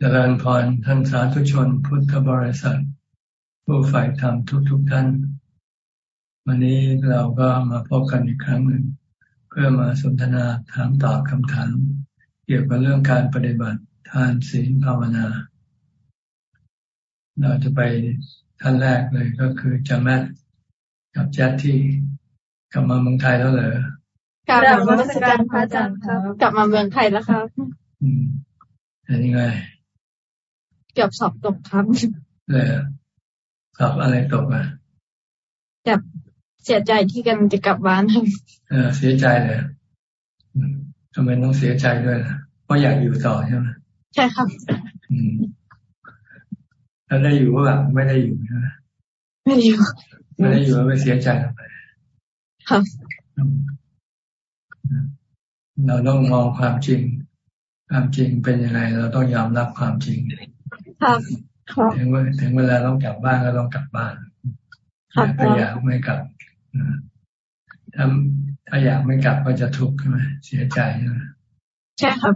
เจริญพรท่านสาธุชนพุทธบริษัท ผู้ฝ่ายธรรมทุกๆทท่าน วันนี้เราก็มาพบกันอีกครั้งหนึ่ง เพื่อมาสนทนาถามตอบคำถาม เกี่ยวกับเรื่องการปฏิบัติทานศีลภาวนา เราจะไปท่านแรกเลยก็คือจาแมทกับแจ๊ดที่กลับมาเมืองไทยแล้วเหรอกลับมาเมืองการพระอาจารย์ครับกลับมาเมืองไทยแล้วครับ อืมเป็นยังไงเกือบสอบตกครับเลยสอบอะไรตกอะแบบเสียใจที่กันจะกลับบ้านเออเสียใจเลยทำไมต้องเสียใจด้วยล่ะเพราะอยากอยู่ต่อใช่ไหมใช่ครับอืมแล้วได้อยู่ว่าไม่ได้อยู่ใช่ไหมไม่ได้อยู่ไม่ได้อยู่แล้วไปเสียใจทำไมครับเราต้องมองความจริง ความจริงเป็นยังไง เราต้องยอมรับความจริง ครับถึงเวถึงเวลาต้องกลับบ้านก็ต้องกลับบ้านถ้าอยากไม่กลับถ้าถ้าอยากไม่กลับก็จะทุกข์ใช่ไหมเสียใจใช่ไหมใช่ครับ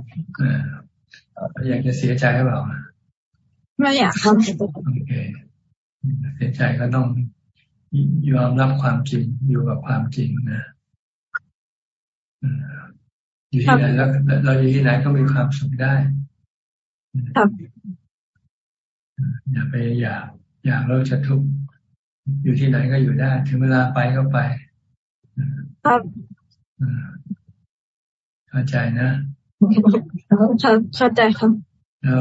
อยากจะเสียใจหรือเปล่าไม่อยากครับโอเคเสียใจก็ต้องยอมรับความจริงอยู่กับความจริงนะอยู่ที่ไหนแล้วเราอยู่ที่ไหนก็มีความสุขได้ครับ อย่าไปอยากอยากเราจะทุกข์อยู่ที่ไหนก็อยู่ได้ ถึงเวลาไปก็ไปครับเข้าใจนะครับเข้าใจครับเรา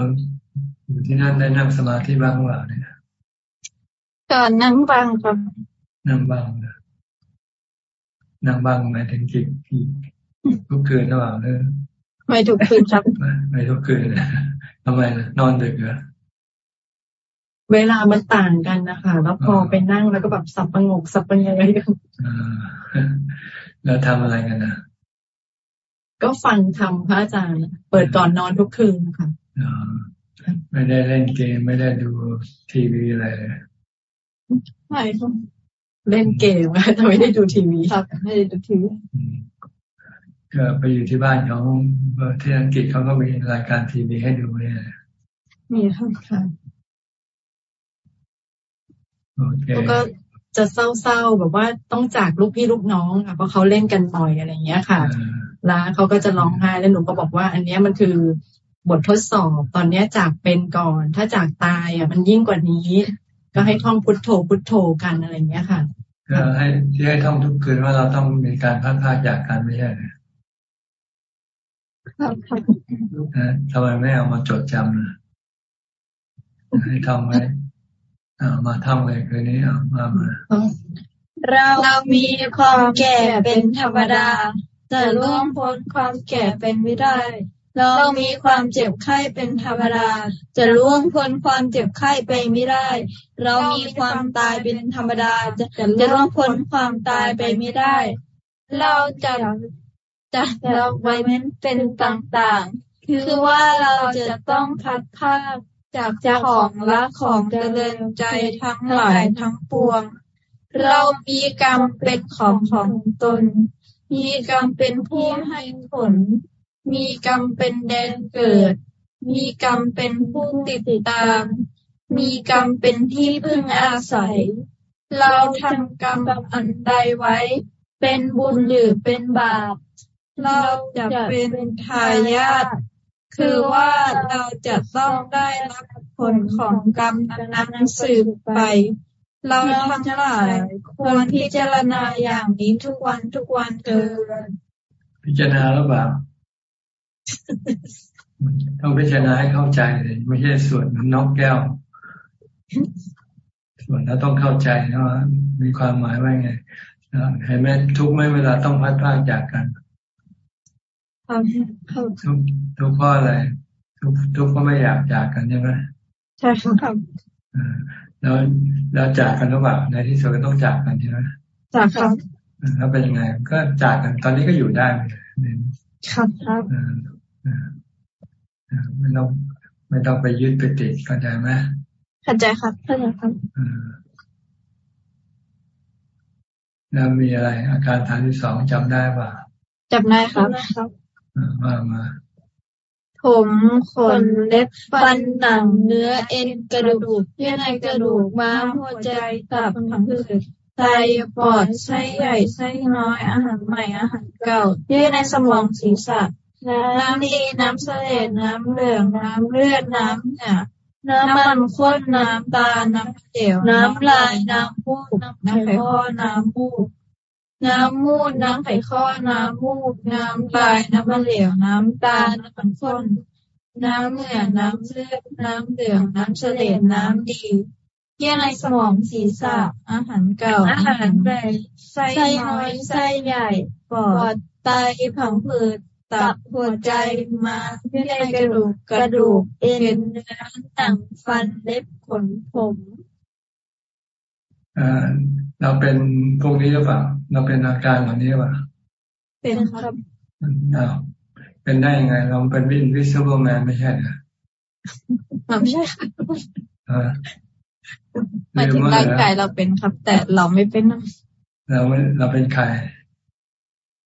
อยู่ที่นั่นได้นั่งสมาธิบ้างหรือเปล่าเนี่ยก็นั่งบ้างครับนั่งบ้างนะนั่งบ้างหมายถึงกี่กี่ทุกคืนหรือเปล่าเนอะไม่ทุกคืนครับ ไม่ทุกคืนทำไมนอนดึกเหรอ เวลามันต่างกันนะคะแล้วพอไปนั่งแล้วก็แบบสับประงกสับประเงยกันแล้วทำอะไรกันนะก็ฟังทำพระอาจารย์ เปิดก่อนนอนทุกคืนนะคะไม่ได้เล่นเกมไม่ได้ดูทีวีอะไรเลยใช่ค่ะเล่นเกมแต่ไม่ได้ดูทีวีครับไม่ได้ดูทีวีก็ไปอยู่ที่บ้านเขาที่อังกฤษเขาก็มีรายการทีวีให้ดูเนี่ยมีค่ะ แล้วก็จะเศร้าๆแบบว่าต้องจากลูกพี่ลูกน้องค่ะเพราะเขาเล่นกันบ่อยอะไรอย่างเงี้ยค่ะแล้วเขาก็จะร้องไห้แล้วหนูก็บอกว่า อันนี้มันคือบททดสอบตอนเนี้ยจากเป็นก่อน ถ้าจากตายอะ มันยิ่งกว่านี้ ก็ให้ท่องพุทโธพุทโธกันอะไรอย่างเงี้ยค่ะก็ให้ที่ให้ท่องทุกคืนว่าเราต้องมีการพัดพาจากกันไม่ใช่ไหมทำไมไม่เอามาจดจำนะให้ท่องไว้ มาทำเลยคืนนี้อามามาเราเรามีความแก่เป็นธรรมดา แต่ล่วงพ้นความแก่เป็นไม่ได้ เรามีความเจ็บไข้เป็นธรรมดา จะล่วงพ้นความเจ็บไข้ไปไม่ได้ เรามีความตายเป็นธรรมดา จะจะล่วงพ้นความตายไปไม่ได้ เราจะจะเราไว้เป็นต่างๆ คือว่าเราจะต้องพัดภาค จากเจ้าของละของเจริญใจทั้งหลายทั้งปวง เรามีกรรมเป็นของของตน มีกรรมเป็นผู้ให้ผล มีกรรมเป็นแดนเกิด มีกรรมเป็นผู้ติดตาม มีกรรมเป็นที่พึ่งอาศัย เราทำกรรมอันใดไว้ เป็นบุญหรือเป็นบาป เราจะเป็นทายาท คือว่าเราจะต้องได้รับผลของกรรมนั้นสืบไป เราทั้งหลายควรพิจารณาอย่างนี้ทุกวันทุกวันเถิดพิจารณาหรือเปล่าต้องพิจารณาให้เข้าใจเลยไม่ใช่ส่วนนอกแก้วส่วนแล้วต้องเข้าใจนะว่ามีความหมายว่าไงเห็นไหมทุกไม่เวลาต้องพัดพลาดจากกัน ทุกทุกเพราะอะไรทุกทุกเพราะไม่อยากจากกันใช่ไหมใช่ครับแล้วแล้วจากกันหรือเปล่าในที่สุดก็ต้องจากกันใช่ไหมจากครับแล้วเป็นยังไง ก็จากกันตอนนี้ก็อยู่ได้ครับครับไม่ต้องไม่ต้องไปยึดไปติดเข้าใจไหมเข้าใจครับเข้าใจครับแล้วมีอะไร อาการฐานที่สองจำได้ป่ะจำได้ครับ มามา ผมขนเล็บฟันหนังเนื้อเอ็นกระดูกเยื่อในกระดูกม้ามหัวใจตับผังผืดไตปอดไส้ใหญ่ไส้น้อยอาหารใหม่อาหารเก่าเยื่อในสมองศีรษะน้ำดีน้ำเสลดน้ำเหลืองน้ำเลือดน้ำเหนือน้ำมันข้นน้ำตาลน้ำเดี่ยวน้ำลายน้ำมูกน้ำไขข้อน้ำมูก น้ำมูด น้ำไขข้อ น้ำมูก น้ำลาย น้ำมันเหลว น้ำตาลน้ำมันข้น น้ำเหนือน้ำเลือด น้ำเหลือง น้ำเฉลดน้ำดีเยื่อในสมองศีรษะ อาหารเก่า อาหารใหญ่ไส้น้อย ไส้ใหญ่ ปอด ไต ผังผืด ตับ หัวใจมาเยื่อในกระดูก กระดูก เอ็นเนื้อหนังฟัน เล็บ ขน ผมอ่า เราเป็นพวกนี้หรือเปล่า เราเป็นอาการเหล่านี้หรือเปล่า เป็นครับอ้าวเป็นได้ยังไง เราเป็น invisible man ไม่ใช่เหรอไม่ใช่ค่ะอ่าหมายถึงร่างกายเราเป็นครับ แต่เราไม่เป็น เราไม่เราเป็นใคร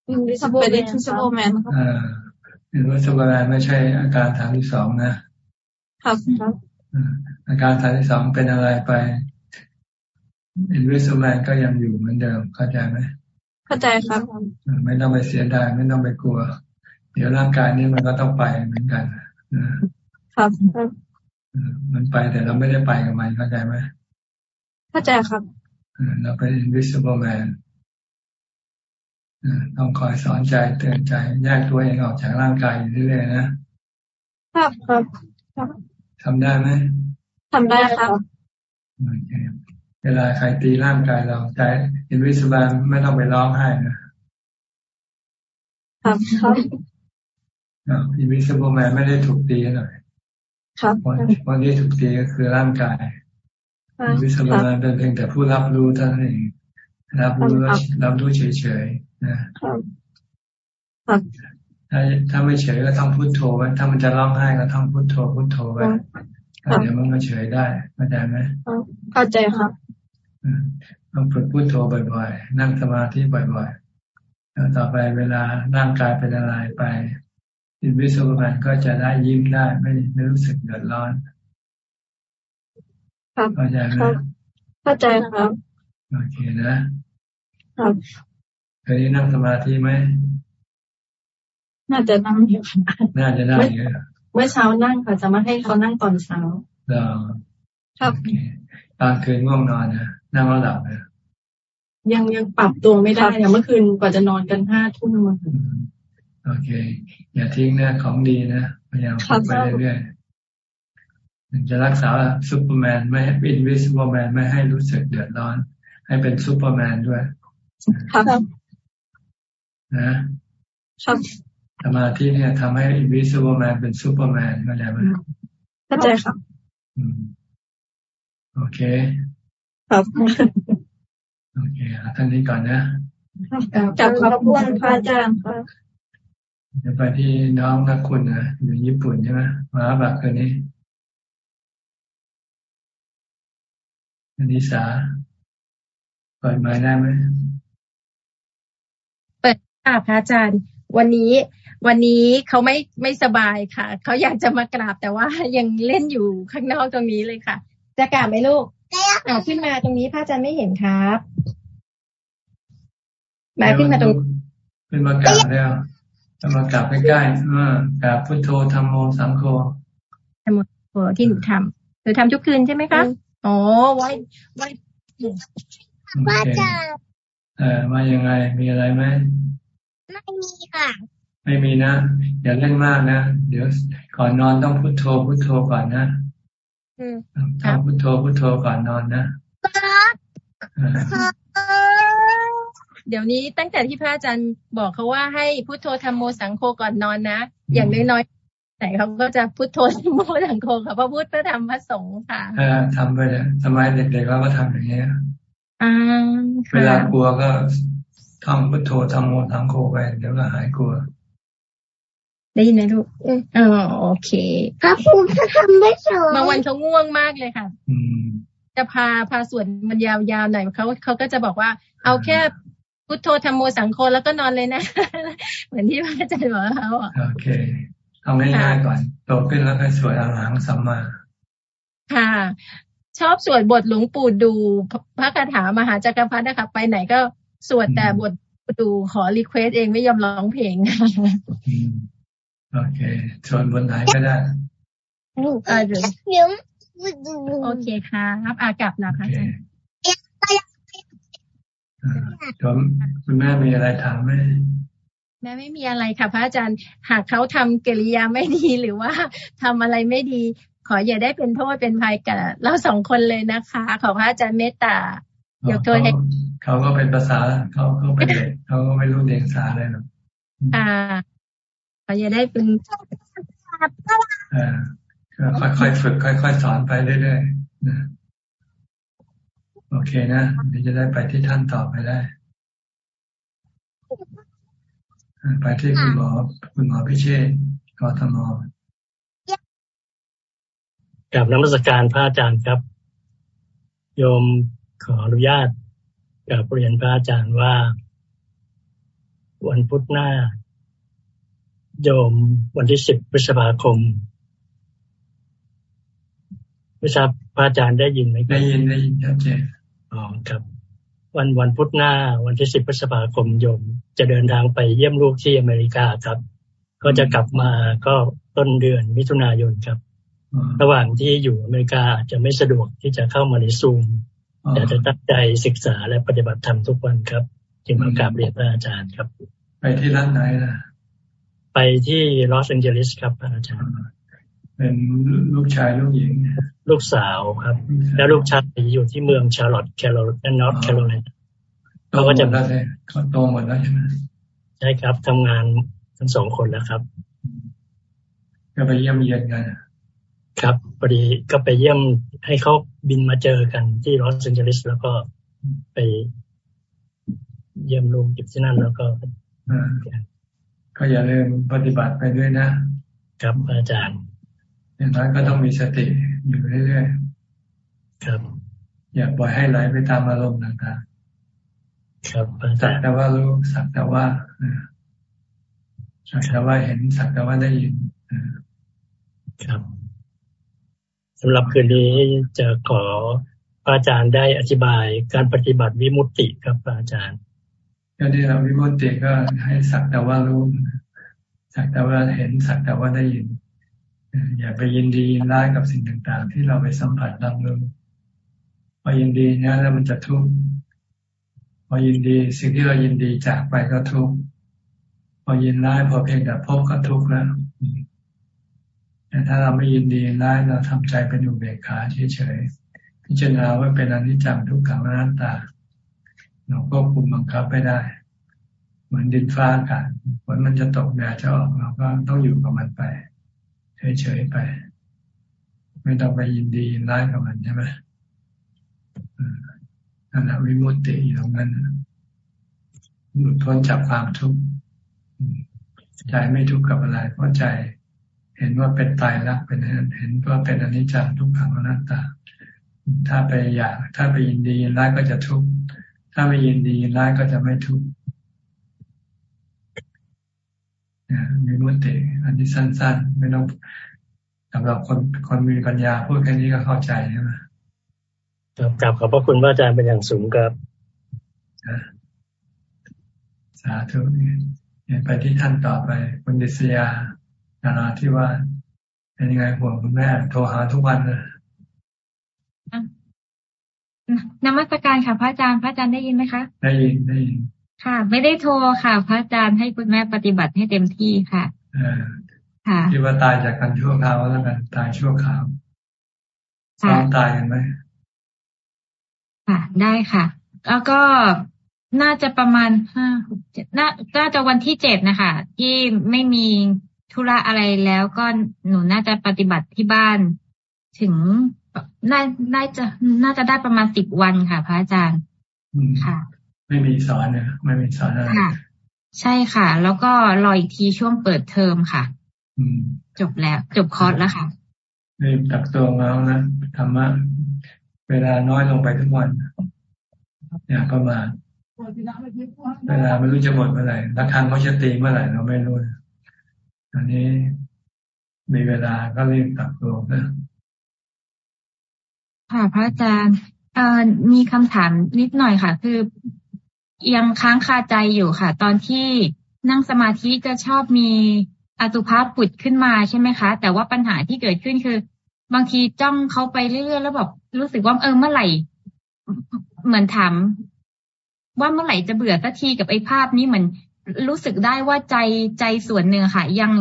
เป็น invisible man ครับอ่าเป็น invisible man ไม่ใช่อาการสามสิบสองนะครับครับอ่าอาการฐานที่สองเป็นอะไรไป invisible ก็ยังอยู่เหมือนเดิมเข้าใจไหมเข้าใจครับอ่าไม่ต้องไปเสียดายไม่ต้องไปกลัว เดี๋ยวร่างกายนี้มันก็ต้องไปเหมือนกันนะครับครับอ่ามันไปแต่เราไม่ได้ไปกับมันเข้าใจไหมเข้าใจครับอ่าเราเป็น invisible man อ่าต้องคอยสอนใจเตือนใจแยกตัวเองออกจากร่างกายอยู่เรื่อยๆนะครับครับครับทำได้ไหมทำได้ครับโอเค เวลาใครตีร่างกายเราใจ invisible ไม่ต้องไปร้องไห้นะครับครับอ่า invisible man ไม่ได้ถูกตีหน่อยครับคนคนที่ถูกตีก็คือร่างกายวิสคมารับเป็นเพียงแต่ผู้รับรู้เท่านั้นเองรับรู้แล้วรับรู้เฉยๆนะครับครับถ้าถ้าไม่เฉยก็ต้องพุโทโธไว้ถ้ามันจะร้องไห้ก็ต้องพุโทโธพุโทโธไว้เดี๋ยวมันก็เฉยได้เข้าใจไหมเข้าใจครับอืม ต้องฝึกพุโทโธบ่อยๆ นั่งสมาธิบ่อยๆแล้วต่อไปเวลาร่างกายเป็นอะไรไปอินวิสุมันก็จะได้ยิ้มได้ไม่ไม่รู้สึกเดือดร้อนครับเข้าใจไหมครับเข้าใจครับโอเคนะครับเคยนั่งสมาธิไหมน่าจะนั่งอยู่น่าจะได้เยอะเมื่อเช้านั่งค่ะจะมาให้เขานั่งตอนเช้าเราครับโอเคตอนคืนง่วงนอนนะ นั่งแล้วหลับนะยังยังปรับตัวไม่ได้อะเมื่อคืนกว่าจะนอนกันห้าทุ่มอะอืมโอเค อย่าทิ้งนะของดีนะพยายามฝึกไปเรื่อยๆถึงจะรักษาซูเปอร์แมนไม่ให้เป็น invisible man ไม่ให้รู้สึกเดือดร้อน ให้เป็นซูเปอร์แมนด้วย ครับนะครับสมาธิเนี่ยทำให้ invisible man เป็นซูเปอร์แมนเข้าใจไหมเข้าใจครับอืมโอเค ครับโอเคเอาท่านนี้ก่อนนะกราบขอบพระคุณพระอาจารย์ครับเดี๋ยวไปที่น้องนักคุณนะอยู่ญี่ปุ่นใช่ไหมมาบักคืนนี้อนิสาเปิดไม้ได้ไหมค่ะพระอาจารย์ วันนี้ วันนี้เขาไม่ไม่สบายค่ะ เขาอยากจะมากราบแต่ว่ายังเล่นอยู่ข้างนอกตรงนี้เลยค่ะ จะกราบไหมลูก อ่าขึ้นมาตรงนี้พระอาจารย์ไม่เห็นครับมาขึ้นมาตรงขึ้นมากราบแล้วจะมากราบใกล้ๆอ่ากราบพุทโธธรรมโมสังโฆโอ้ที่หนูทำหนูทำทุกคืนใช่ไหมคะอ๋อไว้ไว้โอเคเออมายังไง มีอะไรไหมไม่มีค่ะ ไม่มีนะอย่าเล่นมากนะ เดี๋ยวก่อนนอนต้องพุทโธพุทโธก่อนนะอืม ท่องพุทโธพุทโธก่อนนอนนะครับเออเดี๋ยวนี้ตั้งแต่ที่พระอาจารย์บอกเขาว่าให้พุทโธธรรมโมสังโฆก่อนนอนนะ อย่างน้อยๆแต่เขาก็จะพุทโธธรรมโมสังโฆค่ะพระพุทธพระธรรมพระสงฆ์ค่ะเออทำไปเลยสมัยเด็กๆเราก็ทำอย่างนี้ยอ่าเวลาค่ะกลัวก็ท่องพุทโธธรรมโมสังโฆไปเดี๋ยวก็หายกลัว ได้ยินไหมลูกอ๋อโอเคพระภูมิทำไม่สวยบางวันเขาง่วงมากเลยค่ะอืมจะพาพาสวดมันยาวๆหน่อยเขาเขาก็จะบอกว่า เอาแค่พุทโธธรรมโมสังโฆแล้วก็นอนเลยนะ เหมือนที่พระอาจารย์บอกเขาอะโอเคเอาง่ายๆก่อนโตขึ้นแล้วค่อยสวดอรหังสัมมาค่ะ ชอบสวดบทหลวงปู่ดู่พระคาถามหาจักรพรรดินะคะไปไหนก็สวดแต่บทดูขอ request เองไม่ยอมร้องเพลงอืม โอเคสวดบนไหนก็ได้เออเดี๋ยวเดี๋ยวโอเคครับอากลับนะโอคะเคอ่าตัวคุณแม่มีอะไรถามไหมแม่ไม่มีอะไรค่ะพระอาจารย์ หากเขาทำกิริยาไม่ดีหรือว่าทำอะไรไม่ดี ขออย่าได้เป็นโทษเป็นภัยกับเราสองคนเลยนะคะ ขอพระอาจารย์เมตตายกโทษให้เขาก็เป็นภาษาเขาเขาเป็นเด็กเขาก็ไม่รู้เดียงสาอะไรหรอกอ่า ขออย่าได้เป็นอ่าก็ค่อยๆฝึก ค่อยๆสอนไปเรื่อยๆนะโอเคนะเดี๋ยวจะได้ไปที่ท่านต่อไปได้อ่าไปที่คุณหมอคุณหมอพิเชษฐ์กทมกับนักมัสการพระอาจารย์ครับ โยมขออนุญาตกับเรียนพระอาจารย์ว่า วันพุธหน้า โยมวันที่สิบพฤษภาคมไม่ทราบพระอาจารย์ได้ยินไหมครัได้บยินได้ยินชัดเจนอ๋อครับ วันวันพุธหน้า วันที่สิบพฤษภาคมโยม จะเดินทางไปเยี่ยมลูกที่อเมริกาครับ ก็จะกลับมาก็ต้นเดือนมิถุนายนครับอ๋อระหว่างที่อยู่อเมริกาอาจจะไม่สะดวกที่จะเข้ามาในซูมอ๋อแต่จะตั้งใจศึกษาและปฏิบัติธรรมทุกวันครับ จึงมากราบเรียนพระอาจารย์ครับ ไปที่รัฐไหนล่ะ ไปที่ลอสแองเจลิสครับพระอาจารย์ เป็นลูกชายลูกหญิง ลูกสาวครับ แล้วลูกชายอยู่ที่เมืองชาร์ลอตต์แคโรไลนอร์ทแคโรไลนาโตหมดแล้วเลยเขาโตหมดแล้วใช่ไหมใช่ครับทำงานทั้งสองคนแล้วครับก็ไปเยี่ยมเยียนกันครับพอดีก็ไปเยี่ยมให้เขาบินมาเจอกันที่ลอสแองเจลิสแล้วก็ไปเยี่ยมลูกอยู่ที่นั่นแล้วก็อ่า ก็อย่าลืมปฏิบัติไปด้วยนะครับอาจารย์ อย่างน้อยก็ต้องมีสติอยู่เรื่อยครับๆอย่าปล่อยให้ไหลไปตามอารมณ์ต่างครับอาๆสัจากรย์แต่ว่ารู้สักแต่ว่าเออสักแต่ว่าเห็นสักแต่ว่าได้ยินเออครับสำหรับคืนนี้จะขอพระอาจารย์ได้อธิบายการปฏิบัติวิมุตติครับพระอาจารย์ก็ที่เราวิมุตติก็ให้สักแต่ว่ารู้ สักแต่ว่าเห็นสักแต่ว่าได้ยิน อย่าไปยินดียินร้ายกับสิ่งต่าง ๆ ที่เราไปสัมผัสรับรู้พอยินดีเนี่ยแล้วมันจะทุกข์พอยินดีสิ่งที่เรายินดีจากไปก็ทุกข์พอยินร้ายพอเพียงแต่พบก็ทุกข์แล้วแต่ถ้าเราไม่ยินดียินร้ายเราทำใจเป็นอุเบกขาเฉยๆพิจารณาว่าเป็นอนิจจังทุกขังอนัตตา เราควบคุมบังคับไม่ได้ เหมือนดินฟ้าอากาศฝนมันจะตกแดดจะออกเราก็ต้องอยู่กับมันไปเฉยๆไป ไม่ต้องไปยินดียินร้ายกับมันใช่ไหมออนั่นแหละวิมุตติอยู่ตรงนั้นหลุดพ้นจากความทุกข์ใจไม่ทุกข์กับอะไรเพราะใจเห็นว่าเป็นตายรักเป็นเห็นว่าเป็นอนิจจังทุกขังอนัตตา ถ้าไปอยาก ถ้าไปยินดียินร้ายก็จะทุกข์ถ้าไม่ยินดียินร้ายก็จะไม่ทุกข์เนี่ย มีมุติอันที่สั้น ๆ ไม่ต้องสำหรับคนคนมีปัญญาพูดแค่นี้ก็เข้าใจใช่ไหมครับกราบขอบพระคุณพระอาจารย์เป็นอย่างสูงครับนะสาธุเนี่ยไปที่ท่านต่อไปคุณดิษยานาราที่ว่าสเป็นยังไงห่วงคุณแม่โทรหาทุกวันเลยนมัสการค่ะพระอาจารย์ พระอาจารย์ได้ยินไหมคะ ได้ยินได้ยิน ค่ะ ไม่ได้โทรค่ะ พระอาจารย์ให้คุณแม่ปฏิบัติให้เต็มที่ค่ะเออค่ะคิดว่าตายจากกันชั่วคราวแล้วกันตายชั่วคราวซ้อค่ะมตายกันไหมค่ะ ได้ค่ะ แล้วก็น่าจะประมาณห้าหกเจ็ดน่าน่าจะวันที่เจ็ดนะคะที่ไม่มีธุระอะไรแล้วก็หนูน่าจะปฏิบัติที่บ้าน ถึงน่าน่าจะน่าจะได้ประมาณสิบวันค่ะ พระอาจารย์อืมค่ะ ไม่มีสอนเนี่ยไม่มีสอนอะไรค่ะใช่ค่ะ แล้วก็รออีกทีช่วงเปิดเทอมค่ะอืมจบแล้ว จบคอร์สแล้วค่ะรีบตักตัวมาแล้วนะธรรมะเวลาน้อยลงไปทุกวันอย่าประมาทเวลาไม่รู้จะหมดเมื่อไหร่ระฆังเขาจะตีเมื่อไหร่เราไม่รู้นะอันนี้มีเวลาก็รีบกลับตัวนะค่ะพระอาจารย์เอ่อมีคำถามนิดหน่อยค่ะ คือ ยังค้างคาใจอยู่ค่ะ ตอนที่นั่งสมาธิจะชอบมีอสุภาพปุดขึ้นมาใช่ไหมคะ แต่ว่าปัญหาที่เกิดขึ้นคือ บางทีจ้องเขาไปเรื่อยๆแล้วแบบรู้สึกว่าเออเมื่อไหร่ เหมือนถามว่าเมื่อไหร่จะเบื่อสักทีกับไอ้ภาพนี้เหมือนรู้สึกได้ว่าใจใจส่วนหนึ่งค่ะ ยัง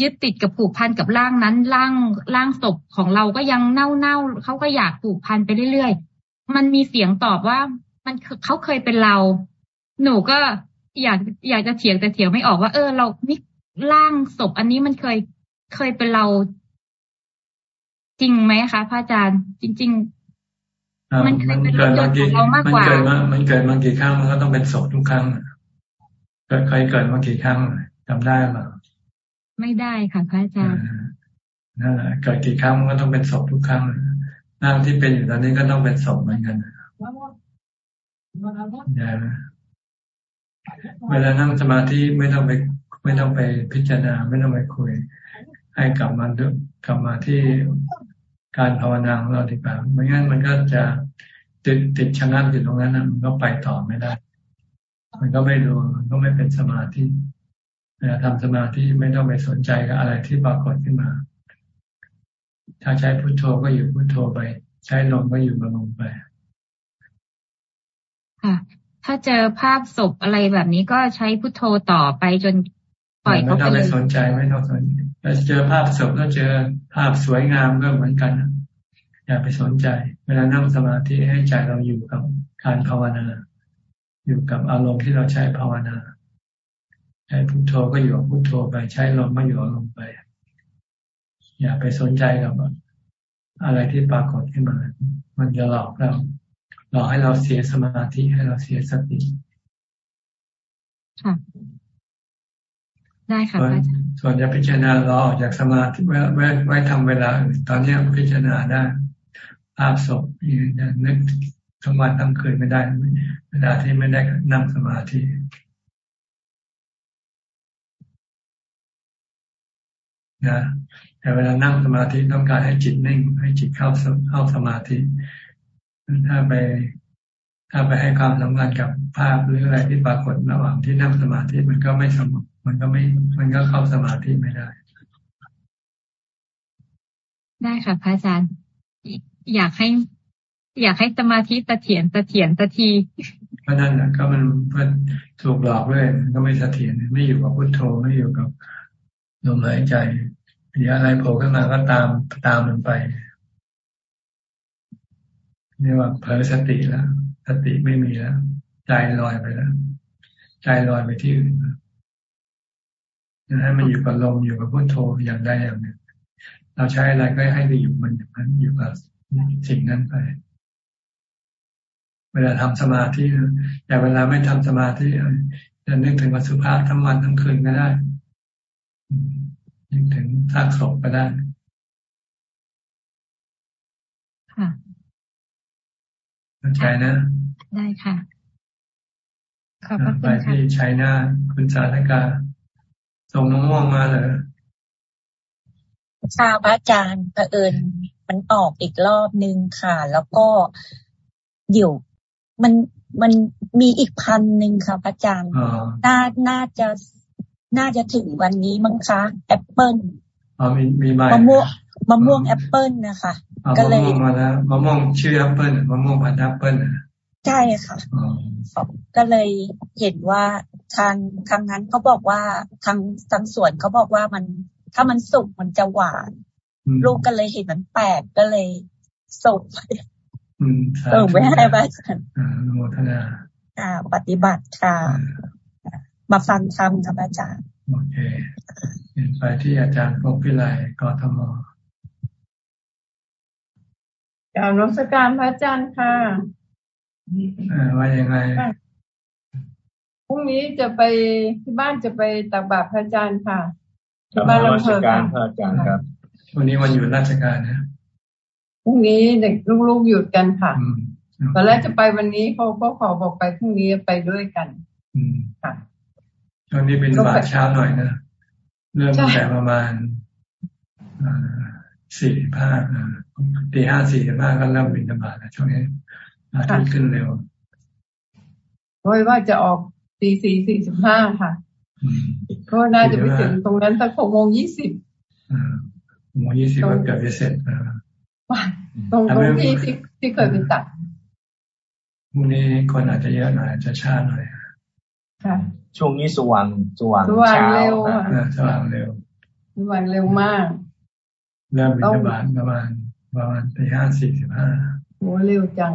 ยึดติดกับผูกพันกับร่างนั้นร่างร่างศพของเราก็ยังเน่าเน่าเขาก็อยากผูกพันไปเรื่อยๆ มันมีเสียงตอบว่า มันเขาเคยเป็นเรา หนูก็อยากอยากจะเถียงแต่เถียงไม่ออกว่า เออ เรานี่ร่างศพอันนี้มันเคยเคยเป็นเราจริงไหมคะพระอาจารย์ จริง ๆ มันเคยเป็นเราเรามากกว่ามันเกิดมามันเกิดมากี่ครั้งมันก็ต้องเป็นศพทุกครั้งเกิดเคยเกิดมากี่ครั้งจำได้ไหมไม่ได้ค่ะพระอาจารย์นั่นแหละเกิดกี่ครั้งมันก็ต้องเป็นศพทุกครั้งร่างที่เป็นอยู่ตอนนี้ก็ต้องเป็นศพเหมือนกันอย่า เวลานั่งสมาธิไม่ต้องไป ไม่ต้องไปพิจารณา ไม่ต้องไปคุย ให้กลับมาดูกลับมาที่การภาวนาของเราดีกว่าไม่งั้นมันก็จะติดติดชะงักอยู่ตรงนั้นนะมันก็ไปต่อไม่ได้ มันก็ไม่ดูมันก็ไม่เป็นสมาธิเวลาทำสมาธิไม่ต้องไปสนใจกับอะไรที่ปรากฏขึ้นมา ถ้าใช้พุโทโธก็อยู่พุโทโธไป ใช้ลมก็อยู่กับลมไป ค่ะ ถ้าเจอภาพศพอะไรแบบนี้ก็ใช้พุทโธต่อไปจนปล่อยเขาไปเลยไม่ต้องไปสนใจไม่ต้องสนใจเจอภาพศพแล้วเจอภาพสวยงามก็เหมือนกัน อย่าไปสนใจ เวลานั่งสมาธิให้ใจเราอยู่กับการภาวนา อยู่กับอารมณ์ที่เราใช้ภาวนา ใช้พุทโธก็อยู่กับพุทโธไปใช้ลมก็อยู่กับลมไป อย่าไปสนใจกับอะไรที่ปรากฏขึ้นมา มันจะหลอกเรา หลอกให้เราเสียสมาธิให้เราเสียสติค่ะได้ค่ะอาจารย์ส่วนจะพิจารณาเราออกจากสมาธิไว้ไว้ไว้ทำเวลาอื่นตอนนี้พิจารณาได้ภาพศพยังนึกทั้งวันทั้งคืนไม่ได้เวลาที่ไม่ได้นั่งสมาธินะแต่เวลานั่งสมาธิต้องการให้จิตนิ่ง ให้จิตเข้าเข้าสมาธิ ถ้าไปถ้าไปให้ความสำคัญกับภาพหรืออะไรที่ปรากฏระหว่างที่นั่งสมาธิมันก็ไม่สมมันก็ไม่ มันก็เข้าสมาธิไม่ได้ ได้ค่ะพระอาจารย์ อยากให้ อยากให้สมาธิตะเถียนตะเถียนตะทีเพราะนั่นแหละก็มันมันถูกหลอกเลยก็ไม่เสถียรไม่อยู่กับพุทโธไม่อยู่กับลมหายใจมีอะไรโผล่ขึ้นมาก็ตามตามมันไป เรียกว่าเผลอสติแล้วสติไม่มีแล้วใจลอยไปแล้วใจลอยไปที่อื่นจะให้มันอยู่กับลมอยู่กับพุทโธอย่างใดอย่างหนึ่งเราใช้อะไรก็ให้ไปอยู่มันอย่างนั้นอยู่กับสิ่งนั้นไป เวลาทำสมาธิแต่เวลาไม่ทำสมาธิจะนึกถึงวัสุภาพทั้งวันทั้งคืนก็ได้นึกถึงซากศพก็ได้ค่ะ เข้าใจนะ ได้ค่ะ ขอบคุณค่ะ ไปที่ชัยนาคุณสาธกาส่งมะม่วงมาเหรอค่ะพระอาจารย์เผอิญมันออกอีกรอบนึงค่ะ แล้วก็เดี๋ยวมันมันมีอีกพันหนึ่งค่ะพระอาจารย์น่าน่าจะน่าจะถึงวันนี้มั้งคะแอปเปิลอ๋อมีมีใบมะม่วง มะม่วงแอปเปิลนะคะก็เลยมะม่วงมาแล้วมะม่วงชื่อแอปเปิลมะม่วงพันธุ์แอปเปิลใช่ค่ะก็เลยเห็นว่าทางทางนั้นเขาบอกว่าทางทางสวนเขาบอกว่ามัน ถ้ามันสุกมันจะหวาน ลูกก็เลยเห็นมันแปลกก็เลยส่งไปส่งไปให้บ้านโมทนาอ่าปฏิบัติค่ะ มาฟังธรรมครับอาจารย์ โอเคไปที่อาจารย์พบพิไลกทม กล่าวรัชการพระอาจารย์ค่ะว่ายังไงพรุ่งนี้จะไปที่บ้านจะไปตักบาตรพระอาจารย์ค่ะที่บ้านราชการพระอาจารย์ครับวันนี้วันหยุดราชการนะพรุ่งนี้เด็กลูกๆหยุดกันค่ะตอนแรกจะไปวันนี้เขาก็ขอบอกไปพรุ่งนี้ไปด้วยกันค่ะช่วงนี้เป็นบาทเช้าหน่อยนะเริ่มตั้งแต่ประมาณสี่ห้า ตีห้าสี่ห้าก็เริ่มบินธบาตแล้วช่วงนี้อาทิตย์ขึ้นเร็วเพราะว่าจะออกตีสี่สี่สิบห้าค่ะก็น่าจะไปถึงตรงนั้นสักหกโมงยี่สิบโมงยี่สิบก็เกิดเสร็จตรงตรงที่ที่ที่เคยไปตัดพรุ่งนี้คนอาจจะเยอะหน่อยจะช้าหน่อยค่ะช่วงนี้สว่างสว่างสว่างเร็วสว่างเร็วสว่างเร็วมากเริ่มบินบาตประมาณ ประมาณตีห้าสี่สิบห้าโอ้เร็วจัง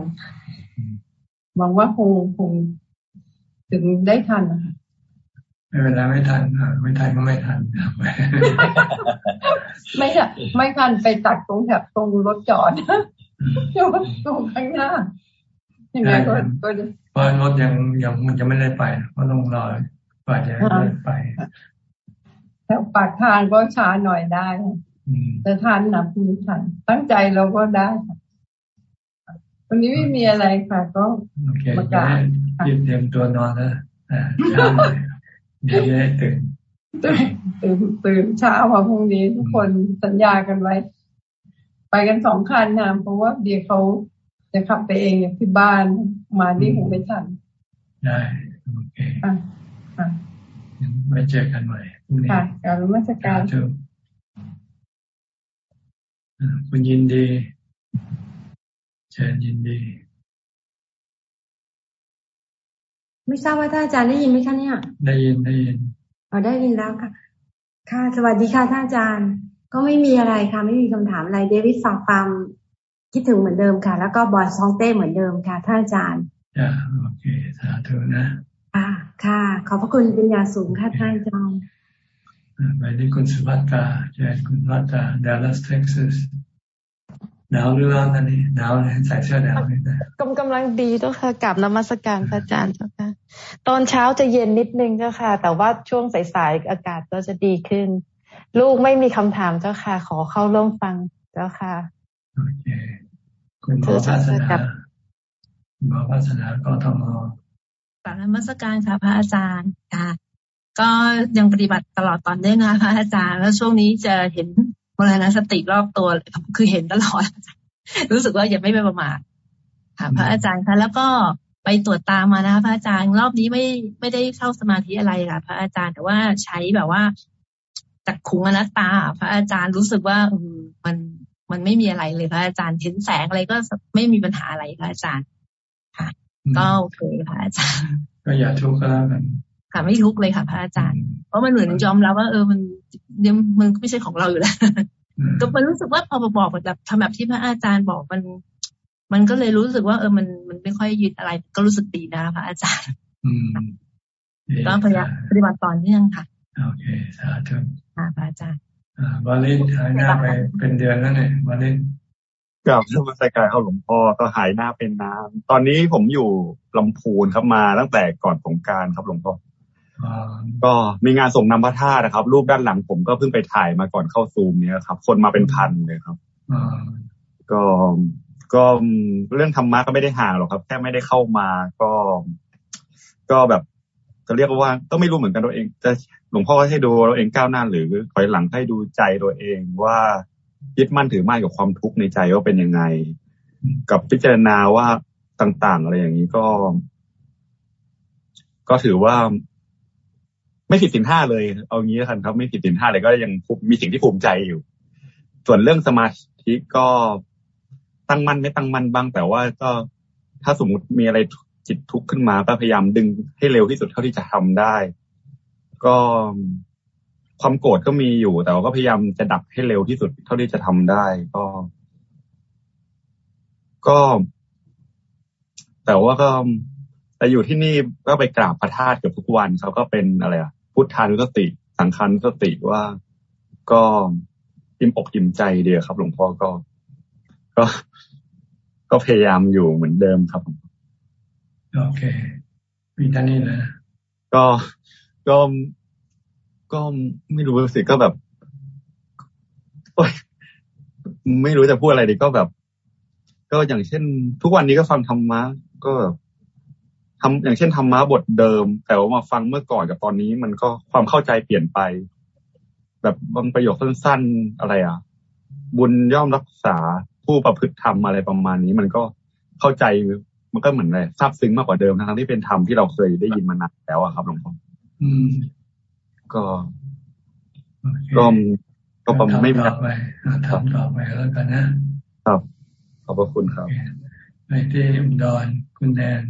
หวังว่าคงคงถึงได้ทันนะคะไม่เป็นไรไม่ทันไม่ทันก็ไม่ทันไม่ค่ะไม่ทันไปตัดตรงแถบตรงรถจอดตรงข้างหน้ายังไงก็เพราะรถยังยังมันจะไม่ได้ไปเพราะลงรอกว่าจะได้ไปแถวปากทางก็ช้าหน่อยได้ แต่ทันนะคุณทันตั้งใจเราก็ได้วันนี้ไม่มีอะไรค่ะ ก็มากาศเตรียมตัวนอนแล้วช้าหน่อยเดี๋ยวจะได้ตื่นตื่นตื่นเช้าวันพรุ่งนี้ทุกคนสัญญากันไว้ ไปกันสองคันนะเพราะว่าเดี๋ยวเขาจะขับไปเองที่บ้านมาที่หูไม่ทันได้โอเคอะอะไว้เจอกันใหม่พรุ่งนี้ค่ะการมาสการ คุณยินดีเชิญยินดี ไม่ทราบว่าท่านอาจารย์ได้ยินไหมคะเนี่ย ได้ยินได้ยินอ๋อได้ยินแล้วค่ะ ค่ะ สวัสดีค่ะท่านอาจารย์ ก็ไม่มีอะไรค่ะ ไม่มีคำถามอะไรเดวิดฝากความคิดถึงเหมือนเดิมค่ะ แล้วก็บอสซองเต้เหมือนเดิมค่ะท่านอาจารย์จ้าโอเคสาธุนะค่ะค่ะ ขอบพระคุณเป็นยาสูงค่ะท่านอาจารย์ ไปที่คุณสุภัตตาเจอคุณวัตตาดัลลัสเท็กซัสหนาวหรือร้อนนั่นนี่หนาวเลยใส่เสื้อหนาวนี่นะกำกำลังดีเจ้าค่ะกับนมัสการพระอาจารย์เจ้าค่ะ ตอนเช้าจะเย็นนิดนึงเจ้าค่ะ แต่ว่าช่วงสายๆอากาศก็จะดีขึ้น ลูกไม่มีคำถามเจ้าค่ะ ขอเข้าร่วมฟังเจ้าค่ะโอเคคุณหมอพัฒนาหมอพัฒนากทมกราบนมัสการค่ะพระอาจารย์ค่ะ ก็ยังปฏิบัติตลอดตอนเนื่องนะพระอาจารย์แล้วช่วงนี้จะเห็นมรณสติรอบตัวคือเห็นตลอด รู้สึกว่าอย่าไม่ไปประมาทค่ะพระอาจารย์คะแล้วก็ไปตรวจตามมานะพระอาจารย์รอบนี้ไม่ไม่ได้เข้าสมาธิอะไรค่ะพระอาจารย์แต่ว่าใช้แบบว่าจักขุงอนัตตา พระอาจารย์รู้สึกว่ามันมันไม่มีอะไรเลยพระอาจารย์เห็นแสงอะไรก็ไม่มีปัญหาอะไรพระอาจารย์ ค่ะ ก็โอเคพระอาจารย์ ก็อย่าทุกข์ก็แล้วกัน ค่ะไม่ทุกข์เลยค่ะ พระอาจารย์ เพราะมันเหมือนยอมรับว่าเออมันยังมันไม่ใช่ของเราอยู่แล้วก็มันรู้สึกว่าพอบอกแบบทำแบบที่พระอาจารย์บอกมัน มันก็เลยรู้สึกว่า เออมันมันไม่ค่อยยึดอะไร ก็รู้สึกดีนะพระอาจารย์ก็พยายามปฏิบัติต่อเนื่องค่ะโอเคสาธุค่ะพระอาจารย์วาเลนหายหน้าไปเป็นเดือนแล้วเนี่ยวาเลนกับทมสกายเข้าหลวงพ่อก็หายหน้าเป็นน้ำตอนนี้ผมอยู่ลำพูนครับมาตั้งแต่ก่อนสงการครับหลวงพ่อ ก็มีงานส่งนำพระธาตุนะครับ รูปด้านหลังผมก็เพิ่งไปถ่ายมาก่อนเข้าซูมเนี่ยครับ คนมาเป็นพันเลยครับก็ก็เรื่องธรรมะก็ไม่ได้ห่างหรอกครับ แค่ไม่ได้เข้ามาก็ ก็แบบจะเรียกว่าก็ไม่รู้เหมือนกันตัวเองจะหลวงพ่อให้ดูเราเองก้าวหน้าหรือถอยหลังให้ดูใจตัวเองว่ายึดมั่นถือมั่นกับความทุกข์ในใจว่าเป็นยังไง กับพิจารณาว่าต่าง ๆ อะไรอย่างนี้ก็ ก็ถือว่า ไม่ผิดสินห้าเลย เอางี้แล้วกันครับ ไม่ผิดสินห้าเลยก็ยังมีสิ่งที่ภูมิใจอยู่ ส่วนเรื่องสมาธิก็ตั้งมั่นไม่ตั้งมั่นบ้าง แต่ว่าก็ถ้าสมมติมีอะไรจิตทุกข์ขึ้นมาก็พยายามดึงให้เร็วที่สุดเท่าที่จะทำได้ ก็ความโกรธก็มีอยู่ แต่ว่าก็พยายามจะดับให้เร็วที่สุดเท่าที่จะทำได้ ก็ ก็ แต่ว่าก็แต่อยู่ที่นี่ก็ไปกราบพระธาตุเกือบทุกวันเขาก็เป็นอะไรอะ พุทธานุสติ สังขารนุสติว่าก็อิ่มอกอิ่มใจเดียวครับ หลวงพ่อก็ ก็ก็พยายามอยู่เหมือนเดิมครับโอเคมีท่านี้นะก็ก็ก็ไม่รู้สิก็แบบไม่รู้จะพูดอะไรดีก็แบบ ก็อย่างเช่น ทุกวันนี้ก็ฟังธรรมะก็ ทำอย่างเช่นธรรมะบทเดิม แต่ว่ามาฟังเมื่อก่อนกับตอนนี้มันก็ความเข้าใจเปลี่ยนไป แบบบางประโยคสั้นๆอะไรอะ บุญย่อมรักษาผู้ประพฤติธรรมอะไรประมาณนี้ มันก็เข้าใจมันก็เหมือนเลยซาบซึ้งมากกว่าเดิมทั้งที่เป็นธรรมที่เราเคยได้ยินมานานแล้วอะครับหลวงพ่ออืมก็ก็ก็ประมาณไม่ต่อไปทำต่อไปแล้วกันนะครับ ขอบพระคุณครับไปที่อุดรคุณแนน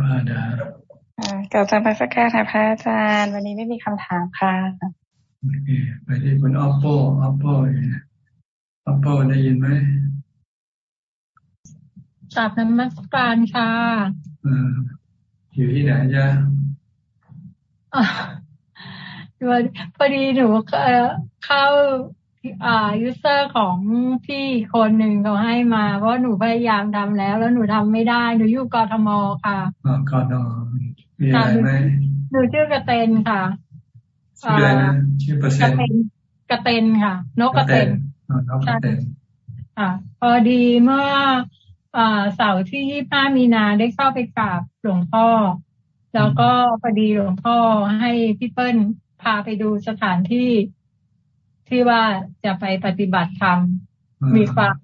บาดากับจารย์พัสการนะพระอาจารย์ วันนี้ไม่มีคำถามค่ะโอเคไปที่คุณออปโปออปโปออปโปได้ยินไหมกลับนมัสการค่ะอยู่ที่ไหนจ๊ะพอดีหนูเข้า อ่ายูเซอร์ของพี่คนหนึ่งเขาให้มา เพราะหนูพยายามทำแล้ว แล้วหนูทำไม่ได้หนูอยู่กทมค่ะกทมมีอะไรไหมหนูชื่อกระเตนค่ะชื่ออะไรนะชื่อเปอร์เซ็นต์กระเตนค่ะ นกกระเตนนกกระเตนค่ะพอดีเมื่อเสาร์ที่ยี่ห้ามีนาได้เข้าไปกราบหลวงพ่อ แล้วก็พอดีหลวงพ่อให้พี่เปิ้ลพาไปดูสถานที่ ที่ว่าจะไปปฏิบัติธรรมมีความ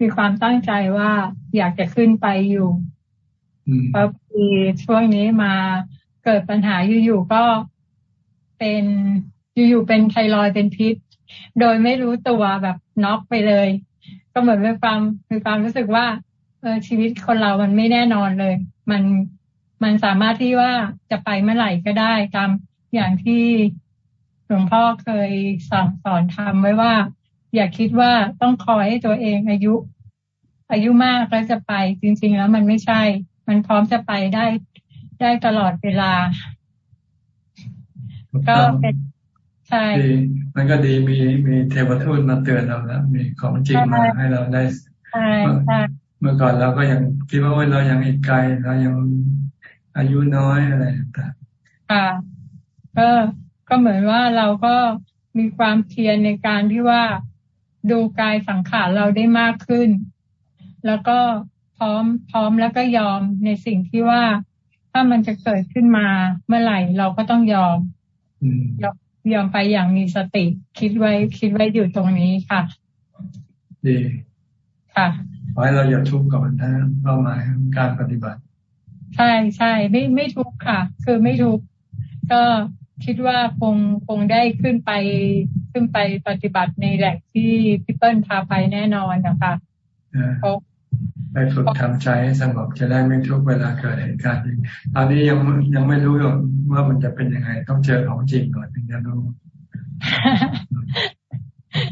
มีความตั้งใจว่าอยากจะขึ้นไปอยู่พอปีช่วงนี้มาเกิดปัญหาอยู่ๆก็เป็นอยู่ๆเป็นไทรอยเป็นพิษ โดยไม่รู้ตัวแบบน็อกไปเลย ก็เหมือนมีความมีความรู้สึกว่าเออชีวิตคนเรามันไม่แน่นอนเลย มันมันสามารถที่ว่าจะไปเมื่อไหร่ก็ได้ตามอย่างที่ห ลวงพ่อเคยสั่งสอนทำไว้ว่า อย่าคิดว่าต้องคอยให้ตัวเองอายุ อายุมากแล้วจะไป จริง ๆ แล้วมันไม่ใช่ มันพร้อมจะไปได้ได้ตลอดเวลา ก็เป็นใช่มันก็ดีมีมีเทวทูตมาเตือนเราแล้วมีของจริงมาให้เราได้ใช่ใช่เมื่อก่อนเราก็ยังคิดว่าเรายังอีกไกลเรายังอายุน้อยอะไรต่างค่ะก็ ก็เหมือนว่าเราก็มีความเพียรในการที่ว่าดูกายสังขารเราได้มากขึ้น แล้วก็พร้อมพร้อมแล้วก็ยอมในสิ่งที่ว่าถ้ามันจะเกิดขึ้นมาเมื่อไหร่เราก็ต้องยอมยอมยอมไปอย่างมีสติ คิดไว้คิดไว้อยู่ตรงนี้ค่ะ ดีค่ะขอให้เราอย่าทุกข์กับมันนะเป้าหมายการปฏิบัติ ใช่ใช่ไม่ไม่ทุกข์ค่ะ คือไม่ทุกข์ก็ คิดว่าคงคงได้ขึ้นไปขึ้นไปปฏิบัติในแหล่งที่พี่เปิ้ลพาไปแน่นอนนะคะเพราะไปฝึกทำใจให้สงบจะได้ไม่ทุกเวลาเกิดเหตุการณ์ตอนนี้ยังยังไม่รู้ว่ามันจะเป็นยังไง ต้องเจอของจริงก่อนถึงจะรู้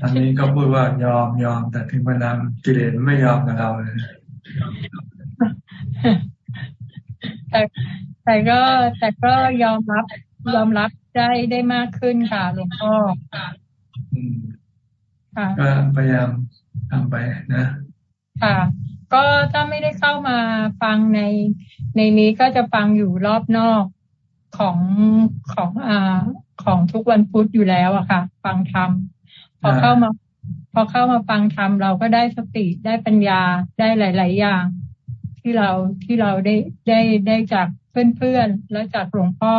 อันนี้ก็พูดว่ายอมยอมแต่ถึงเวลากิเลสไม่ยอมกับเราเลยแต่แต่ก็แต่ก็ยอมรับ ยอมรับได้ได้มากขึ้นค่ะหลวงพ่อก็พยายามทำไปนะ ค่ะ ก็ถ้าไม่ได้เข้ามาฟังในในนี้ก็จะฟังอยู่รอบนอกของของอ่าของทุกวันพุธอยู่แล้วอะค่ะ ฟังธรรมพอเข้ามา พอเข้ามาฟังธรรมเราก็ได้สติได้ปัญญาได้หลาย ๆ อย่าง ที่เราที่เราได้ได้ได้จากเพื่อนๆ แล้วจากหลวงพ่อ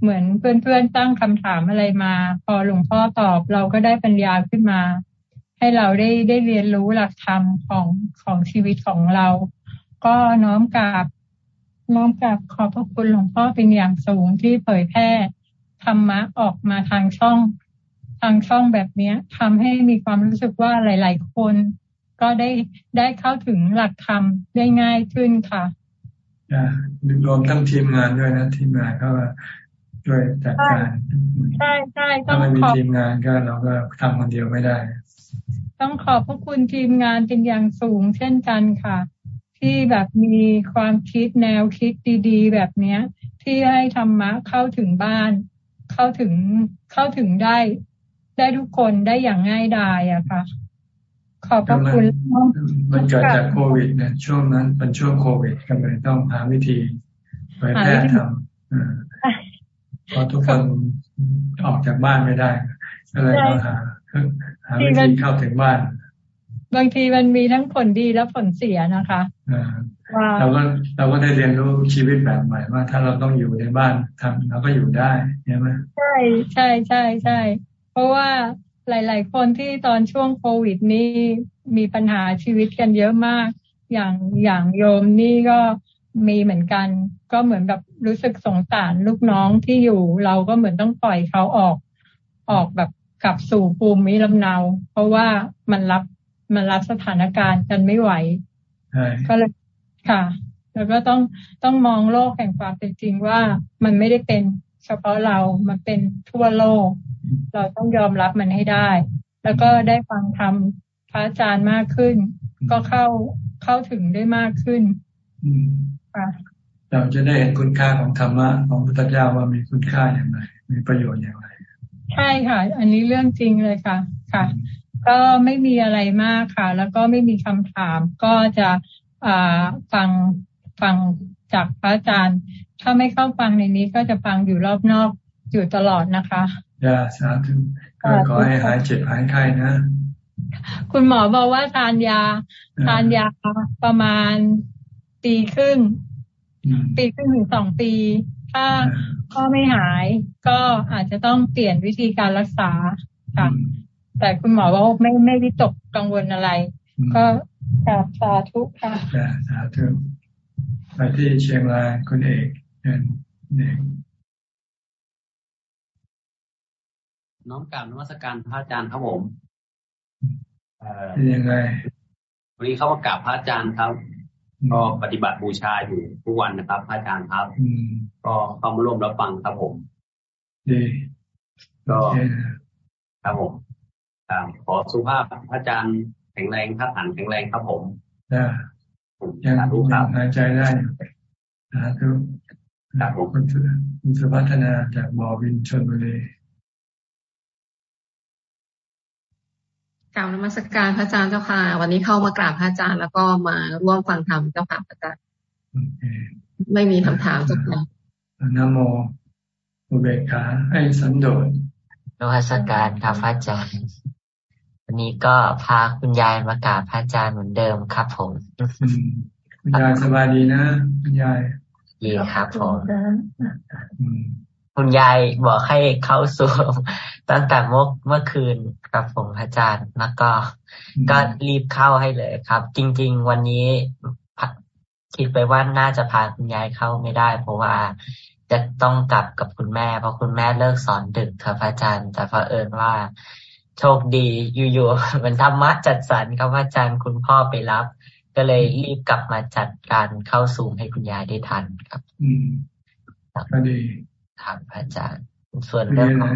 เหมือนเพื่อนๆตั้งคำถามอะไรมา พอหลวงพ่อตอบเราก็ได้ปัญญาขึ้นมา ให้เราได้ได้เรียนรู้หลักธรรมของของชีวิตของเรา ก็น้อมกราบน้อมกราบขอบพระคุณหลวงพ่อเป็นอย่างสูงที่เผยแพร่ธรรมะออกมาทางช่องทางช่องแบบนี้ทำให้มีความรู้สึกว่าหลาย ๆ คน ก็ได้ได้เข้าถึงหลักธรรมได้ง่ายขึ้นค่ะรวมทั้งทีมงานด้วยนะทีมงานเขา ช่วยจัดการใช่ใช่ถ้าไม่มีทีมงานก็เราก็ทำคนเดียวไม่ได้ ต้องขอบพระคุณทีมงานเป็นอย่างสูง เช่นกันค่ะ ที่แบบมีความคิดแนวคิดดี ๆ แบบเนี้ย ที่ให้ธรรมะเข้าถึงบ้าน เข้าถึงเข้าถึงได้ ได้ทุกคนได้อย่างง่ายดายอะค่ะ ขอบพระคุณมันเกิดจากโควิดเนี่ยช่วงนั้นเป็นช่วงโควิดก็เลยต้องหาวิธีไปแพร่ทำเพราะทุกคนออกจากบ้านไม่ได้ก็เลยต้องหาหาวิธีเข้าถึงบ้าน บางทีมันมีทั้งผลดีและผลเสียนะคะเราก็เราก็ได้เรียนรู้ชีวิตแบบใหม่ว่า ถ้าเราต้องอยู่ในบ้านทำเราก็อยู่ได้ใช่ไหมใช่ใช่ใช่ใช่เพราะว่าหลาย ๆ คนที่ตอนช่วงโควิดนี่มีปัญหาชีวิตกันเยอะมาก อย่างอย่างโยมนี่ก็ มีเหมือนกัน ก็เหมือนแบบรู้สึกสงสารลูกน้องที่อยู่เราก็เหมือนต้องปล่อยเขาออก ออกแบบกลับสู่ภูมิลำเนา เพราะว่ามันรับมันรับสถานการณ์กันไม่ไหวก็เลยค่ะ แล้วก็ต้องต้องมองโลกแห่งความเป็นจริงว่ามันไม่ได้เป็นเฉพาะเรา มันเป็นทั่วโลก เราต้องยอมรับมันให้ได้ แล้วก็ได้ฟังธรรมพระอาจารย์มากขึ้น ก็เข้าเข้าถึงได้มากขึ้น เราจะได้เห็นคุณค่าของธรรมะของพุทธเจ้าว่ามีคุณค่าอย่างไร มีประโยชน์อย่างไร ใช่ค่ะ อันนี้เรื่องจริงเลยค่ะ ค่ะ ก็ไม่มีอะไรมากค่ะ แล้วก็ไม่มีคำถามก็จะฟังฟังจากพระอาจารย์ ถ้าไม่เข้าฟังในนี้ก็จะฟังอยู่รอบนอกอยู่ตลอดนะคะยาสาธุก็ขอให้หายเจ็บหายไข้นะ คุณหมอบอกว่าทานยา ทานยาประมาณ ปีครึ่งปีครึ่งถึงสองปี ถ้าก็ไม่หายก็อาจจะต้องเปลี่ยนวิธีการรักษาค่ะ แต่คุณหมอว่าไม่ไม่วิตกกังวลอะไร ก็กราบสาธุค่ะสาธุไปที่เชียงรายคุณเอกเอกน้อมกราบนมัสการพระอาจารย์ครับผมเป็นยังไงวันนี้เข้ามากราบพระอาจารย์ครับ ก็ปฏิบัติบูชาอยู่ทุกวันนะครับพระอาจารย์ครับก็เข้ามาร่วมรับฟังครับผมดีก็ครับผมขอสุภาพพระอาจารย์แข็งแรงท่าฐานแข็งแรงครับผมยังยังหายใจได้สาธุครับผมคุณสุพัฒนาจากบอวินชนบุรี กล่าวนมัสการพระอาจารย์เจ้าค่ะ วันนี้เข้ามากราบพระอาจารย์แล้วก็มาร่วมฟังธรรมเจ้าค่ะพระอาจารย์ไม่มีคำถามเจ้าค่ะนโมอุเบกขาให้สันโดษนมัสการครับพระอาจารย์ วันนี้ก็พาคุณยายมากราบพระอาจารย์เหมือนเดิมครับผมคุณยายสบายดีนะคุณยายดีครับผม คุณยายบอกให้เข้าสู่ตั้งแต่เมื่อเมื่อคืนกับผมอาจารย์แล้วก็ ก็รีบเข้าให้เลยครับ จริง ๆ วันนี้คิดไปว่าน่าจะพาคุณยายเข้าไม่ได้ เพราะว่าจะต้องกลับกับคุณแม่ เพราะคุณแม่เลิกสอนดึกครับอาจารย์ แต่เผอิญว่าโชคดีอยู่ๆเหมือนธรรมะจัดสรรครับอาจารย์คุณพ่อไปรับ ก็เลยรีบกลับมาจัดการเข้าซูมให้คุณยายได้ทันครับ อืมก็ดี ครับอาจารย์ ส่วนเรื่องของ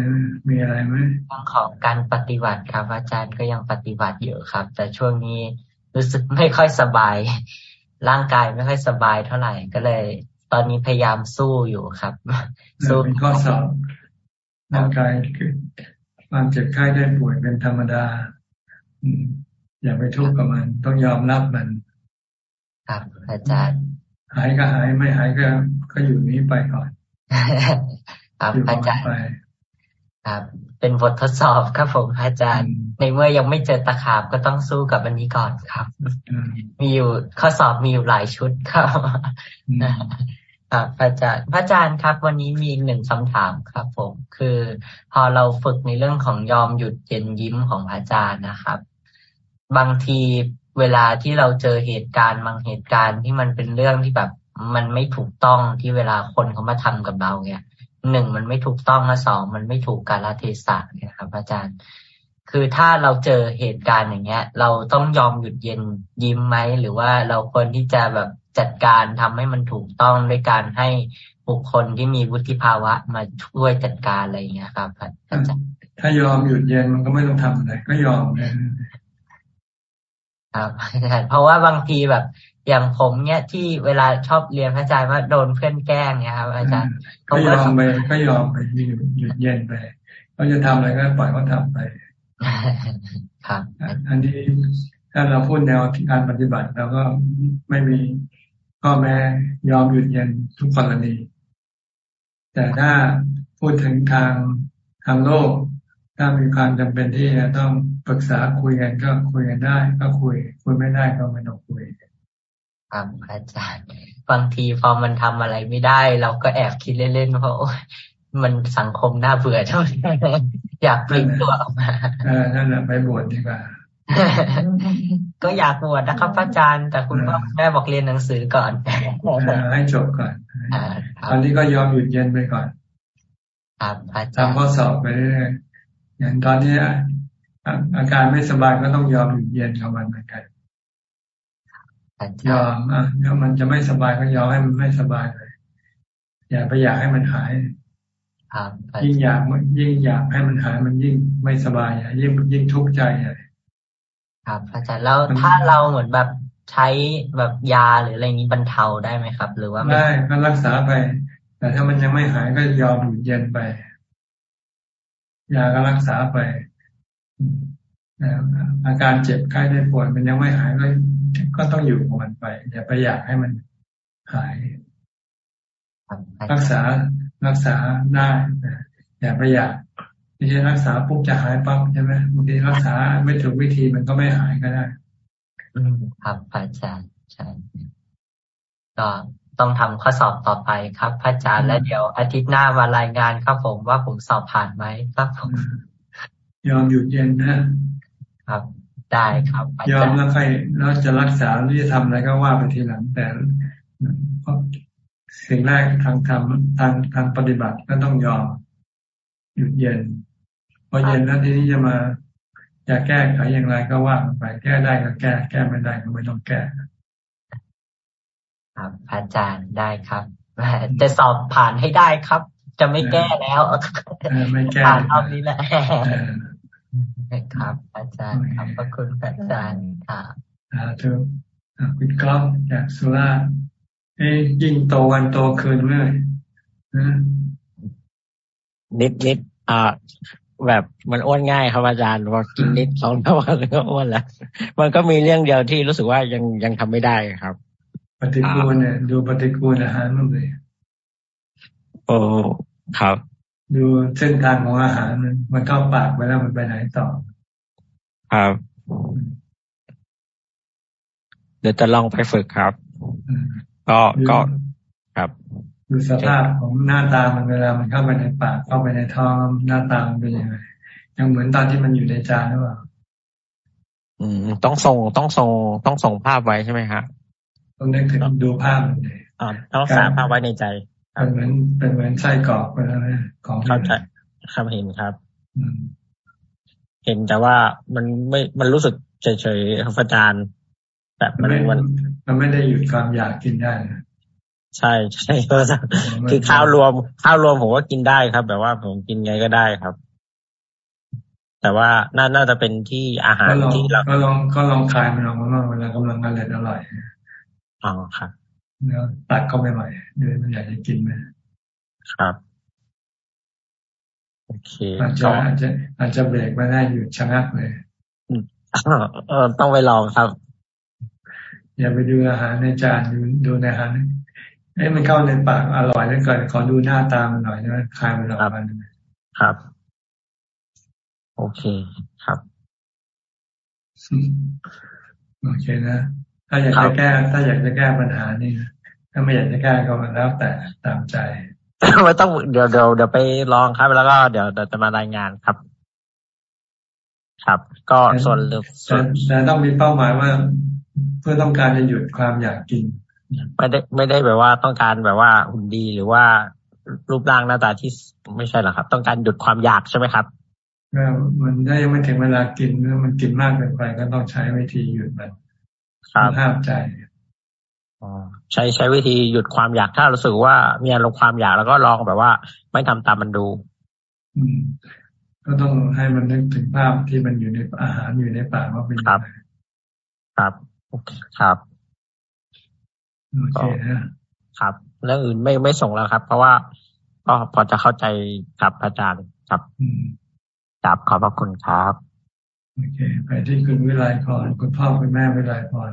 มีอะไรไหมเรื่องของการปฏิบัติครับอาจารย์ก็ยังปฏิบัติอยู่ครับ แต่ช่วงนี้รู้สึกไม่ค่อยสบาย ร่างกายไม่ค่อยสบายเท่าไหร่ก็เลย ตอนนี้พยายามสู้อยู่ครับ สู้เป็นข้อสอบร่างกายคือความเจ็บไข้ได้ป่วยเป็นธรรมดาอย่าไปทุกข์กับมัน ต้องยอมรับมัน ครับอาจารย์ หายก็หายไม่หายก็ก็อยู่นี้ไปก่อน ครับอาจารย์ครับ เป็นบททดสอบครับผมอาจารย์ ในเมื่อยังไม่เจอตะขาบก็ต้องสู้กับอันนี้ก่อนครับ มีอยู่ข้อสอบมีอยู่หลายชุดครับครับอาจารย์พระอาจารย์ครับ วันนี้มีหนึ่งคำถามครับ ผม คือ พอเราฝึกในเรื่องของยอมหยุดเย็นยิ้มของพระอาจารย์นะครับ บางทีเวลาที่เราเจอเหตุการณ์บางเหตุการณ์ที่มันเป็นเรื่องที่แบบ มันไม่ถูกต้องที่เวลาคนเขามาทำกับเราเนี่ยหนึ่งมันไม่ถูกต้องและสองมันไม่ถูกกาลเทศะเนี่ยครับ อาจารย์ คือถ้าเราเจอเหตุการณ์อย่างเงี้ย เราต้องยอมหยุดเย็นยิ้มไหมหรือว่าเราควรที่จะแบบจัดการทำให้มันถูกต้องด้วยการให้บุคคลที่มีวุฒิภาวะมาช่วยจัดการอะไรอย่างเงี้ยครับอาจารย์ถ้ายอมหยุดเย็นมันก็ไม่ต้องทำอะไรก็ยอมครับเพราะว่าบางทีแบบ อย่างผมเนี่ยที่เวลาชอบเรียนพระอาจารย์ว่าโดนเพื่อนแกล้งเนี่ยครับ อาจารย์ก็ยอมไปก็ยอมไปหยุดเย็นไปเขาจะทำอะไรก็ปล่อยเขาทาไปครับอันที่ถ้าเราพูดแนวการปฏิบัติเราก็ไม่มีข้อแม้ยอมหยุดเย็นทุกกรณีแต่ถ้าพูดถึงทางทางโลก ถ้ามีความจำเป็นที่จะต้องปรึกษาคุยกันก็คุยกันได้ ก็คุยคุยไม่ได้ก็ไม่ต้องคุย ครับอาจารย์ บางทีพอมันทำอะไรไม่ได้ เราก็แอบคิดเล่นๆเพราะมันสังคมน่าเบื่อเท่าอยากปลีกตัวออกมาเออนั่นแหละไปบวชดีกว่าก็อยากบวชนะครับอาจารย์ แต่คุณพ่อแม่บอกเรียนหนังสือก่อนให้จบก่อนตอนนี้ก็ยอมหยุดเย็นไปก่อนครับอาจารย์ทำข้อสอบไปเรื่อยๆอย่างตอนนี้อาการไม่สบายก็ต้องยอมหยุดเย็นกับมันเหมือนกัน ยอมอะแล้วมันจะไม่สบายก็ยอมให้มันไม่สบายเลยอย่าไปอยากให้มันหายยิ่งอยากยิ่งอยากให้มันหายมันยิ่งไม่สบายอะยิ่งยิ่งทุกข์ใจอะครับ อาจารย์แล้วถ้าเราเหมือนแบบใช้แบบยาหรืออะไรนี้บรรเทาได้ไหมครับ หรือว่าได้ก็รักษาไป แต่ถ้ามันยังไม่หายก็ยอมหยุดเย็นไป ยาก็รักษาไปอาการเจ็บไข้ได้ปวดมันยังไม่หายก็ ก็ต้องอยู่กับมันไปอย่าไปอยากให้มันหาย รักษารักษาได้อย่าไปอยากไม่ใช่รักษาปุ๊บจะหายปั๊บใช่ไหมบางทีรักษาไม่ถูกวิธีมันก็ไม่หายก็ได้ครับอาจารย์ใช่ก็ต้องทำข้อสอบต่อไปครับพระอาจารย์และเดี๋ยวอาทิตย์หน้ามารายงานครับผมว่าผมสอบผ่านไหมครับผมยอมหยุดเย็นนะครับ ได้ครับยอมแล้วใครแล้วจะรักษาหรือจะทำอะไรก็ว่าไปทีหลังแต่สิ่งแรกทางธรรมทางทางปฏิบัติก็ต้องยอมหยุดเย็นพอเย็นแล้วทีนี้จะมาจะแก้ไขอย่างไรก็ว่าไปแก้ได้ก็แก้ แก้ไม่ได้ก็ไม่ต้องแก้ครับ อาจารย์ได้ครับจะสอบผ่านให้ได้ครับ จะไม่แก้แล้วไม่แก้ผ่านรอบนี้แหละ ครับ อาจารย์ขอบพระคุณอาจารย์ครับอ่าถูกคุณก๊อฟจากสุราเอ้ยิ่งโตวันโตคืนเลยนิดนิดอ่าแบบมันอ้วนง่ายครับอาจารย์พอกินนิดสองเท่าวันก็อ้วนแล้ว มันก็มีเรื่องเดียวที่รู้สึกว่ายังยังทำไม่ได้ครับ ปฏิกูลเนี่ยดูปฏิกูลอาหารมันเลยโอ้ครับ ดูเส้นทางของอาหารมันมันเข้าปากไปแล้วมันไปไหนต่อ ครับ เดี๋ยวจะลองไปฝึกครับ ก็ก็ครับ ดูสภาพของหน้าตามันเวลามันเข้าไปในปากเข้าไปในท้องหน้าตามันเป็นยังไงยังเหมือนตอนที่มันอยู่ในจานหรือเปล่าอืมต้องส่งต้องส่งต้องส่งภาพไว้ใช่ไหมครับต้องนึกถึงดูภาพมันเลยอ๋อต้องสาภาพไว้ในใจ เป็นเหมือนเป็นเหมือนไส้กรอกไปแล้วนะของเข้าใจครับเห็นครับเห็นแต่ว่ามันไม่มันรู้สึกเฉยๆครับอาจารย์แบบมันมันมันไม่ได้หยุดความอยากกินได้ใช่ใช่คือข้าวรวมข้าวรวมผมก็กินได้ครับ แบบว่าผมกินไงก็ได้ครับ แต่ว่าน่าน่าจะเป็นที่อาหารที่เราก็ลองก็ลองคลายมันออกมาเวลากำลังอร่อยอร่อยอ๋อครับ แล้วตัดเข้าไปใหม่เดี๋ยวมันอยากจะกินไหมครับโอเคอาจจะอาจจะอาจจะเบรกไม่ได้หยุดชะงักเลยเออต้องไปลองครับ อย่าไปดูอาหารในจานดูดูในอาหารเอ้มันเข้าในปากอร่อยแล้วเกินขอดูหน้าตามันหน่อยนะคลายมันออกมาครับ โอเคครับ โอเคนะ ถ้าอยากจะแก้ ถ้าอยากจะแก้ปัญหานี่ถ้าไม่อยากจะแก้ก็มันแล้วแต่ตามใจไม่ต้องเดี๋ยวเดี๋ยวเดี๋ยวไปลองครับ แล้วก็เดี๋ยวจะมารายงานครับ ครับ ก็ส่วนแต่ต้องมีเป้าหมายว่า เพื่อต้องการจะหยุดความอยากกินไม่ได้ไม่ได้แบบว่าต้องการแบบว่าหุ่นดีหรือว่ารูปร่างหน้าตาที่ไม่ใช่หรอครับ ต้องการหยุดความอยากใช่ไหมครับมันได้ยังไม่ถึงเวลากินเมื่อมันกินมากเกินไปก็ต้องใช้วิธีหยุดมัน ห้ามใจใช้ใช้วิธีหยุดความอยากถ้ารู้สึกว่ามีอารมณ์ความอยากแล้วก็ลองแบบว่า ไม่ทำตามมันดู อืมก็ต้องให้มันนึกถึงภาพที่มันอยู่ในอาหารอยู่ในปากว่าเป็นยังไงครับครับโอเคนะครับเรื่องอื่นไม่ไม่ส่งแล้วครับ เพราะว่าก็พอจะเข้าใจครับอาจารย์ครับครับขอบพระคุณครับ โอเค ไปที่คุณวิไลพรคุณพ่อคุณแม่วิไลพร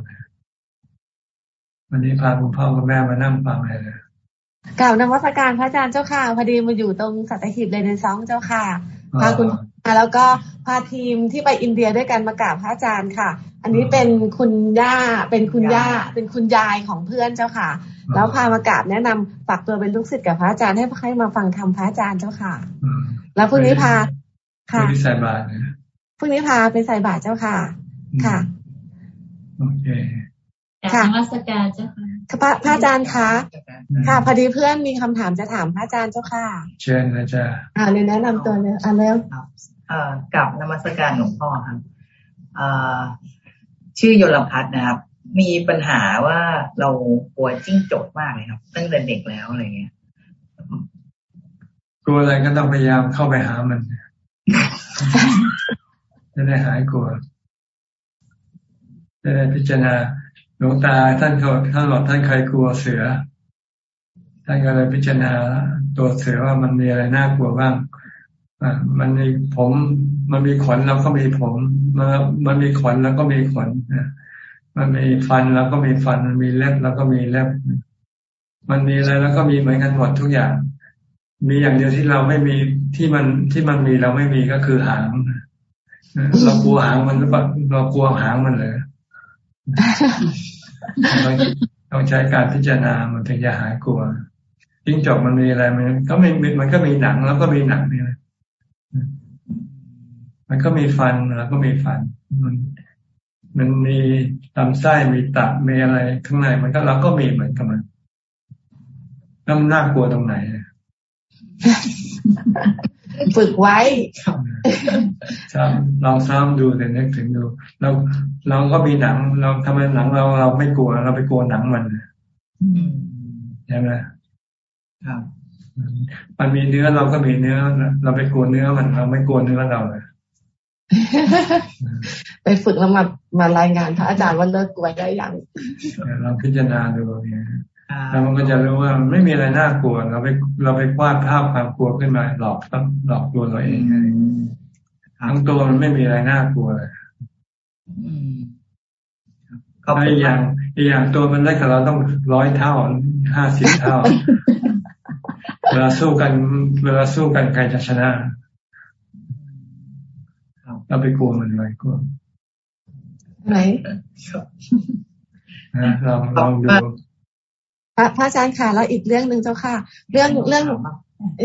วันนี้พาคุณพ่อคุณแม่มานั่งฟังเลยนะกล่าวนวัตการพระอาจารย์เจ้าค่ะพอดีมาอยู่ตรงสัตหีบเลยในซองเจ้าค่ะพาคุณแล้วก็พาทีมที่ไปอินเดียด้วยกันมากราบพระอาจารย์ค่ะ อันนี้เป็นคุณย่าเป็นคุณย่าเป็นคุณยายของเพื่อนเจ้าค่ะ แล้วพามากราบแนะนำฝากตัวเป็นลูกศิษย์กับพระอาจารย์ให้ให้มาฟังธรรมพระอาจารย์เจ้าค่ะ แล้วพรุ่งนี้พาค่ะใส่บาตร พรุ่งนี้พาไปใส่บาตรเจ้าค่ะ ค่ะโอเคค่ะมาสการเจ้าค่ะพระพระอาจารย์คะค่ะพอดีเพื่อนมีคำถามจะถามพระอาจารย์เจ้าค่ะ เชิญนะจ๊ะอ่าเรียนแนะนำตัวเลยอ่าแล้วกับนมัสการหลวงพ่อครับชื่อยลพัฒนะครับ มีปัญหาว่าเรากลัวจิ้งจกมากเลยครับ ตั้งแต่เด็กแล้วอะไรเงี้ยกลัวอะไรก็ต้องพยายามเข้าไปหามัน จะได้หายกลัวจะได้พิจารณาหลวงตาท่านเขาท่านบอกท่านเคยกลัวเสือ ท่านก็เลยพิจารณาตัวเสือว่ามันมีอะไรน่ากลัวบ้างอ่ามันมีผม มันมีขนแล้วก็มีผม มันมันมีขนแล้วก็มีขนนะมันมีฟันแล้วก็มีฟัน มันมีเล็บแล้วก็มีเล็บ มันมีอะไรแล้วก็มีเหมือนกันหมดทุกอย่าง มีอย่างเดียวที่เราไม่มีที่มันที่มันมีเราไม่มีก็คือหาง เรากลัวหางมันหรือเปล่าเรากลัวหางมันเลยต้องใช้การพิจารณามันถึงจะหายกลัวจิ้งจกมันมีอะไรมันก็ม่มันก็มีหนังแล้วก็มีหนังนี่แหละมันก็มีฟันแล้วก็มีฟัน มันมันมีลำไส้มีตับมีอะไรข้างในมันก็เราก็มีเหมือนกันมันน้ำน่ากลัวตรงไหน ฝึกไว้ซ้ำลองซ้ำดูแต่นึกถึงดู เราเราก็มีหนัง เราทำไมหนังเราเราไม่กลัว เราไปกลัวหนังมันใช่ไหมครับมันมีเนื้อเราก็มีเนื้อเราไปกลัวเนื้อมันเราไม่กลัวเนื้อเราเลยไปฝึกแล้วมามารายงานพระอาจารย์ว่าเลิกกลัวได้ยังเราพิจารณาดูเนี่ย แล้วมันก็จะรู้ว่าไม่มีอะไรน่ากลัว เราไปเราไปวาดภาพความกลัวขึ้นมาหลอกหลอกตัวเราเองทั้งตัวมันไม่มีอะไรน่ากลัวเลยอีกอย่างอีกอย่างตัวมันได้กับเราต้องร้อยเท่าห้าสิบเท่า เวลาสู้กัน เวลาสู้กันใครจะชนะเราไปกลัวมันเลยกลัวไหนลองลองดู พระพระอาจารย์ค่ะแล้วอีกเรื่องหนึ่งเจ้าค่ะ เรื่องเรื่อง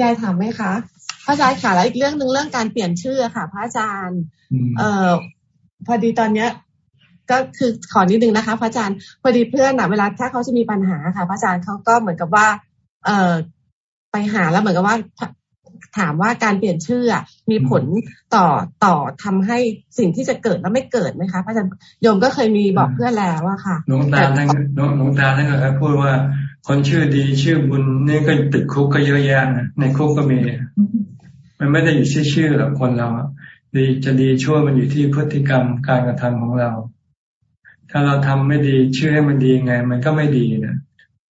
ยายถามไหมคะพระอาจารย์ค่ะแล้วอีกเรื่องหนึ่งเรื่องการเปลี่ยนชื่อค่ะ พระอาจารย์ เอ่อพอดีตอนเนี้ย ก็คือขอนิดนึงนะคะ พระอาจารย์พอดีเพื่อนอะเวลาถ้าเขาจะมีปัญหาค่ะ พระอาจารย์เขาก็เหมือนกับว่า เอ่อไปหาแล้วเหมือนกับว่าถามว่าการเปลี่ยนชื่อมีผลต่อต่อทำให้สิ่งที่จะเกิดแล้วไม่เกิดไหมคะพระอาจารย์โยมก็เคยมีบอกเพื่อนแล้วว่าค่ะหลวงตาท่านหลวงตาท่านก็พูดว่า คนชื่อดีชื่อบุญนี่ก็ติดคุกก็เยอะแยะในคุกก็มี มันไม่ได้อยู่ที่ชื่อหรอกคนเราดีจะดีชั่วมันอยู่ที่พฤติกรรมการกระทำของเรา ถ้าเราทำไม่ดีชื่อให้มันดีไง มันก็ไม่ดีนะ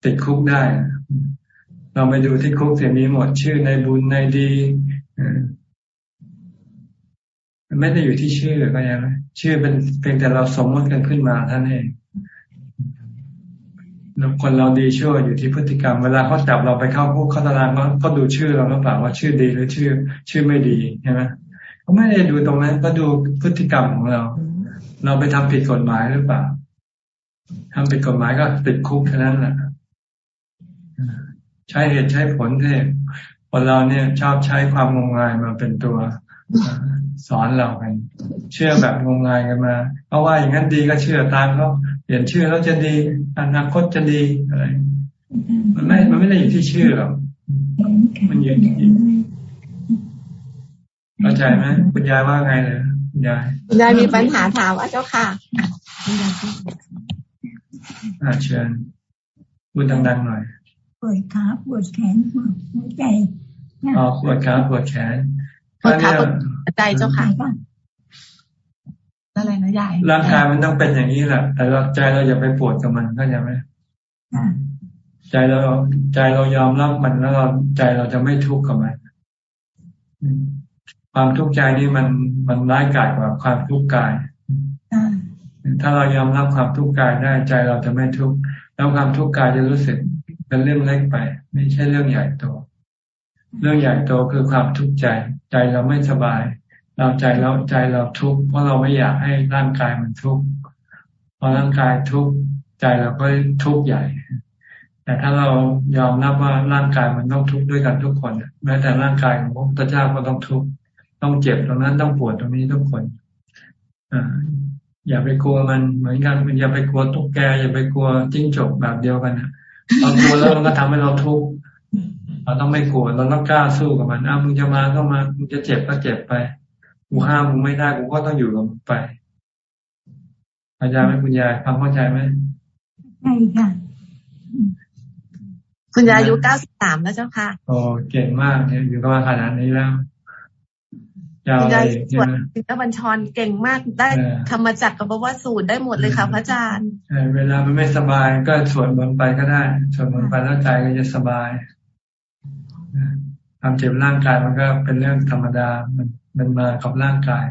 ติดคุกได้ เราไปดูที่คุกเสียมีหมดชื่อในบุญในดีมันไม่ได้อยู่ที่ชื่อก็ยังชื่อเป็นเพียงแต่เราสมมติกันขึ้นมาท่านเอง คนเราดีชั่วอยู่ที่พฤติกรรม เวลาเขาจับเราไปเข้าคุกเขาตารางเขาดูชื่อเราหรือเปล่าว่าชื่อดีหรือชื่อ ชื่อไม่ดีใช่ไหมเขาไม่ได้ดูตรงนั้นก็ดูพฤติกรรมของเรา เราไปทำผิดกฎหมายหรือเปล่าทำผิดกฎหมายก็ติดคุกแค่นั้นแหละใช้เหตุใช้ผลที่คนเราเนี่ยชอบใช้ความงมงายมาเป็นตัวสอนเรากัน เชื่อแบบงมงายกันมาเพราะว่าอย่างนั้นดีก็เชื่อตามเขา เปลี่ยนชื่อแล้วจะดี อนาคตจะดีอะไร มันไม่ มันไม่ได้อยู่ที่ชื่อหรอก มันอยู่ที่เข้าใจไหมคุณยายว่าไงเลยคุณยายคุณยายมีปัญหาถามว่าเจ้าค่ะอาเชิญพูดดังๆหน่อยปวดขาปวดแขนปวดหัวใจอ๋อปวดขาปวดแขนปวดขาปวดใจเจ้าค่ะ อะไรนะยายร่างกายมันต้องเป็นอย่างนี้แหละ แต่เราใจเราอย่าไปปวดกับมันเข้าใจไหมใจเราใจเรายอมรับมันแล้วเราใจเราจะไม่ทุกข์กับมันความทุกข์ใจนี่มันมันร้ายกาจกว่าความทุกข์กายถ้าเรายอมรับความทุกข์กายได้ใจเราจะไม่ทุกข์แล้วความทุกข์กายจะรู้สึกเป็นเรื่องเล็กไป ไม่ใช่เรื่องใหญ่โตเรื่องใหญ่โตคือความทุกข์ใจ ใจเราไม่สบาย เราใจเราใจเราทุกข์เพราะเราไม่อยากให้ร่างกายมันทุกข์พอร่างกายทุกข์ใจเราก็ทุกข์ใหญ่ แต่ถ้าเรายอมรับว่าร่างกายมันต้องทุกข์ด้วยกันทุกคนแม้แต่ร่างกายของพระพุทธเจ้าก็ต้องทุกข์ต้องเจ็บตรงนั้นต้องปวดตรงนี้ทุกคนออย่าไปกลัวมันเหมือนกันอย่าไปกลัวตุ๊กแกอย่าไปกลัวจิ้งจกแบบเดียวกันนะเรากลัวแล้วมันก็ทำให้เราทุกข์เราต้องไม่กลัวเราต้องกล้าสู้กับมันอ้ามึงจะมาก็มามึงจะเจ็บก็เจ็บไป กูห้ามมึงไม่ได้กูก็ต้องอยู่กับมึงไปอาจารย์ไหมคุณยายฟังเข้าใจไหมใช่ค่ะคุณยายอายุเก้าสิบสามแล้วเจ้าค่ะโอ้เก่งมากเนี่ยอยู่กับมาขนาดนี้แล้วคุณยายสวดสิกบัญชรเก่งมากได้ธรรมจักรกับว่าสูตรได้หมดเลยค่ะพระอาจารย์เวลามันไม่สบายก็สวดมนต์ไปก็ได้สวดมนต์ไปแล้วใจก็จะสบายความเจ็บร่างกายมันก็เป็นเรื่องธรรมดามัน มันมากับร่างกาย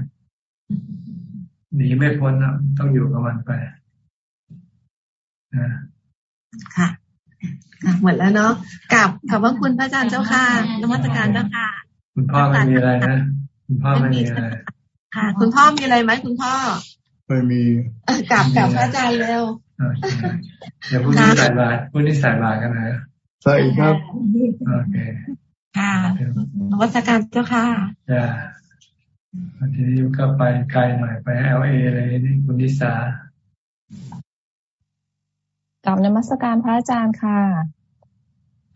หนีไม่พ้นนะต้องอยู่กับมันไปค่ะหมดแล้วเนาะกับขอบพระคุณพระอาจารย์เจ้าค่ะนมัสการเจ้าค่ะ คุณพ่อไม่มีอะไรนะคุณพ่อไม่มีอะไรค่ะ คุณพ่อมีอะไรไหมคุณพ่อไม่มีกลับกับพระอาจารย์เร็วเดี๋ยวพูดนี้ใส่บาตรพูดนี้ใส่บาตรกันนะใช่ครับโอเคค่ะนวัตการเจ้าค่ะ จ้าทีนี้ก็ไปไกลหน่อยไปเอลเอเลยนี่คุณนิสากับนมัสการพระอาจารย์ค่ะ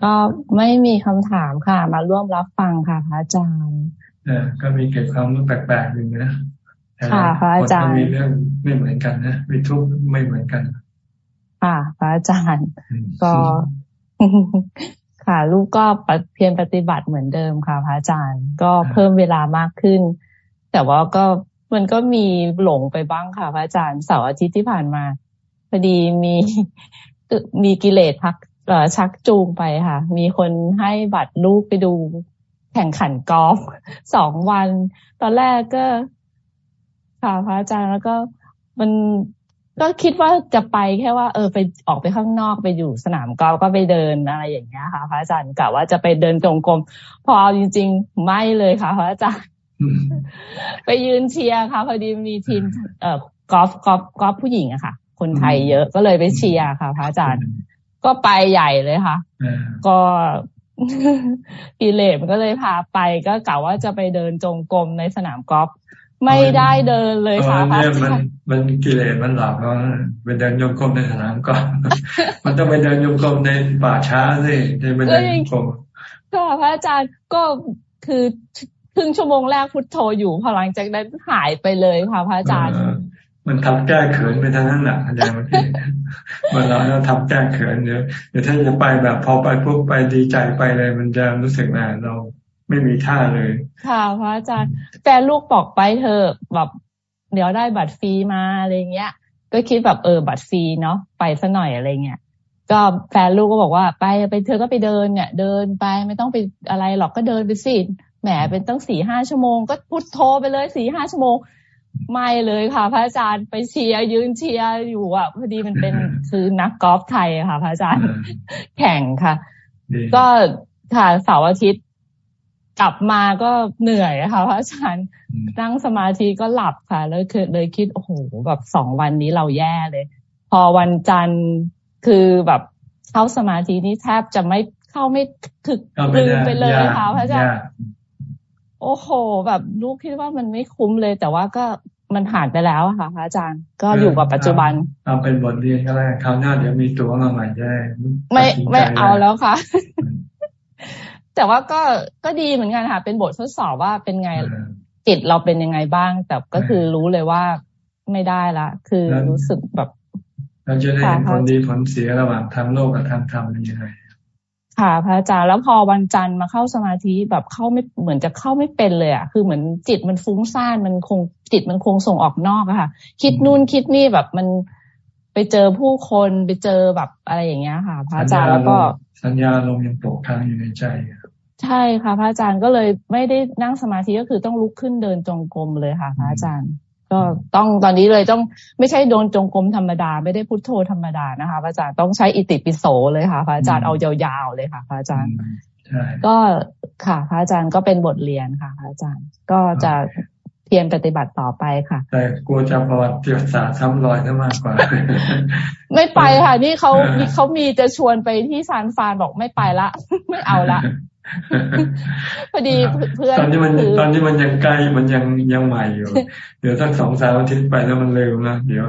ก็ไม่มีคำถามค่ะ มาร่วมรับฟังค่ะพระอาจารย์เออก็มีเก็บความรู้แปลกๆอยู่นะค่ะพระอาจารย์มีเรื่องไม่เหมือนกันนะมีทุกไม่เหมือนกันค่ะพระอาจารย์ ก็ค่ะลูกก็เพียรปฏิบัติเหมือนเดิมค่ะพระอาจารย์ ก็เพิ่มเวลามากขึ้น แต่ว่าก็มันก็มีหลงไปบ้างค่ะพระอาจารย์เสาร์อาทิตย์ที่ผ่านมาพอดีมีมีกิเลสพักชักจูงไปค่ะ มีคนให้บัตรลูกไปดูแข่งขันกอล์ฟสองวัน ตอนแรกก็ ค่ะพระอาจารย์แล้วก็มันก็คิดว่าจะไปแค่ว่า เออไปออกไปข้างนอกไปอยู่สนามกอล์ฟก็ไปเดินอะไรอย่างเงี้ยค่ะ พระอาจารย์กะว่าจะไปเดินจงกรมพอจริง ๆ ไม่เลยค่ะ พระอาจารย์ ไปยืนเชียร์ค่ะพอดีมีทีมเอ่อกอล์ฟกอล์ฟกอล์ฟผู้หญิงอะค่ะ คนไทยเยอะก็เลยไปเชียร์ค่ะ พระอาจารย์ก็ไปใหญ่เลยค่ะ ก็กิเลสมันก็เลยพาไปก็กะว่าจะไปเดินจงกรมในสนามกอล์ฟไม่ได้เดินเลยค่ะพระอาจารย์มันกิเลสมันหลอกเราไปเดินโยกรมในสนามกอล์ฟมันต้องไปเดินโยกรมในป่าช้าสิไปเดินโยกรมก็พระอาจารย์ก็คือ ครึ่งชั่วโมงแรกพุทโธอยู่พอหลังจากนั้นหายไปเลยค่ะพระอาจารย์ มันทำแก้เขินไปทางนั้นแหละอาจารย์บางทีเมื่อเราเราทำแก้เขินเดี๋ยวเดี๋ยวถ้าจะไปแบบพอไปปุ๊บไปดีใจไปเลย มันจะรู้สึกว่าเราไม่มีท่าเลย ค่ะพระอาจารย์แต่ลูกบอกไปเธอแบบเดี๋ยวได้บัตรฟรีมาอะไรเงี้ย ก็คิดแบบเออบัตรฟรีเนาะไปซะหน่อยอะไรเงี้ยก็แฟนลูกก็บอกว่าไปไปเธอก็ไปเดินเนี่ย เดินไปไม่ต้องไปอะไรหรอกก็เดินไปสิ แหมเป็นตั้งสี่ห้าชั่วโมง ก็พุทโธไปเลยสี่ห้าชั่วโมง ไม่เลยค่ะ พระอาจารย์ไปเชียร์ยืนเชียร์อยู่อะพอดีมันเป็นคือนักกอล์ฟไทยค่ะ พระอาจารย์แข่งค่ะ ก็ค่ะเสาร์อาทิตย์กลับมาก็เหนื่อยค่ะพระอาจารย์นั่งสมาธิก็หลับค่ะ แล้วคือเลยคิดโอ้โหแบบสองวันนี้เราแย่เลย พอวันจันทร์คือแบบเข้าสมาธินี่แทบจะไม่เข้าไม่ถึกลืมไปเลยค่ะพระอาจารย์ โอ้โห แบบลูกคิดว่ามันไม่คุ้มเลย แต่ว่าก็มันผ่านไปแล้วค่ะพระอาจารย์ก็อยู่กับปัจจุบันเอาเป็นบทเรียนก็แล้วคราวหน้าเดี๋ยวมีตัวมาใหม่ได้ไม่ไม่เอาแล้วค่ะ แต่ว่าก็ก็ดีเหมือนกันค่ะ เป็นบททดสอบว่าเป็นไงจิตเราเป็นยังไงบ้าง แต่ก็คือรู้เลยว่าไม่ได้ละ คือรู้สึกแบบเราจะได้ผลดีผลเสียระหว่างทางโลกกับทางธรรมยังไง ค่ะพระอาจารย์แล้วพอวันจันทร์มาเข้าสมาธิแบบเข้าไม่เหมือนจะเข้าไม่เป็นเลยอะคือเหมือนจิตมันฟุ้งซ่านมันคงจิตมันคงส่งออกนอกอะค่ะ คิดนู่นคิดนี่แบบมันไปเจอผู้คนไปเจอแบบอะไรอย่างเงี้ยค่ะ พระอาจารย์แล้วก็สัญญาลงยังตกค้างอยู่ในใจใช่ค่ะ พระอาจารย์ก็เลยไม่ได้นั่งสมาธิก็คือต้องลุกขึ้นเดินจงกรมเลยค่ะ พระอาจารย์ ก็ต้องตอนนี้เลยต้องไม่ใช่โดนจงกรมธรรมดา ไม่ได้พุทโธธรรมดานะคะพระอาจารย์ต้องใช้อิติปิโสเลยค่ะพระอาจารย์เอายาวๆเลยค่ะพระอาจารย์ก็ค่ะ พระอาจารย์ก็เป็นบทเรียนค่ะพระอาจารย์ก็จะพียรปฏิบัติต่อไปค่ะ แต่กลัวจะประวัติศาสตร์ซ้ำรอยซะมากกว่า ไม่ไปค่ะ นี่เขาเขามีจะชวนไปที่ซานฟานบอกไม่ไปละ ไม่เอาละพอดีเพื่อนตอนนี้มันตอนนี้มันยังใกล้มันยังยังใหม่อยู่ เดี๋ยวสักสองสามอาทิตย์ไปแล้วมันเร็วนะเดี๋ยว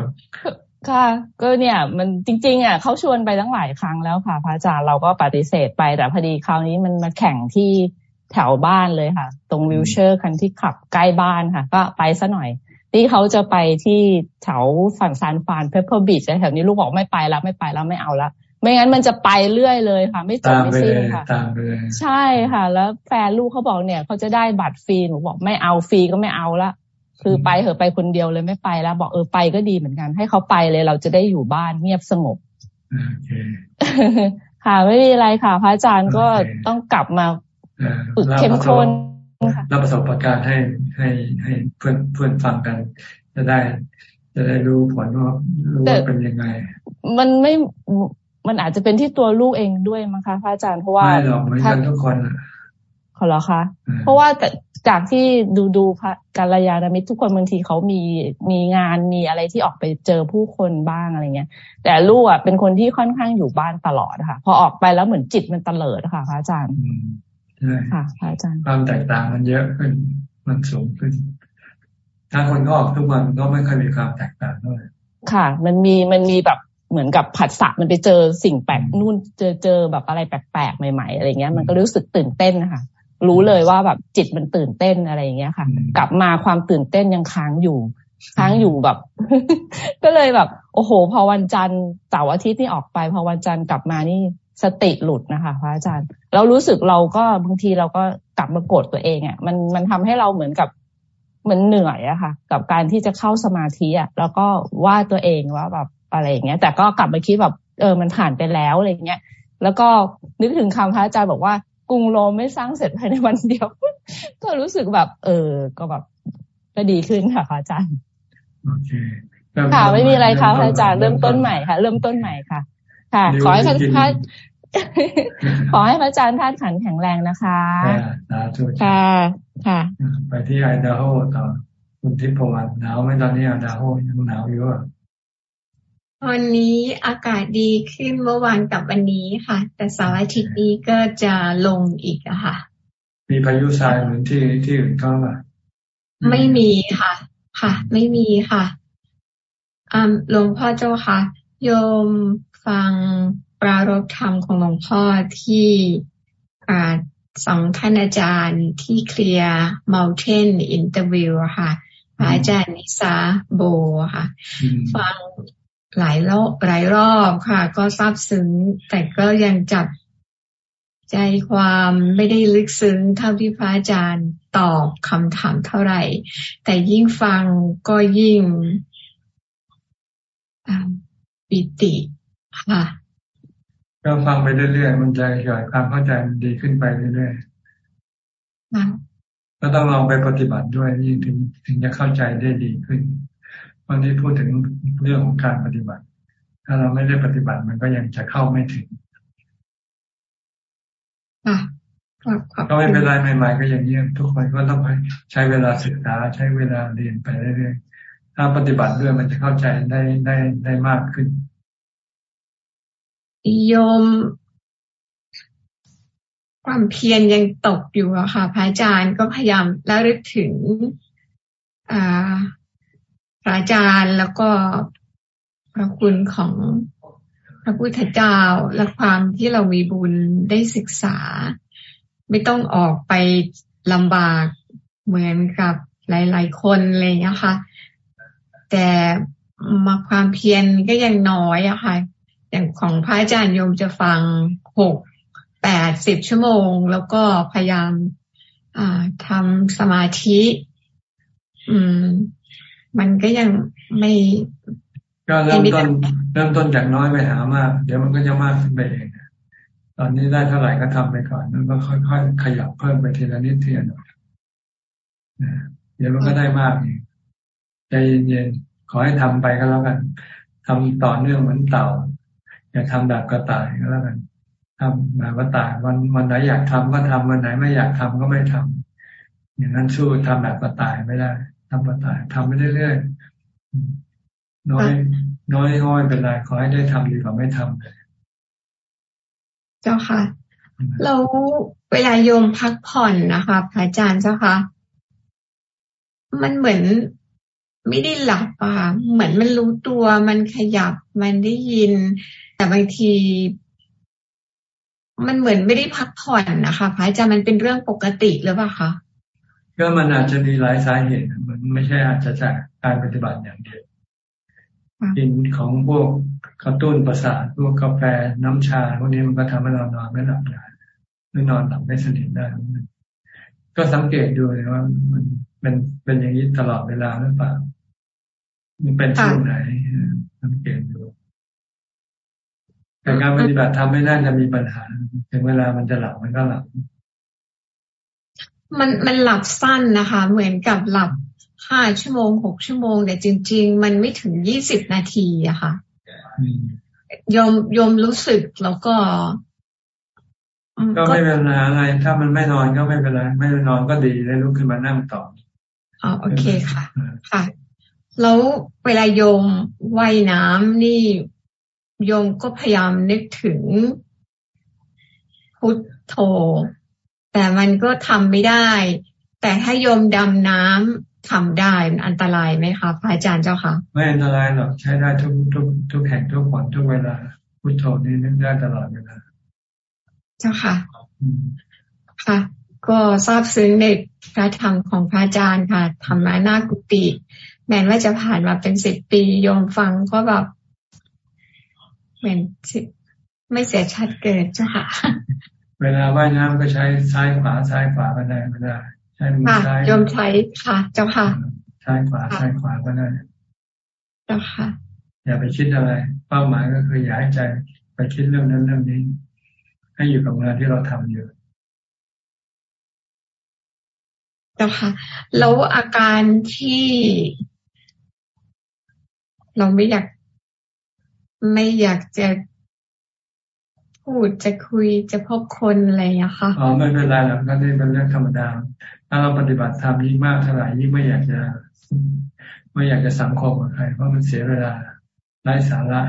ค่ะ ก็เนี่ย มันจริง ๆ อะเขาชวนไปตั้งหลายครั้งแล้วค่ะพระอาจารย์เราก็ปฏิเสธไปแต่พอดีคราวนี้มันมาแข่งที่แถวบ้านเลยค่ะ ตรงวิวเชอร์คันที่ขับใกล้บ้านค่ะ ก็ไปซะหน่อย ที่เขาจะไปที่แถวฝั่งซานฟานเพปเปอร์บีชแถวนี้ลูกบอกไม่ไปแล้วไม่ไปแล้วไม่เอาละ ไม่งั้นมันจะไปเรื่อยเลยค่ะ ไม่จบไม่สิ้นค่ะใช่ค่ะ แล้วแฟนลูกเขาบอกเนี่ยเขาจะได้บัตรฟรีหนูบอกไม่เอาฟรีก็ไม่เอาละคือไปเหอะไปคนเดียวเลยไม่ไปแล้ว บอกเออไปก็ดีเหมือนกัน ให้เขาไปเลยเราจะได้อยู่บ้านเงียบสงบค่ะ ไม่มีอะไรค่ะ พระอาจารย์ก็ต้องกลับมาฝึกเข้มข้นรับประสบการณ์ให้ให้ให้เพื่อนเพื่อนฟังกัน จะได้ จะได้รู้ผลว่ารู้ว่าเป็นยังไง มันไม่ มันอาจจะเป็นที่ตัวลูกเองด้วยมั้งคะพระอาจารย์เพราะว่าไม่หรอกไม่กันทุกคนขอเหรอคะเพราะว่าแต่จากที่ดูดูพระกัลยาณมิตรทุกคนบางทีเขามีมีงานมีอะไรที่ออกไปเจอผู้คนบ้างอะไรเงี้ย แต่ลูกอะเป็นคนที่ค่อนข้างอยู่บ้านตลอดค่ะ พอออกไปแล้วเหมือนจิตมันเตลิดค่ะพระอาจารย์ใช่ค่ะพระอาจารย์ความแตกต่างมันเยอะขึ้นมันสูงขึ้น ถ้าคนก็ออกทุกวันก็ไม่เคยมีความแตกต่างด้วยค่ะ มันมีมันมีแบบ เหมือนกับผัสสะมันไปเจอสิ่งแปลกนู่นเจอเจอแบบอะไรแปลกๆใหม่ๆอะไรเงี้ย มันก็รู้สึกตื่นเต้นนะคะรู้เลยว่าแบบจิตมันตื่นเต้นอะไรอย่างเงี้ยค่ะ กลับมาความตื่นเต้นยังค้างอยู่ ค้างอยู่แบบ ก็เลยแบบ โอ้โห พอวันจันทร์เสาร์อาทิตย์นี่ออกไป พอวันจันทร์กลับมานี่สติหลุดนะคะพระอาจารย์ เรารู้สึกเราก็บางทีเราก็กลับมาโกรธตัวเองอะมันมันทำให้เราเหมือนกับเหมือนเหนื่อยอะค่ะ กับการที่จะเข้าสมาธิอะแล้วก็ว่าตัวเองว่าแบบ อะไรอย่างเงี้ย แต่ก็กลับมาคิดแบบเออมันผ่านไปแล้วอะไรเงี้ย แล้วก็นึกถึงคำพระอาจารย์บอกว่ากรุงโรมไม่สร้างเสร็จภายในวันเดียว ก็รู้สึกแบบ เออ ก็แบบก็ดีขึ้นค่ะพระอาจารย์โอเคค่ะไม่มีอะไรค่ะพระอาจารย์เริ่มต้นใหม่ค่ะ เริ่มต้นใหม่ค่ะ ค่ะ ขอให้พระขอให้พระอาจารย์ท่านขันแข็งแรงนะคะค่ะ ค่ะ ไปที่ไอดาโฮต่อคุณทิพวรรณหนาวไหมตอนนี้ไอดาโฮยังหนาวอยู่อะ วันนี้อากาศดีขึ้นเมื่อวานกับวันนี้ค่ะ แต่สารอาทิตย์นี้ก็จะลงอีกอะค่ะ มีพายุทรายเหมือนที่ที่อื่นเขาไหมไม่มีค่ะ ค่ะ ไม่มีค่ะอ่าหลวงพ่อเจ้าค่ะ โยมฟังปรารบธรรมของหลวงพ่อที่อ่าสองท่านอาจารย์ที่เคลียร์ mountain interview ค่ะอาจารย์นิสาโบค่ะ ฟัง หลายรอบหลายรอบค่ะ ก็ซาบซึ้ง แต่ก็ยังจับใจความไม่ได้ลึกซึ้งเท่าที่พระอาจารย์ตอบคำถามเท่าไหร่ แต่ยิ่งฟังก็ยิ่งปิติค่ะก็ฟังไปเรื่อยๆ มันจะขยายความเข้าใจมันดีขึ้นไปเรื่อยๆก็ต้องลองไปปฏิบัติด้วยยิ่งถึงถึงจะเข้าใจได้ดีขึ้น วันนี้พูดถึงเรื่องของการปฏิบัติ ถ้าเราไม่ได้ปฏิบัติมันก็ยังจะเข้าไม่ถึงก็ไม่เป็นไรใหม่ ๆ ก็อย่างนี้ทุกคนก็ต้องใช้เวลาศึกษาใช้เวลาเรียนไปเรื่อยๆถ้าปฏิบัติด้วยมันจะเข้าใจได้ได้ได้มากขึ้นโยม ความเพียรยังตกอยู่อะค่ะพระอาจารย์ก็พยายามระลึกถึงอ่า พระอาจารย์แล้วก็พระคุณของพระพุทธเจ้าและความที่เรามีบุญได้ศึกษา ไม่ต้องออกไปลำบากเหมือนกับหลาย ๆ คนเลยนะคะแต่มาความเพียรก็ยังน้อยอะค่ะ อย่างของพระอาจารย์โยมจะฟังหกแปดสิบชั่วโมง แล้วก็พยายามทำสมาธิ อืม มันก็ยังไม่ก็เริ่มต้นเริ่มต้นจากน้อยไปหามาก เดี๋ยวมันก็จะมากขึ้นไปเองตอนนี้ได้เท่าไหร่ก็ทำไปก่อนแล้วก็ค่อยๆขยับเพิ่มไปทีละนิดทีละหน่อยเดี๋ยวมันก็ได้มากเองใจเย็นๆขอให้ทำไปก็แล้วกันทำต่อเนื่องเหมือนเต่า อย่าทำแบบกระต่ายก็แล้วกันทำแบบกระต่ายวันวันไหนอยากทำก็ทำวันไหนไม่อยากทำก็ไม่ทำอย่างนั้นสู้ทำแบบกระต่ายไม่ได้ ทำปตายทำไปเรื่อยๆน้อย น้อยน้อยเป็นไรขอให้ได้ทำดีกว่าไม่ทำเลยเจ้าค่ะแล้วเวลาโยมพักผ่อนนะคะพระอาจารย์เจ้าค่ะมันเหมือนไม่ได้หลับอะเหมือนมันรู้ตัวมันขยับมันได้ยิน แต่บางที มันเหมือนไม่ได้พักผ่อนนะคะพระอาจารย์มันเป็นเรื่องปกติหรือเปล่าคะ ก็มันอาจจะมีหลายสาเหตุมันไม่ใช่อาจจะจากการปฏิบัติอย่างเดียวกินของพวกกระตุ้นประสาทพวกกาแฟน้ำชาพวกนี้มันก็ทำให้เรานอนไม่หลับได้หรือนอนหลับไม่สนิทได้ ก็สังเกตดูเลยว่า มันเป็นเป็นอย่างนี้ตลอดเวลาหรือเปล่ามันเป็นช่วงไหนสังเกตดูแต่การปฏิบัติทำไม่น่าจะมีปัญหา ถึงเวลามันจะหลับมันก็หลับ มันมันหลับสั้นนะคะ เหมือนกับหลับห้าชั่วโมงหกชั่วโมงแต่จริง ๆ มันไม่ถึงยี่สิบนาทีอะค่ะยมยมรู้สึกแล้วก็ ก็ไม่เป็นไรอะไร ถ้ามันไม่นอนก็ไม่เป็นไรไม่นอนก็ดีได้ลุกขึ้นมานั่งต่ออ๋อโอเคค่ะ ค่ะ แล้วเวลาโยมว่ายน้ำนี่โยมก็พยายามนึกถึงพุทโธ แต่มันก็ทำไม่ได้ แต่ถ้าโยมดำน้ำทำได้อันตรายไหมคะพระอาจารย์เจ้าค่ะ ไม่อันตรายหรอกใช้ได้ทุกทุกทุกแห่งทุกวันทุกเวลาพุทโธนี่นึกได้ตลอดเวลาเจ้าค่ะค่ะ ก็ทราบซึ้งในพระธรรมของพระอาจารย์ค่ะธรรมะนากุติ แม้ว่าจะผ่านมาเป็นสิบปีโยมฟังก็แบบเหมือนไม่เสียชัดเกิดเจ้าค่ะ เวลาว่ายน้ำก็ใช้ซ้ายขวาซ้ายขวาก็ได้ไม่ได้ ใช้มือซ้ายโยมใช้ค่ะ เจ้าค่ะ ซ้ายขวาซ้ายขวาก็ได้ เจ้าค่ะ อย่าไปคิดอะไร เป้าหมายก็คืออย่าให้ใจไปคิดเรื่องนั้นเรื่องนี้ ให้อยู่กับงานที่เราทำอยู่เจ้าค่ะ แล้วอาการที่ เราไม่อยาก ไม่อยากจะ พูดจะคุยจะพบคนอะไรอะค่ะอ๋อไม่เป็นไรหรอกก็นี่เป็นเรื่องธรรมดา ถ้าเราปฏิบัติธรรมยิ่งมากเท่าไหร่ยิ่งไม่อยากจะ ไม่อยากจะสังคมกับใครเพราะมันเสียเวลาไร้สาระ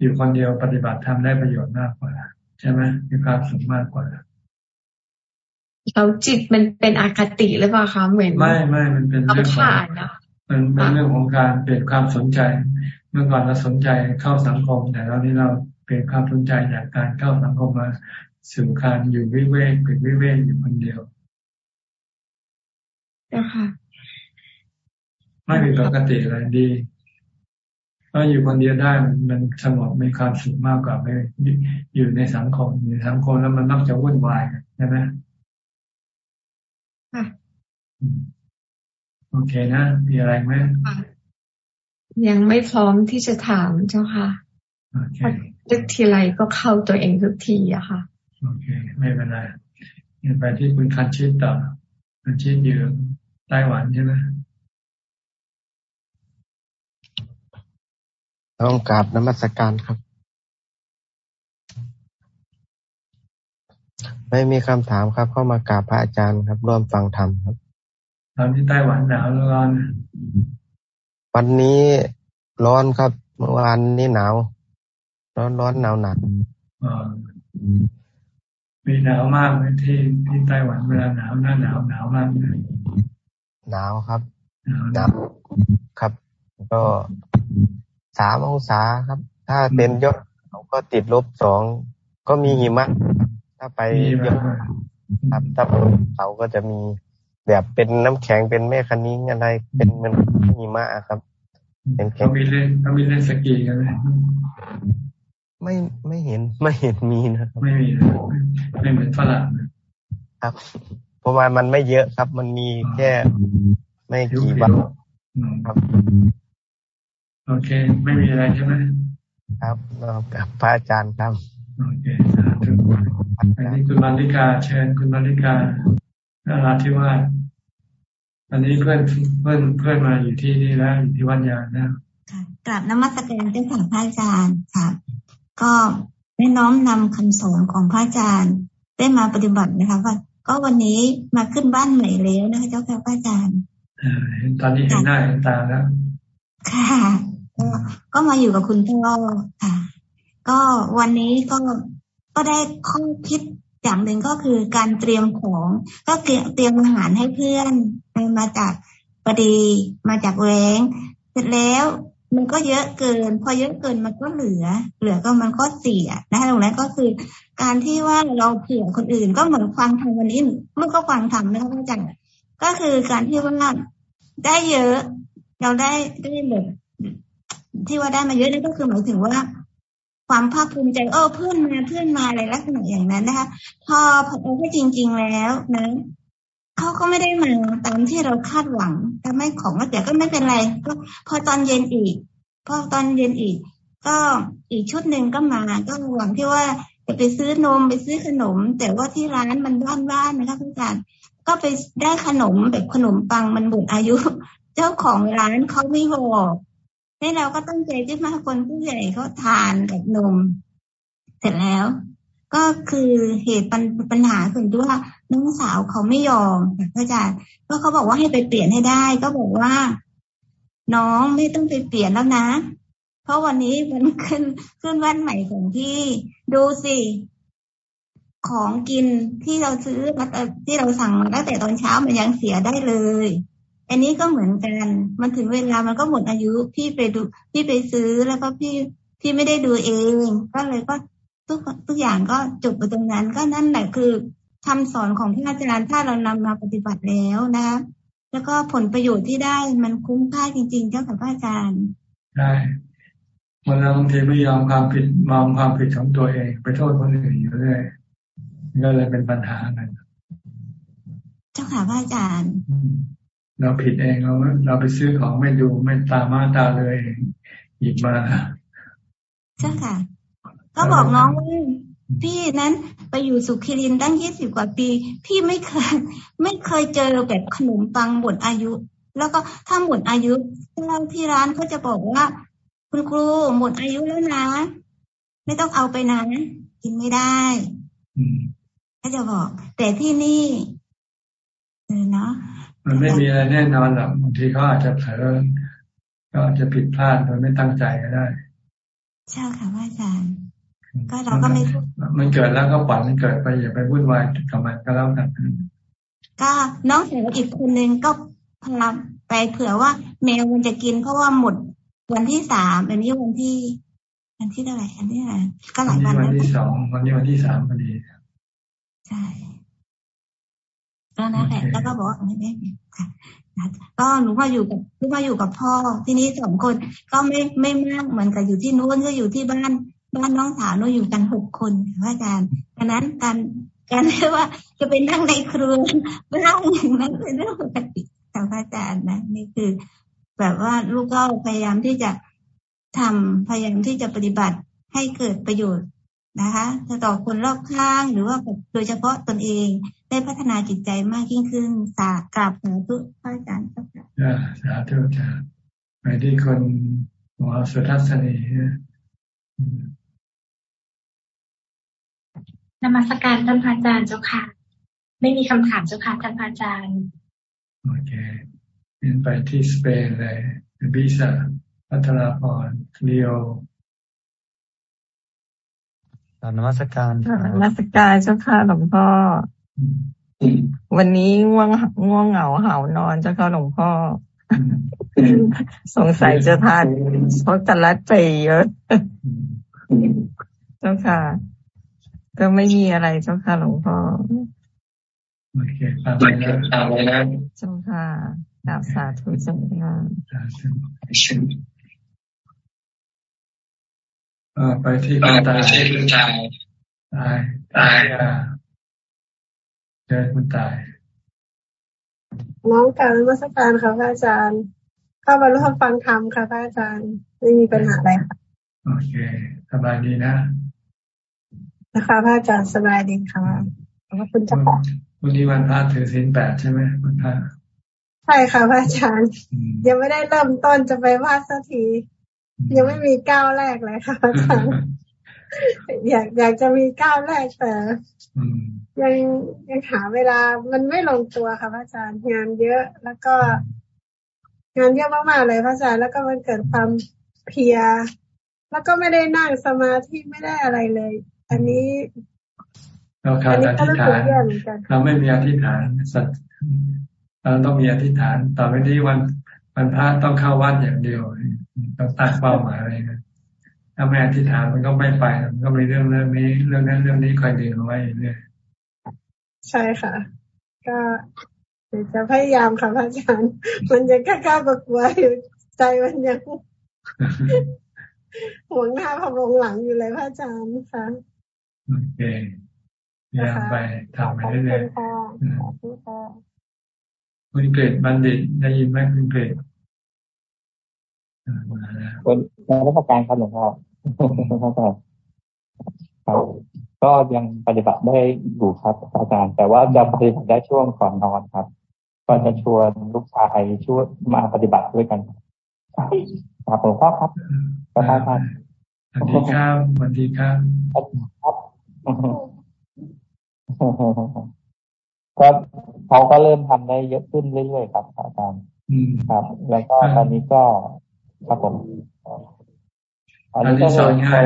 อยู่คนเดียวปฏิบัติธรรมได้ประโยชน์มากกว่า ใช่ไหมมีความสุขมากกว่าเราจิตมันเป็นอคติหรือเปล่าคะเหมือนไม่ไม่มันเป็นเรื่องของมันเป็นเรื่องของการเปลี่ยนความสนใจ เมื่อก่อนเราสนใจเข้าสังคมแต่ตอนนี้เรา เปลี่ยนความสนใจจากการเข้าสังคมมาสู่การอยู่วิเวกเป็นวิเวกอยู่คนเดียวเจ้าค่ะ ไม่มีปกติอะไรดีถ้าอยู่คนเดียวได้มันสงบมีความสุขมากกว่าไปอยู่ในสังคมในสังคมแล้วมันมักจะวุ่นวายใช่ไหมโอเคนะ มีอะไรไหมยังไม่พร้อมที่จะถามเจ้าค่ะ ลึกทีไรก็เข้าตัวเองทุกทีอะค่ะ โอเค ไม่เป็นไรยังไปที่คุณคันชิดต่อคันชิดอยู่ไต้หวันใช่ไหมต้องกราบนมัสการครับ ไม่มีคำถามครับ เข้ามากราบพระอาจารย์ครับ ร่วมฟังธรรมครับตอนที่ไต้หวันหนาวร้อน วันนี้ร้อนครับ เมื่อวานนี้หนาว ร้อนร้อนหนาวหนักมีหนาวมากไหมที่ที่ไต้หวันเวลาหนาวหน้าหนาวหนาวมากหนาวครับหนาวครับ ก็สามองศาครับ ถ้าเป็นยอดเขาก็ติดลบสองก็มีหิมะถ้าไปยอดครับถ้าเขาก็จะมีแบบเป็นน้ำแข็งเป็นแม่คันนิ้งอะไร เป็นมันหิมะครับ เป็นเขามีเล่นเขามีเล่นสกีกันไหม ไม่ไม่เห็นไม่เห็นมีนะครับไม่มีไม่เหมือนฝรั่งครับ เพราะว่ามันไม่เยอะครับ มันมีแค่ไม่กี่วันครับ โอเค ไม่มีอะไรใช่ไหมครับกับพระอาจารย์ครับโอเคสาธุอันนี้คุณมาริกาเชิญคุณมาริกานาราธิวาสอันนี้เพื่อนเพื่อนเพื่อนมาอยู่ที่นี่แล้วอยู่ที่วัดยานะค่ะกลับนมัสการเจ้าค่ะพระอาจารย์ค่ะ ก็ได้น้อมนำคำสอนของพระอาจารย์ ได้มาปฏิบัตินะคะว่าก็วันนี้มาขึ้นบ้านใหม่แล้วนะคะเจ้าค่ะพระอาจารย์ตอนนี้เห็นหน้าเห็นตาแล้วค่ะ ก็มาอยู่กับคุณพ่อค่ะ ก็วันนี้ก็ก็ได้ข้อคิดอย่างหนึ่งก็คือการเตรียมของ ก็เตรียมอาหารให้เพื่อนมาจากปดีมาจากแหวงเสร็จแล้ว มันก็เยอะเกิน พอเยอะเกินมันก็เหลือ เหลือก็มันก็เสียนะคะตรงนั้นก็คือ การที่ว่าเราเผื่อคนอื่น ก็เหมือนฟังทำวันนี้มื่อก็ฟังทำนะคะอาจารย์ก็คือการที่ว่าได้เยอะ เราได้ได้แบบที่ว่าได้มาเยอะนั่นก็คือหมายถึงว่า ความภาคภูมิใจเออเพื่อนมาเพื่อนมาอะไรลักษณะอย่างนั้นนะคะพอพอว่าจริง ๆแล้วนะ เขาก็ไม่ได้มาตามที่เราคาดหวังแต่ไม่ของก็แต่ก็ไม่เป็นไร ก็พอตอนเย็นอีก พอตอนเย็นอีก ก็อีกชุดหนึ่งก็มา ก็หวังที่ว่าจะไปซื้อนมไปซื้อขนม แต่ว่าที่ร้านมันบ้านๆนะคะพี่อาจารย์ก็ไปได้ขนมแบบขนมปังมันหมดอายุ เจ้าของร้านเขาไม่บอกให้เราก็ตั้งใจที่มาคนผู้ใหญ่เขาทานแบบนม เสร็จแล้ว ก็คือเหตุปัญหาคือว่า น้องสาวเขาไม่ยอมพระอาจารย์ก็เขาบอกว่าให้ไปเปลี่ยนให้ได้ ก็บอกว่า น้องไม่ต้องไปเปลี่ยนแล้วนะ เพราะวันนี้มันขึ้นขึ้นวันใหม่ของพี่ดูสิของกินที่เราซื้อมาที่เราสั่งมาตั้งแต่ตอนเช้ามันยังเสียได้เลย อันนี้ก็เหมือนกัน มันถึงเวลามันก็หมดอายุ พี่ไปดู พี่ไปซื้อแล้วก็พี่พี่ไม่ได้ดูเอง ก็เลยก็ทุกทุกอย่างก็จบไปตรงนั้น ก็นั่นแหละคือ คำสอนของพระอาจารย์ถ้าเรานำมาปฏิบัติแล้วนะแล้วก็ผลประโยชน์ที่ได้มันคุ้มค่าจริงๆเจ้าค่ะพระอาจารย์ใช่วันเราบางทีไม่ยอมความผิดมองความผิดของตัวเอง ไปโทษคนอื่นอยู่เรื่อยก็เลยเป็นปัญหากันเจ้าค่ะพระอาจารย์ เราผิดเองเราเราไปซื้อของไม่ดูไม่ตามาตาเลยหยิบมาเจ้าค่ะ ก็บอกน้องว่า พี่นั้นไปอยู่สุขิรินตั้งยี่สิบกว่าปี พี่ไม่เคย ไม่เคยเจอแบบขนมปังหมดอายุ แล้วก็ถ้าหมดอายุเราที่ร้านเขาจะบอกว่า คุณครูหมดอายุแล้วนะ ไม่ต้องเอาไปนะกินไม่ได้เขาจะบอก แต่ที่นี่เออเนาะมันไม่มีอะไรแน่นอนหรอกบางทีเขาอาจจะเผลอก็อาจจะผิดพลาดโดยไม่ตั้งใจก็ได้ใช่ค่ะอาจารย์ ก็เราก็ไม่มันเกิดแล้วก็ปล่อยมันเกิดไปอย่าไปวุ่นวายกับมันก็แล้วกันก็น้องสาวอีกคนนึงก็พยายามไปเผื่อว่าแมวมันจะกินเพราะว่าหมดวันที่สามอันนี้วันที่วันที่เท่าไหร่อันนี้อะไรก็หลายวันวันที่สองวันนี้วันที่สามพอดีใช่ก็นั่นแหละแล้วก็บอกไม่ไม่ค่ะก็หนูมาอยู่กับหนูมาอยู่กับพ่อ ที่นี้สองคนก็ไม่ไม่มากเหมือนกับอยู่ที่นู้นก็อยู่ที่บ้าน บ้านน้องสาวหนูอยู่กันหกคนว่าอาจารย์ดังนั้นการการเรียกว่าจะเป็นนั่งในครัวนั่งอย่างนั้นเป็นเรื่องปกติทางอาจารย์นะนี่คือ แบบว่าลูกก็พยายามที่จะทำพยายามที่จะปฏิบัติให้เกิดประโยชน์นะคะต่อคนรอบข้างหรือว่าโดยเฉพาะตนเองได้พัฒนาจิตใจมากยิ่งขึ้นสากราบสาธุพระอาจารย์เจ้าค่ะสาธุจ้าไปที่คนหมอสุทัศนี นมัสการท่านพระอาจารย์เจ้าค่ะ ไม่มีคำถามเจ้าค่ะท่านพระอาจารย์ โอเคเดินไปที่สเปนเลยบิซาพัทราพรลีโอนมัสการนมัสการเจ้าค่ะหลวงพ่อ วันนี้ง่วงง่วงเหงาเหานอนเจ้าค่ะหลวงพ่อ สงสัยจะทานเพราะตะลัดไปเยอะ เจ้าค่ะ ก็ไม่มีอะไรเจ้าค่ะหลวงพ่อโอเคตามไปนะตามไปนะเจ้าค่ะกราบสาธุเจ้าค่ะไปที่คุณตายตายตายตายเจอคุณตาย น้องการมาสการค่ะพระอาจารย์ เข้ามาร่วมฟังธรรมค่ะพระอาจารย์ ไม่มีปัญหาอะไรค่ะ โอเค สบายดีนะ นะคะพระอาจารย์สบายดีค่ะขอบคุณเจ้าค่ะวันนี้วันพระถือศีลแปดใช่ไหมวันพระใช่ค่ะพระอาจารย์ยังไม่ได้เริ่มต้นจะไปวาดสักที ยังไม่มีก้าวแรกเลยค่ะอาจารย์อยากอยากจะมีก้าวแรกแต่ยังยังหาเวลามันไม่ลงตัวค่ะพระอาจารย์งานเยอะแล้วก็ งานเยอะมากๆเลยพระอาจารย์แล้วก็มันเกิดความเพีย แล้วก็ไม่ได้นั่งสมาธิไม่ได้อะไรเลย อันนี้เราขาดอธิษฐานเราไม่มีอธิษฐานสัตเราต้องมีอธิษฐานต่อไปนี้วันวันพระต้องเข้าวัดอย่างเดียวต้องตั้งเป้าหมายอะไรนะถ้าไม่อธิษฐานมันก็ไม่ไปมันก็มีเรื่องเรื่องนี้เรื่องนั้นเรื่องนี้คอยดึงเอาไว้เรื่อยใช่ค่ะ ก็จะพยายามค่ะพระอาจารย์มันยังกล้าๆกลัวอยู่ใจมันยังห่วงหน้าพะวงหลังอยู่เลยพระอาจารย์ค่ะ โอเคยามไปทำไปเรื่อยๆคุณเกรดบัณฑิตได้ยินไหมคุณเกรดคนในราชการครับหลวงพ่อครับก็ยังปฏิบัติได้อยู่ครับอาจารย์ แต่ว่าจะปฏิบัติได้ช่วงก่อนนอนครับ ก็จะชวนลูกชายช่วยมาปฏิบัติด้วยกันครับหลวงพ่อครับก็ได้ครับสวัสดีครับสวัสดีครับครับ ก็เขาก็เริ่มทำได้เยอะขึ้นเรื่อยๆครับอาจารย์ครับ แล้วก็ตอนนี้ก็ครับผมอันนี้ก็สอนง่าย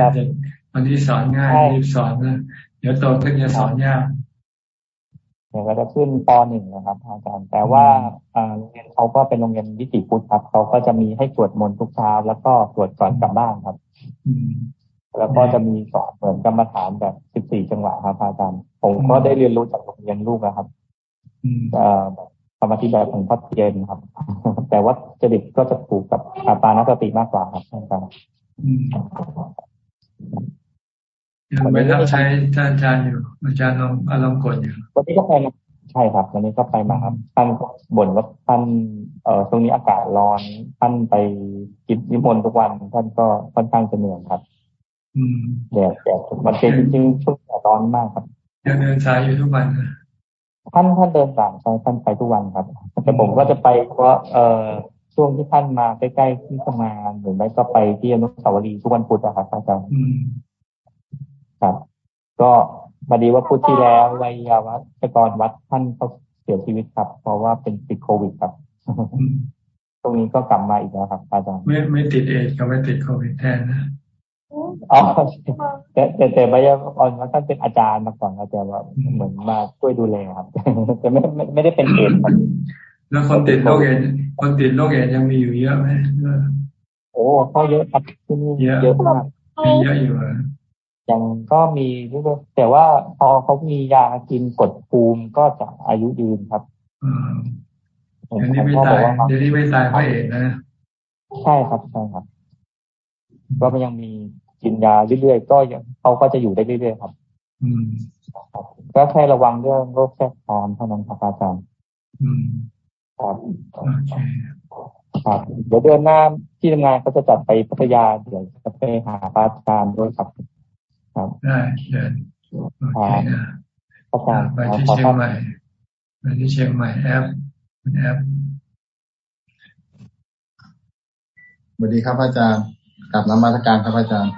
อันนี้สอนง่ายรีบสอนนะเดี๋ยวโตขึ้นจะสอนยากเดี๋ยวก็จะขึ้นปหนึ่งนะครับ อาจารย์ แต่ว่าโรงเรียนเขาก็เป็นโรงเรียนวิจิพุทธครับ เขาก็จะมีให้สวดมนต์ทุกเช้าแล้วก็สวดก่อนกลับบ้านครับ แล้วก็จะมีสอนเหมือนกรรมฐานแบบสิบสี่จังหวะครับอาจารย์ผมก็ได้เรียนรู้จากโรงเรียนลูกนะครับสมาธิแบบของพ่อเทียนครับ แต่ว่าจริตก็จะผูกกับอาปานสติมากกว่าครับอาจารย์ยังไม่รับใช้ท่านอาจารย์อยู่อาจารย์ลองอารมณ์กดอยู่วันนี้ก็ไปมาใช่ครับวันนี้ก็ไปมาครับท่านบ่นว่าท่านเอ่อช่วงนี้อากาศร้อนท่านไปกินนิมนต์ทุกวัน ท่านก็ค่อนข้างจะเหนื่อยครับ แดดแดดมันเป็นจริงๆช่วงร้อนมากครับยังเดินสายอยู่ทุกวันท่านท่านเดินสายใช่ท่านไปทุกวันครับแต่ผมก็จะไปเพราะเอ่อช่วงที่ท่านมาใกล้ๆที่ทำงานหรือไม่ก็ไปที่อนุสาวรีย์ทุกวันพุธนะครับอาจารย์ครับ ก็มาดีว่าพุธที่แล้ววัยาวัชกรวัดท่านเขาเสียชีวิตครับ เพราะว่าเป็นติดโควิดครับตรงนี้ก็กลับมาอีกแล้วครับอาจารย์ไม่ไม่ติดเอชก็ไม่ติดโควิดแทนนะ อ๋อแต่แต่แต่ไม่ยังอ่อนว่าท่านเป็นอาจารย์มาก่อนอาจารย์ว่าเหมือนมาช่วยดูแลครับแต่ไม่ไม่ได้เป็นเอชครับแล้วคนติดโรคเอดคนติดโรคเอดยังมีอยู่เยอะไหมโอ้ก็เยอะครับที่นี่เยอะมากมีเยอะอยู่ยังก็มีด้วยแต่ว่าพอเขามียากินกดภูมิก็จะอายุยืนครับเดี๋ยวนี้ไม่ตายเดี๋ยวนี้ไม่ตายเพราะเอดนะ ใช่ครับใช่ครับก็มันยังมี กินยาเรื่อยๆก็ยังเขาก็จะอยู่ได้เรื่อยๆครับ อืมก็แค่ระวังเรื่องโรคแทรกซ้อนเท่านั้นครับอาจารย์ครับครับเดี๋ยวเดือนหน้าที่ทำงานเขาจะจัดไปพัทยาเดี๋ยวจะไปหาพระอาจารย์ด้วยครับ ครับได้เดินโอเคนะอาจารย์ไปที่เชียงใหม่ไปที่เชียงใหม่แอปแอปสวัสดีครับอาจารย์กับน้ำมาตรการครับอาจารย์